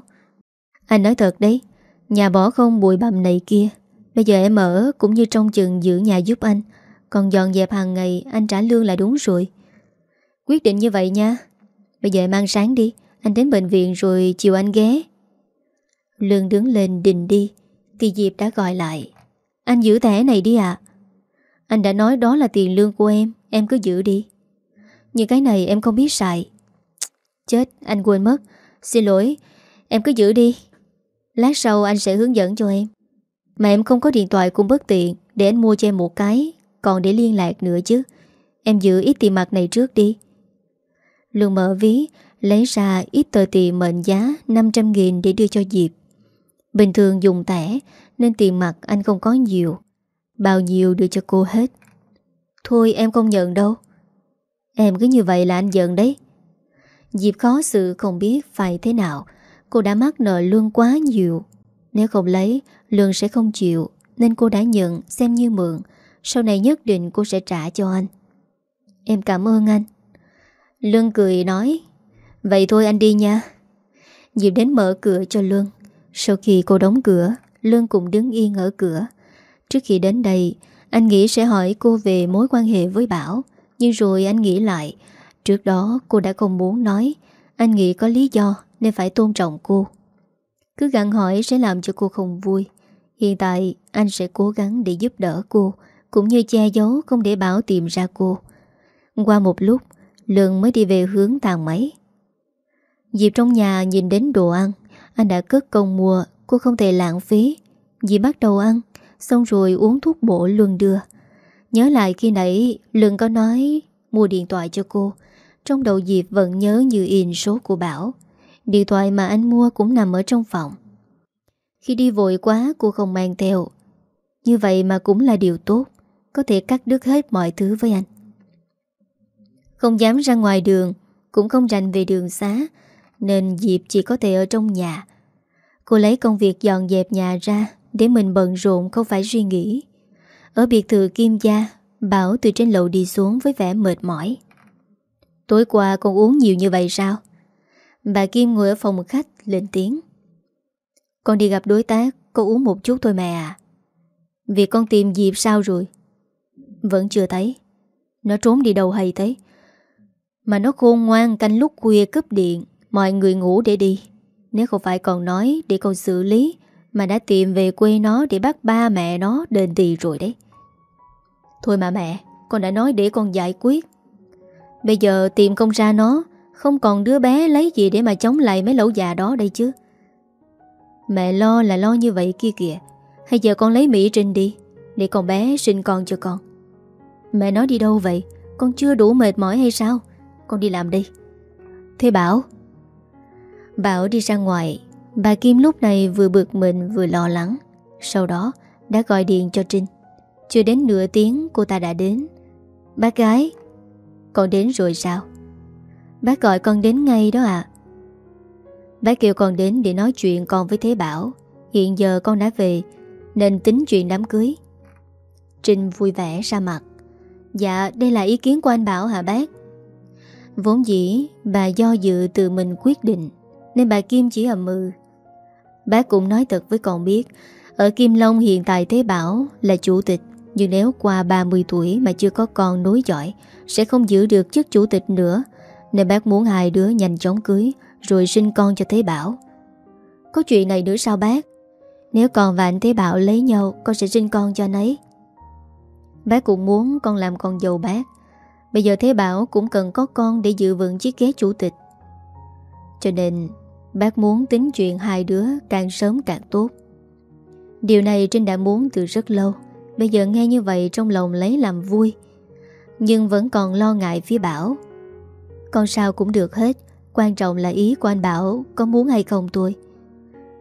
Anh nói thật đấy, Nhà bỏ không bụi bầm này kia. Bây giờ em ở cũng như trong chừng giữ nhà giúp anh, Còn dọn dẹp hàng ngày Anh trả lương là đúng rồi. Quyết định như vậy nha. Bây giờ em ăn sáng đi, Anh đến bệnh viện rồi chiều anh ghé. Lương đứng lên định đi, Thì Diệp đã gọi lại. Anh giữ thẻ này đi ạ. Anh đã nói đó là tiền lương của em Em cứ giữ đi. Nhưng cái này em không biết xài. Chết, anh quên mất. Xin lỗi, Em cứ giữ đi. Lát sau anh sẽ hướng dẫn cho em. Mà em không có điện thoại cũng bất tiện, Để anh mua cho em một cái, Còn để liên lạc nữa chứ. Em giữ ít tiền mặt này trước đi. Lương mở ví, Lấy ra ít tờ tiền mệnh giá 500.000 để đưa cho Diệp. Bình thường dùng tẻ, Nên tiền mặt anh không có nhiều. Bao nhiêu đưa cho cô hết. Thôi, em không nhận đâu. Em cứ như vậy là anh giận đấy. Diệp khó xử, không biết phải thế nào. Cô đã mắc nợ Lương quá nhiều. Nếu không lấy, Lương sẽ không chịu, Nên cô đã nhận xem như mượn. Sau này nhất định cô sẽ trả cho anh. Em cảm ơn anh. Lương cười nói, Vậy thôi anh đi nha. Diệp đến mở cửa cho Lương. Sau khi cô đóng cửa, Lương cũng đứng yên ở cửa. Trước khi đến đây, Anh nghĩ sẽ hỏi cô về mối quan hệ với Bảo. Nhưng rồi anh nghĩ lại, Trước đó cô đã không muốn nói. Anh nghĩ có lý do nên phải tôn trọng cô. Cứ gặn hỏi sẽ làm cho cô không vui. Hiện tại, anh sẽ cố gắng để giúp đỡ cô, Cũng như che giấu không để Bảo tìm ra cô. Qua một lúc, Lượng mới đi về hướng tàn máy. Diệp trong nhà nhìn đến đồ ăn. Anh đã cất công mua, Cô không thể lãng phí. Diệp bắt đầu ăn, Xong rồi uống thuốc bổ luôn đưa. Nhớ lại khi nãy, Lượng có nói Mua điện thoại cho cô. Trong đầu Diệp vẫn nhớ như in số của Bảo. Điện thoại mà anh mua cũng nằm ở trong phòng. Khi đi vội quá, cô không mang theo. Như vậy mà cũng là điều tốt. Có thể cắt đứt hết mọi thứ với anh. Không dám ra ngoài đường, Cũng không rành về đường xá, Nên Diệp chỉ có thể ở trong nhà. Cô lấy công việc dọn dẹp nhà ra Để mình bận rộn, không phải suy nghĩ. Ở biệt thự Kim Gia, Bảo từ trên lầu đi xuống với vẻ mệt mỏi. Tối qua con uống nhiều như vậy sao? Bà Kim ngồi ở phòng khách, lên tiếng. Con đi gặp đối tác, Có uống một chút thôi mẹ à. Việc con tìm dịp sao rồi? Vẫn chưa thấy. Nó trốn đi đâu hay thế? Mà nó khôn ngoan canh lúc khuya cướp điện, Mọi người ngủ để đi. Nếu không phải còn nói để con xử lý, Mà đã tìm về quê nó Để bắt ba mẹ nó, đền tì rồi đấy. Thôi mà mẹ, Con đã nói để con giải quyết. Bây giờ tìm không ra nó không còn đứa bé lấy gì để mà chống lại mấy lẩu già đó đây chứ. Mẹ lo là lo như vậy kia kìa. Hay giờ con lấy Mỹ Trinh đi, Để con bé sinh con cho con. Mẹ nói đi đâu vậy? Con chưa đủ mệt mỏi hay sao? Con đi làm đi. Thế Bảo? Bảo đi ra ngoài. Bà Kim lúc này vừa bực mình vừa lo lắng. Sau đó, đã gọi điện cho Trinh. Chưa đến nửa tiếng, cô ta đã đến. Bác gái, Con đến rồi sao? Bác gọi con đến ngay đó ạ. Bác kêu con đến để nói chuyện con với Thế Bảo. Hiện giờ con đã về, Nên tính chuyện đám cưới. Trinh vui vẻ ra mặt. Dạ đây là ý kiến của anh Bảo hả bác? Vốn dĩ, bà do dự từ mình quyết định, Nên bà Kim chỉ ầm mừ Bác cũng nói thật với con biết, Ở Kim Long hiện tại Thế Bảo là chủ tịch, Nhưng nếu qua 30 tuổi mà chưa có con nối dõi, Sẽ không giữ được chức chủ tịch nữa. Nên bác muốn hai đứa nhanh chóng cưới, Rồi sinh con cho Thế Bảo. Có chuyện này nữa sao bác? Nếu con và anh Thế Bảo lấy nhau, Con sẽ sinh con cho anh ấy. Bác cũng muốn con làm con dâu bác. Bây giờ Thế Bảo cũng cần có con Để giữ vững chiếc ghế chủ tịch. Cho nên, Bác muốn tính chuyện hai đứa càng sớm càng tốt. Điều này Trinh đã muốn từ rất lâu. Bây giờ nghe như vậy trong lòng lấy làm vui. Nhưng vẫn còn lo ngại phía Bảo. Con sao cũng được hết. Quan trọng là ý của anh Bảo, Có muốn hay không tôi?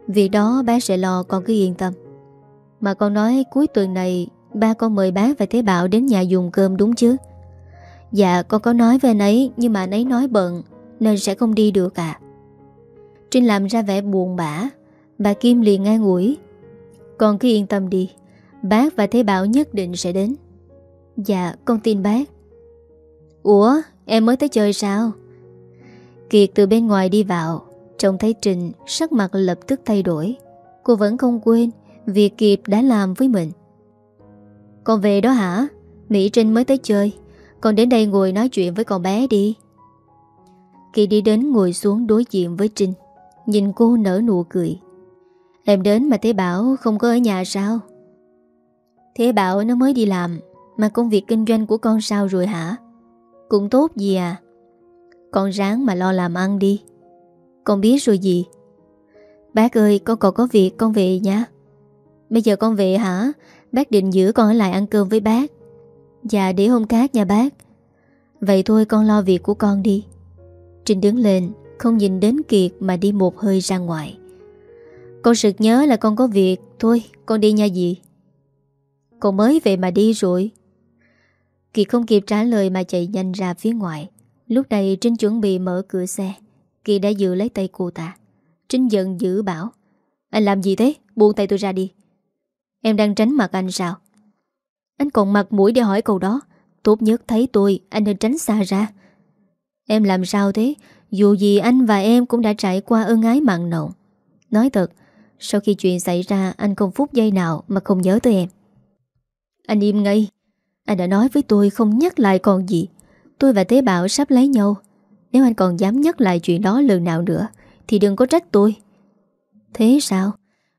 Việc đó bác sẽ lo con cứ yên tâm. Mà con nói cuối tuần này, Ba con mời bác và Thế Bảo đến nhà dùng cơm đúng chứ? Dạ con có nói về nấy Nhưng mà nấy nói bận, Nên sẽ không đi được à Trinh làm ra vẻ buồn bã. Bà Kim liền ngang ngủi. Con cứ yên tâm đi, Bác và Thế Bảo nhất định sẽ đến. Dạ con tin bác. Ủa? Em mới tới chơi sao? Kiệt từ bên ngoài đi vào, Trông thấy Trình, Sắc mặt lập tức thay đổi. Cô vẫn không quên Việc Kiệt đã làm với mình. Con về đó hả? Mỹ Trinh mới tới chơi. Con đến đây ngồi nói chuyện với con bé đi. Kiệt đi đến ngồi xuống đối diện với Trinh, Nhìn cô nở nụ cười. Em đến mà Thế Bảo không có ở nhà sao? Thế Bảo nó mới đi làm, Mà công việc kinh doanh của con sao rồi hả? Cũng tốt gì à? Con ráng mà lo làm ăn đi. Con biết rồi gì? Bác ơi, con còn có việc con về nha Bây giờ con về hả? Bác định giữ con ở lại ăn cơm với bác. Dạ để hôm khác nha bác. Vậy thôi con lo việc của con đi. Trinh đứng lên, Không nhìn đến Kiệt mà đi một hơi ra ngoài. Con sực nhớ là con có việc. Thôi, con đi nha dì. con mới về mà đi rồi. Kiệt không kịp trả lời mà chạy nhanh ra phía ngoài. Lúc này Trinh chuẩn bị mở cửa xe. Kiệt đã giữ lấy tay cô ta. Trinh giận dữ bảo, Anh làm gì thế? Buông tay tôi ra đi. Em đang tránh mặt anh sao? Anh còn mặt mũi để hỏi câu đó. Tốt nhất thấy tôi, Anh nên tránh xa ra. Em làm sao thế? Dù gì anh và em cũng đã trải qua ơn ái mặn nồng. Nói thật, Sau khi chuyện xảy ra, Anh không phút giây nào mà không nhớ tới em. Anh im ngay. Anh đã nói với tôi không nhắc lại còn gì. Tôi và Tế Bảo sắp lấy nhau. Nếu anh còn dám nhắc lại chuyện đó lần nào nữa, Thì đừng có trách tôi. Thế sao?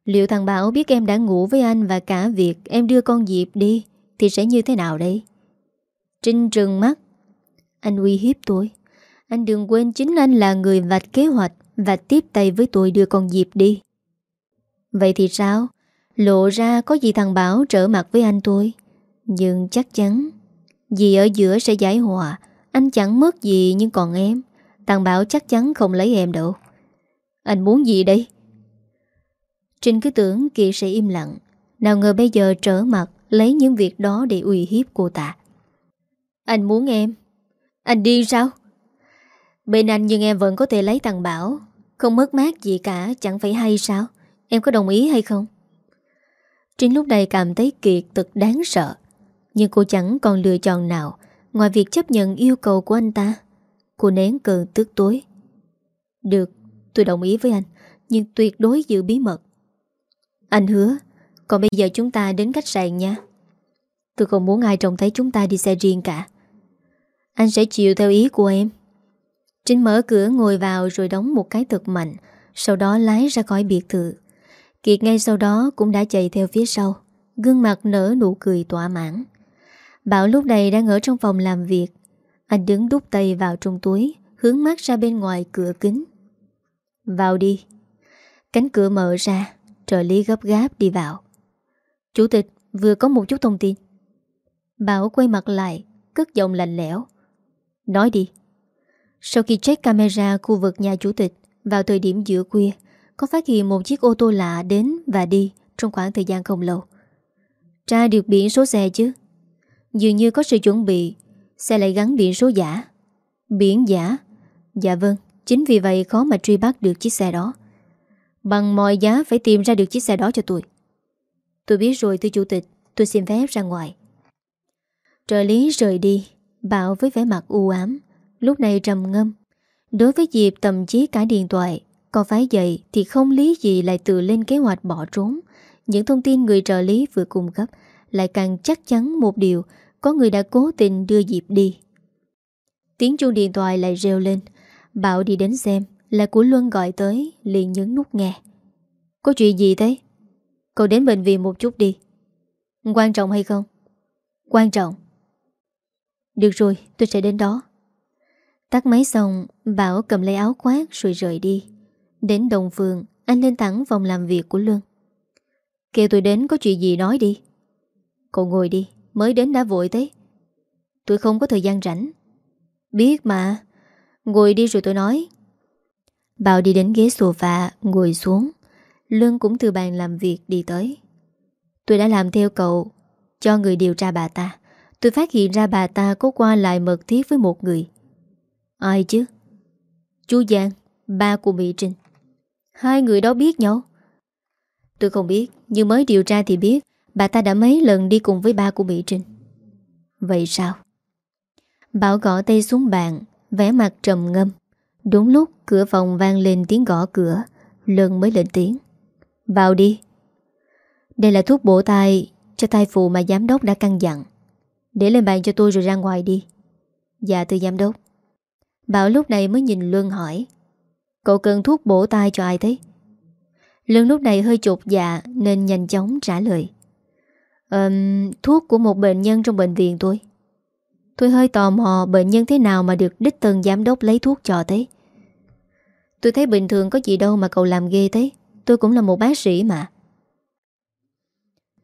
Liệu thằng Bảo biết em đã ngủ với anh Và cả việc em đưa con Diệp đi Thì sẽ như thế nào đây? Trinh trừng mắt. Anh uy hiếp tôi. Anh đừng quên chính anh là người vạch kế hoạch Và tiếp tay với tôi đưa con Diệp đi. Vậy thì sao? Lộ ra có gì thằng Bảo trở mặt với anh tôi? Nhưng chắc chắn, vì ở giữa sẽ giải hòa, Anh chẳng mất gì nhưng còn em. Thằng Bảo chắc chắn không lấy em đâu. Anh muốn gì đây? Trinh cứ tưởng Kiệt sẽ im lặng. Nào ngờ bây giờ trở mặt, Lấy những việc đó để uy hiếp cô ta. Anh muốn em? Anh điên sao? Bên anh nhưng em vẫn có thể lấy thằng Bảo. Không mất mát gì cả, Chẳng phải hay sao? Em có đồng ý hay không? Trinh lúc này cảm thấy Kiệt thật đáng sợ. Nhưng cô chẳng còn lựa chọn nào Ngoài việc chấp nhận yêu cầu của anh ta. Cô nén cơn tức tối. Được, tôi đồng ý với anh Nhưng tuyệt đối giữ bí mật. Anh hứa Còn bây giờ chúng ta đến khách sạn nha. Tôi không muốn ai trông thấy chúng ta đi xe riêng cả. Anh sẽ chịu theo ý của em. Trinh mở cửa ngồi vào rồi đóng một cái thật mạnh Sau đó lái ra khỏi biệt thự. Kiệt ngay sau đó cũng đã chạy theo phía sau. Gương mặt nở nụ cười tỏa mãn. Bảo lúc này đang ở trong phòng làm việc. Anh đứng đút tay vào trong túi, Hướng mắt ra bên ngoài cửa kính. Vào đi. Cánh cửa mở ra, Trợ lý gấp gáp đi vào. Chủ tịch, vừa có một chút thông tin. Bảo quay mặt lại, Cất giọng lạnh lẽo. Nói đi. Sau khi check camera khu vực nhà chủ tịch, Vào thời điểm giữa khuya, có phát hiện một chiếc ô tô lạ đến và đi trong khoảng thời gian không lâu. Tra được biển số xe chứ? Dường như có sự chuẩn bị, xe lại gắn biển số giả. Biển giả? Dạ vâng, chính vì vậy khó mà truy bắt được chiếc xe đó. Bằng mọi giá phải tìm ra được chiếc xe đó cho tôi. Tôi biết rồi thưa chủ tịch, tôi xin phép ra ngoài. Trợ lý rời đi, bảo với vẻ mặt u ám, lúc này trầm ngâm. Đối với Diệp tầm chí cả điện thoại còn phải dậy thì không lý gì lại tự lên kế hoạch bỏ trốn Những thông tin người trợ lý vừa cung cấp Lại càng chắc chắn một điều có người đã cố tình đưa Diệp đi. Tiếng chuông điện thoại lại reo lên. Bảo đi đến xem Là của Luân gọi tới, liền nhấn nút nghe. Có chuyện gì thế? Cậu đến bệnh viện một chút đi. Quan trọng hay không? Quan trọng. Được rồi, tôi sẽ đến đó. Tắt máy xong, Bảo cầm lấy áo khoác rồi rời đi. Đến đồng phường, Anh lên thẳng phòng làm việc của Luân. Kêu tôi đến có chuyện gì nói đi. Cậu ngồi đi. Mới đến đã vội thế Tôi không có thời gian rảnh. Biết mà. Ngồi đi rồi tôi nói. Bảo đi đến ghế sofa, Ngồi xuống. Lương cũng từ bàn làm việc đi tới. Tôi đã làm theo cậu, Cho người điều tra bà ta. Tôi phát hiện ra bà ta có qua lại mật thiết với một người. Ai chứ? Chú Giang, Ba của Mỹ Trinh. Hai người đó biết nhau? Tôi không biết, Nhưng mới điều tra thì biết. Bà ta đã mấy lần đi cùng với ba của Mỹ Trinh. Vậy sao? Bảo gõ tay xuống bàn, vẻ mặt trầm ngâm. Đúng lúc cửa phòng vang lên tiếng gõ cửa Lần mới lên tiếng. Vào đi. Đây là thuốc bổ tai Cho tai phụ mà giám đốc đã căn dặn. Để lên bàn cho tôi rồi ra ngoài đi. Dạ từ giám đốc. Bảo lúc này mới nhìn Luân hỏi. Cậu cần thuốc bổ tai cho ai thế? Luân lúc này hơi chột dạ Nên nhanh chóng trả lời um, Thuốc của một bệnh nhân trong bệnh viện tôi Tôi hơi tò mò bệnh nhân thế nào mà được đích tân giám đốc lấy thuốc cho thế. Tôi thấy bình thường có gì đâu mà cậu làm ghê thế. Tôi cũng là một bác sĩ mà.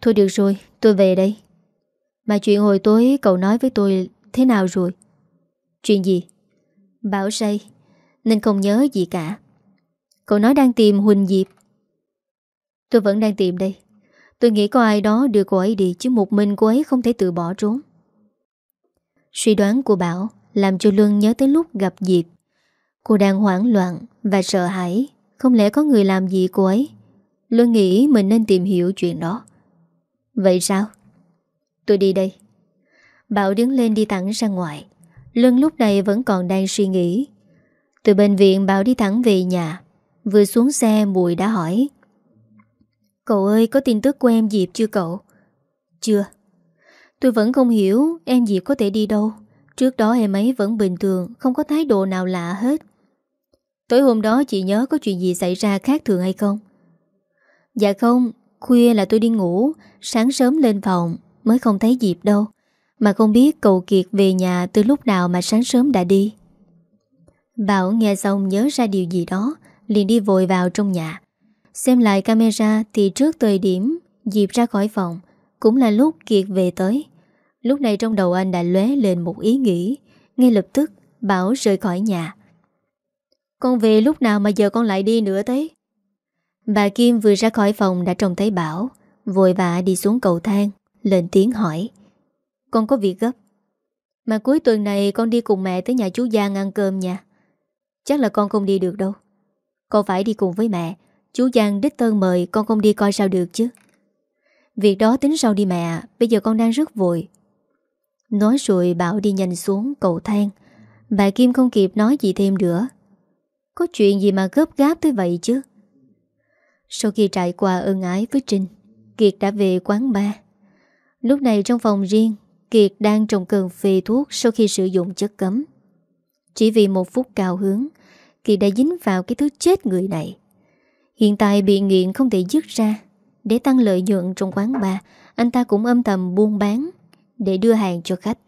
Thôi được rồi, tôi về đây. Mà chuyện hồi tối cậu nói với tôi thế nào rồi? Chuyện gì? Bảo say, nên không nhớ gì cả. Cậu nói đang tìm Huỳnh Diệp. Tôi vẫn đang tìm đây. Tôi nghĩ có ai đó đưa cô ấy đi chứ một mình cô ấy không thể tự bỏ trốn. Suy đoán của Bảo làm cho Luân nhớ tới lúc gặp Diệp. Cô đang hoảng loạn và sợ hãi. Không lẽ có người làm gì cô ấy? Luân nghĩ mình nên tìm hiểu chuyện đó. Vậy sao? Tôi đi đây. Bảo đứng lên đi thẳng ra ngoài. Luân lúc này vẫn còn đang suy nghĩ. Từ bệnh viện, Bảo đi thẳng về nhà. Vừa xuống xe, Mùi đã hỏi. Cậu ơi, có tin tức của em Diệp chưa cậu? Chưa. Tôi vẫn không hiểu em Diệp có thể đi đâu. Trước đó em ấy vẫn bình thường, Không có thái độ nào lạ hết. Tối hôm đó chị nhớ có chuyện gì xảy ra khác thường hay không? Dạ không, Khuya là tôi đi ngủ, Sáng sớm lên phòng Mới không thấy Diệp đâu. Mà không biết cậu Kiệt về nhà từ lúc nào mà sáng sớm đã đi. Bảo nghe xong nhớ ra điều gì đó, liền đi vội vào trong nhà. Xem lại camera thì trước thời điểm Diệp ra khỏi phòng Cũng là lúc Kiệt về tới. Lúc này trong đầu anh đã lóe lên một ý nghĩ, Ngay lập tức Bảo rời khỏi nhà. Con về lúc nào mà giờ con lại đi nữa thế? Bà Kim vừa ra khỏi phòng đã trông thấy Bảo, Vội vã đi xuống cầu thang, Lên tiếng hỏi, Con có việc gấp? Mà cuối tuần này con đi cùng mẹ tới nhà chú Giang ăn cơm nha. Chắc là con không đi được đâu. Con phải đi cùng với mẹ Chú Giang, đích tơn mời, con không đi coi sao được chứ? Việc đó tính sau đi mẹ, Bây giờ con đang rất vội. Nói rồi Bảo đi nhanh xuống cầu thang. Bà Kim không kịp nói gì thêm nữa. Có chuyện gì mà gấp gáp tới vậy chứ? Sau khi trải qua ân ái với Trinh, Kiệt đã về quán ba. Lúc này trong phòng riêng, Kiệt đang trong cơn phê thuốc Sau khi sử dụng chất cấm. Chỉ vì một phút cao hướng Kiệt đã dính vào cái thứ chết người này. Hiện tại bị nghiện không thể dứt ra Để tăng lợi nhuận trong quán bà Anh ta cũng âm thầm buôn bán để đưa hàng cho khách.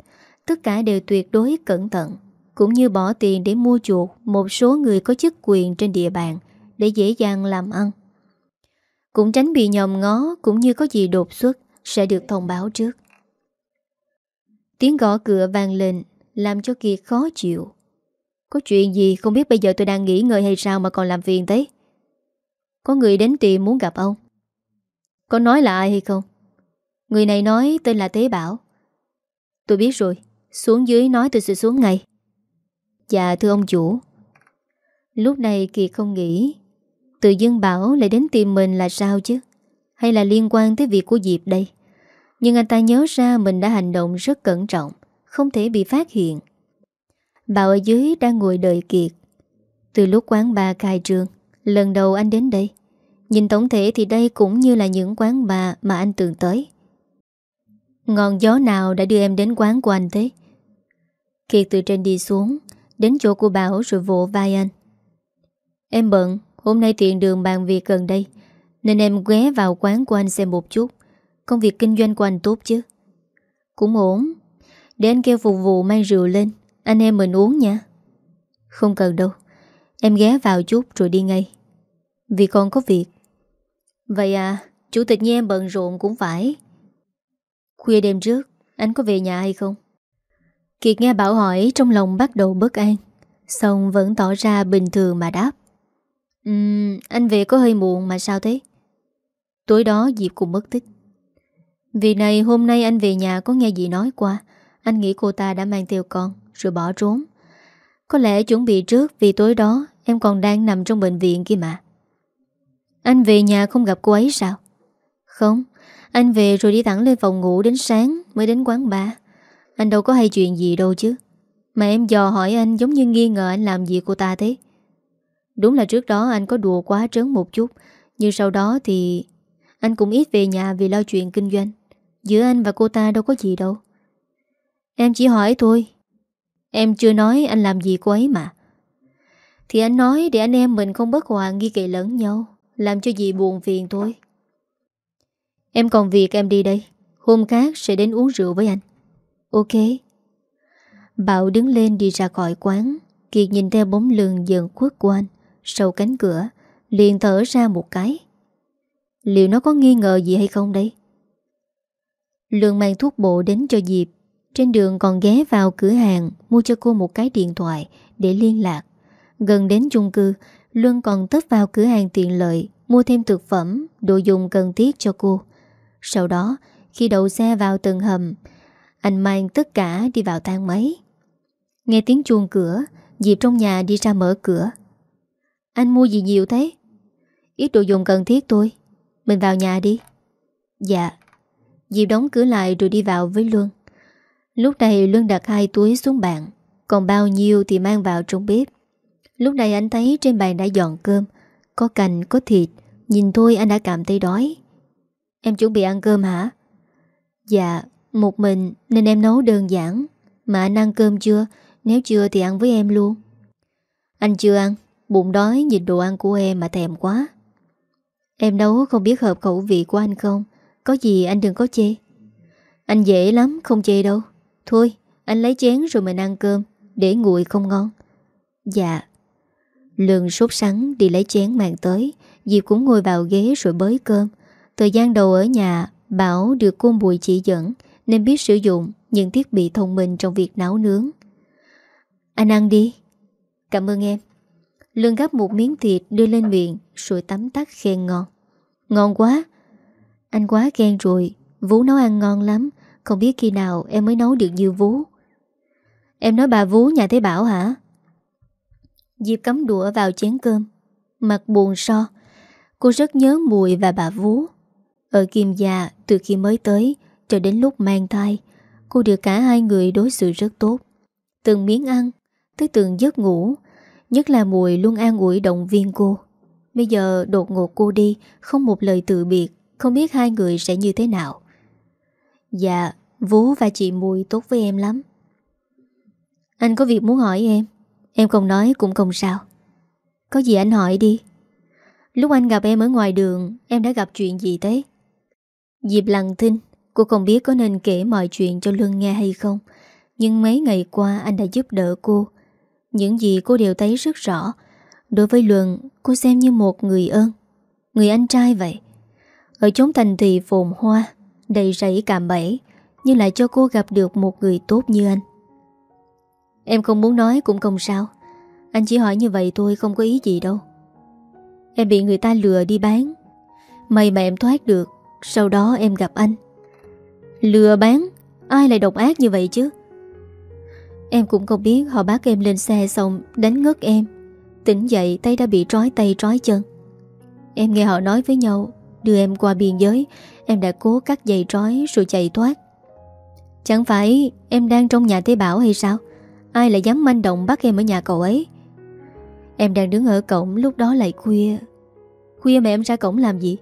Tất cả đều tuyệt đối cẩn thận, cũng như bỏ tiền để mua chuột một số người có chức quyền trên địa bàn để dễ dàng làm ăn. Cũng tránh bị nhòm ngó cũng như có gì đột xuất sẽ được thông báo trước. Tiếng gõ cửa vang lên làm cho Kiệt khó chịu. Có chuyện gì không biết bây giờ tôi đang nghỉ ngơi hay sao mà còn làm phiền thế? Có người đến tìm muốn gặp ông. Có nói là ai hay không? Người này nói tên là Tế Bảo. Tôi biết rồi, Xuống dưới nói tôi sẽ xuống ngay Dạ thưa ông chủ Lúc này Kiệt không nghĩ, Tự dưng bảo lại đến tìm mình là sao chứ Hay là liên quan tới việc của Diệp đây Nhưng anh ta nhớ ra mình đã hành động rất cẩn trọng, Không thể bị phát hiện Bảo ở dưới đang ngồi đợi Kiệt Từ lúc quán ba khai trương Lần đầu anh đến đây, Nhìn tổng thể thì đây cũng như là những quán bà mà anh từng tới. Ngọn gió nào đã đưa em đến quán của anh thế? Kiệt từ trên đi xuống, Đến chỗ của Bảo rồi vỗ vai anh. Em bận, Hôm nay tiện đường bàn việc gần đây, Nên em ghé vào quán của anh xem một chút. Công việc kinh doanh của anh tốt chứ? Cũng ổn. Để anh kêu phục vụ mang rượu lên, Anh em mình uống nha. Không cần đâu. Em ghé vào chút rồi đi ngay. Vì con có việc. Vậy à Chủ tịch như em bận rộn cũng phải. Khuya đêm trước Anh có về nhà hay không? Kiệt nghe Bảo hỏi trong lòng bắt đầu bất an. Xong vẫn tỏ ra bình thường mà đáp. Ừm, anh về có hơi muộn mà sao thế? Tối đó Diệp cũng mất tích. Vì này hôm nay anh về nhà có nghe gì nói qua. Anh nghĩ cô ta đã mang theo con Rồi bỏ trốn. Có lẽ chuẩn bị trước vì tối đó Em còn đang nằm trong bệnh viện kia mà. Anh về nhà không gặp cô ấy sao? Không, Anh về rồi đi thẳng lên phòng ngủ đến sáng Mới đến quán bar. Anh đâu có hay chuyện gì đâu chứ. Mà em dò hỏi anh giống như nghi ngờ anh làm gì cô ta thế. Đúng là trước đó anh có đùa quá trớn một chút, Nhưng sau đó thì Anh cũng ít về nhà vì lo chuyện kinh doanh. Giữa anh và cô ta đâu có gì đâu. Em chỉ hỏi thôi. Em chưa nói anh làm gì cô ấy mà. Thì anh nói để anh em mình không bất hòa nghi kỵ lẫn nhau, Làm cho gì buồn phiền thôi. Em còn việc em đi đây, Hôm khác sẽ đến uống rượu với anh. Ok. Bảo đứng lên đi ra khỏi quán, Kiệt nhìn theo bóng lưng dần khuất của anh sau cánh cửa, Liền thở ra một cái. Liệu nó có nghi ngờ gì hay không đây? Lương mang thuốc bộ đến cho Diệp, Trên đường còn ghé vào cửa hàng Mua cho cô một cái điện thoại Để liên lạc. Gần đến chung cư, Luân còn tấp vào cửa hàng tiện lợi, Mua thêm thực phẩm, Đồ dùng cần thiết cho cô. Sau đó, khi đậu xe vào tầng hầm, Anh mang tất cả đi vào thang máy. Nghe tiếng chuông cửa Diệp trong nhà đi ra mở cửa. Anh mua gì nhiều thế? Ít đồ dùng cần thiết thôi. Mình vào nhà đi. Dạ. Diệp đóng cửa lại rồi đi vào với Luân. Lúc này Luân đặt hai túi xuống bàn, Còn bao nhiêu thì mang vào trong bếp. Lúc này anh thấy trên bàn đã dọn cơm Có cành, có thịt. Nhìn thôi anh đã cảm thấy đói. Em chuẩn bị ăn cơm hả? Dạ, một mình nên em nấu đơn giản. Mà anh ăn cơm chưa? Nếu chưa thì ăn với em luôn. Anh chưa ăn Bụng đói nhìn đồ ăn của em mà thèm quá. Em nấu không biết hợp khẩu vị của anh không? Có gì anh đừng có chê. Anh dễ lắm không chê đâu. Thôi anh lấy chén rồi mình ăn cơm Để nguội không ngon. Dạ. Lương sốt sắng đi lấy chén mang tới. Diệp cũng ngồi vào ghế rồi bới cơm. Thời gian đầu ở nhà, Bảo được cô Bùi chỉ dẫn, Nên biết sử dụng những thiết bị thông minh trong việc nấu nướng. Anh ăn đi. Cảm ơn em. Lương gắp một miếng thịt đưa lên miệng Rồi tắm tắt khen ngon. Ngon quá. Anh quá khen rồi. Vú nấu ăn ngon lắm. Không biết khi nào em mới nấu được như Vú. Em nói bà Vú nhà Thế Bảo hả? Diệp cắm đũa vào chén cơm. Mặt buồn so. Cô rất nhớ mùi và bà Vú. Ở Kim Gia từ khi mới tới, Cho đến lúc mang thai, Cô được cả hai người đối xử rất tốt. Từng miếng ăn, Tới từng giấc ngủ, Nhất là Mùi luôn an ủi động viên cô. Bây giờ đột ngột cô đi, Không một lời từ biệt, Không biết hai người sẽ như thế nào. Dạ Vú và chị Mùi tốt với em lắm. Anh có việc muốn hỏi em? Em không nói cũng không sao. Có gì anh hỏi đi. Lúc anh gặp em ở ngoài đường, Em đã gặp chuyện gì thế? Dịp lặng thinh, Cô không biết có nên kể mọi chuyện cho Luân nghe hay không, Nhưng mấy ngày qua anh đã giúp đỡ cô. Những gì cô đều thấy rất rõ. Đối với Luân, Cô xem như một người ơn, Người anh trai vậy. Ở chốn thành thị phồn hoa, Đầy rẫy cạm bẫy, Nhưng lại cho cô gặp được một người tốt như anh. Em không muốn nói cũng không sao. Anh chỉ hỏi như vậy thôi, Không có ý gì đâu. Em bị người ta lừa đi bán. May mà em thoát được, Sau đó em gặp anh. Lừa bán? Ai lại độc ác như vậy chứ? Em cũng không biết, họ bắt em lên xe xong đánh ngất em. Tỉnh dậy, tay đã bị trói tay trói chân. Em nghe họ nói với nhau, Đưa em qua biên giới. Em đã cố cắt giày trói rồi chạy thoát. Chẳng phải em đang trong nhà Tế Bảo hay sao? Ai lại dám manh động bắt em ở nhà cậu ấy? Em đang đứng ở cổng, lúc đó lại khuya. Khuya mà em ra cổng làm gì?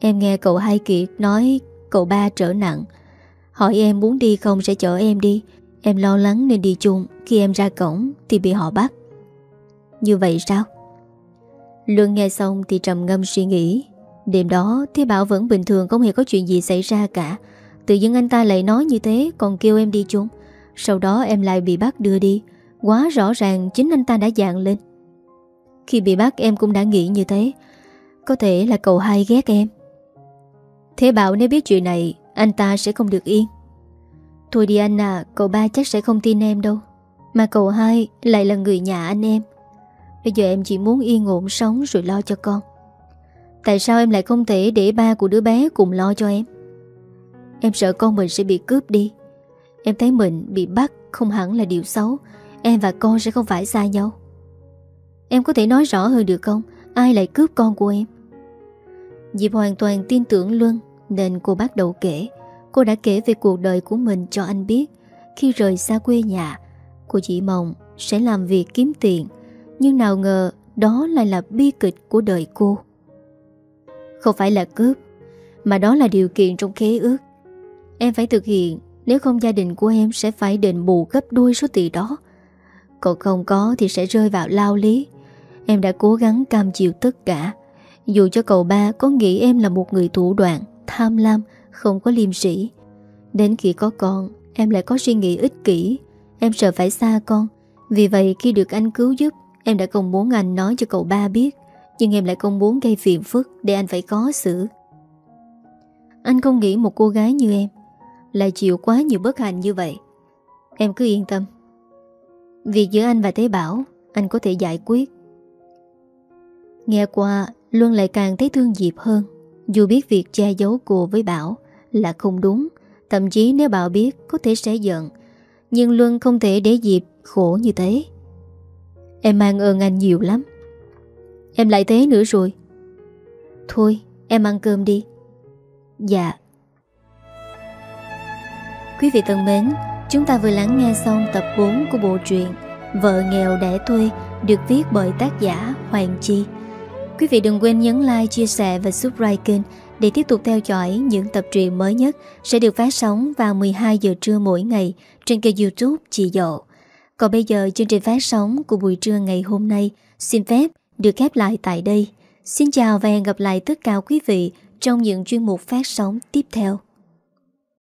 Em nghe cậu Hai Kiệt nói cậu ba trở nặng. Hỏi em muốn đi không sẽ chở em đi. Em lo lắng nên đi chung. Khi em ra cổng thì bị họ bắt. Như vậy sao? Luân nghe xong thì trầm ngâm suy nghĩ. Đêm đó, Thế Bảo vẫn bình thường, Không hề có chuyện gì xảy ra cả. Tự dưng anh ta lại nói như thế, Còn kêu em đi chung. Sau đó em lại bị bác đưa đi. Quá rõ ràng chính anh ta đã dạng lên. Khi bị bác, em cũng đã nghĩ như thế. Có thể là cậu hai ghét em. Thế Bảo nếu biết chuyện này, Anh ta sẽ không được yên. Thôi đi anh à Cậu ba chắc sẽ không tin em đâu. Mà cậu hai lại là người nhà anh em. Bây giờ em chỉ muốn yên ổn sống Rồi lo cho con. Tại sao em lại không thể để ba của đứa bé Cùng lo cho em? Em sợ con mình sẽ bị cướp đi. Em thấy mình bị bắt Không hẳn là điều xấu. Em và con sẽ không phải xa nhau. Em có thể nói rõ hơn được không? Ai lại cướp con của em? Diệp hoàn toàn tin tưởng Luân, Nên cô bắt đầu kể. Cô đã kể về cuộc đời của mình cho anh biết. Khi rời xa quê nhà, Cô chỉ mong sẽ làm việc kiếm tiền. Nhưng nào ngờ, Đó lại là bi kịch của đời cô. Không phải là cướp, Mà đó là điều kiện trong khế ước. Em phải thực hiện nếu không gia đình của em sẽ phải đền bù gấp đôi số tiền đó. Còn không có thì sẽ rơi vào lao lý. Em đã cố gắng cam chịu tất cả. Dù cho cậu ba có nghĩ em là một người thủ đoạn, Tham lam, Không có liêm sĩ Đến khi có con, Em lại có suy nghĩ ích kỷ. Em sợ phải xa con. Vì vậy khi được anh cứu giúp, Em đã không muốn anh nói cho cậu ba biết. Nhưng em lại không muốn gây phiền phức Để anh phải có xử. Anh không nghĩ một cô gái như em. Lại chịu quá nhiều bất hạnh như vậy. Em cứ yên tâm. Việc giữa anh và Thế Bảo, Anh có thể giải quyết. Nghe qua, Luân lại càng thấy thương Diệp hơn. Dù biết việc che giấu cô với Bảo Là không đúng, Thậm chí nếu Bảo biết có thể sẽ giận. Nhưng Luân không thể để Diệp khổ như thế. Em mang ơn anh nhiều lắm. Em lại thế nữa rồi. Thôi, em ăn cơm đi. Dạ. Quý vị thân mến Chúng ta vừa lắng nghe xong tập 4 của bộ truyện Vợ nghèo đẻ thuê Được viết bởi tác giả Hoàng Chi Quý vị đừng quên nhấn like, chia sẻ và subscribe kênh để tiếp tục theo dõi những tập truyện mới nhất sẽ được phát sóng vào 12 giờ trưa mỗi ngày trên kênh youtube Chị Dậu. Còn bây giờ chương trình phát sóng của buổi trưa ngày hôm nay xin phép được khép lại tại đây. Xin chào và hẹn gặp lại tất cả quý vị trong những chuyên mục phát sóng tiếp theo.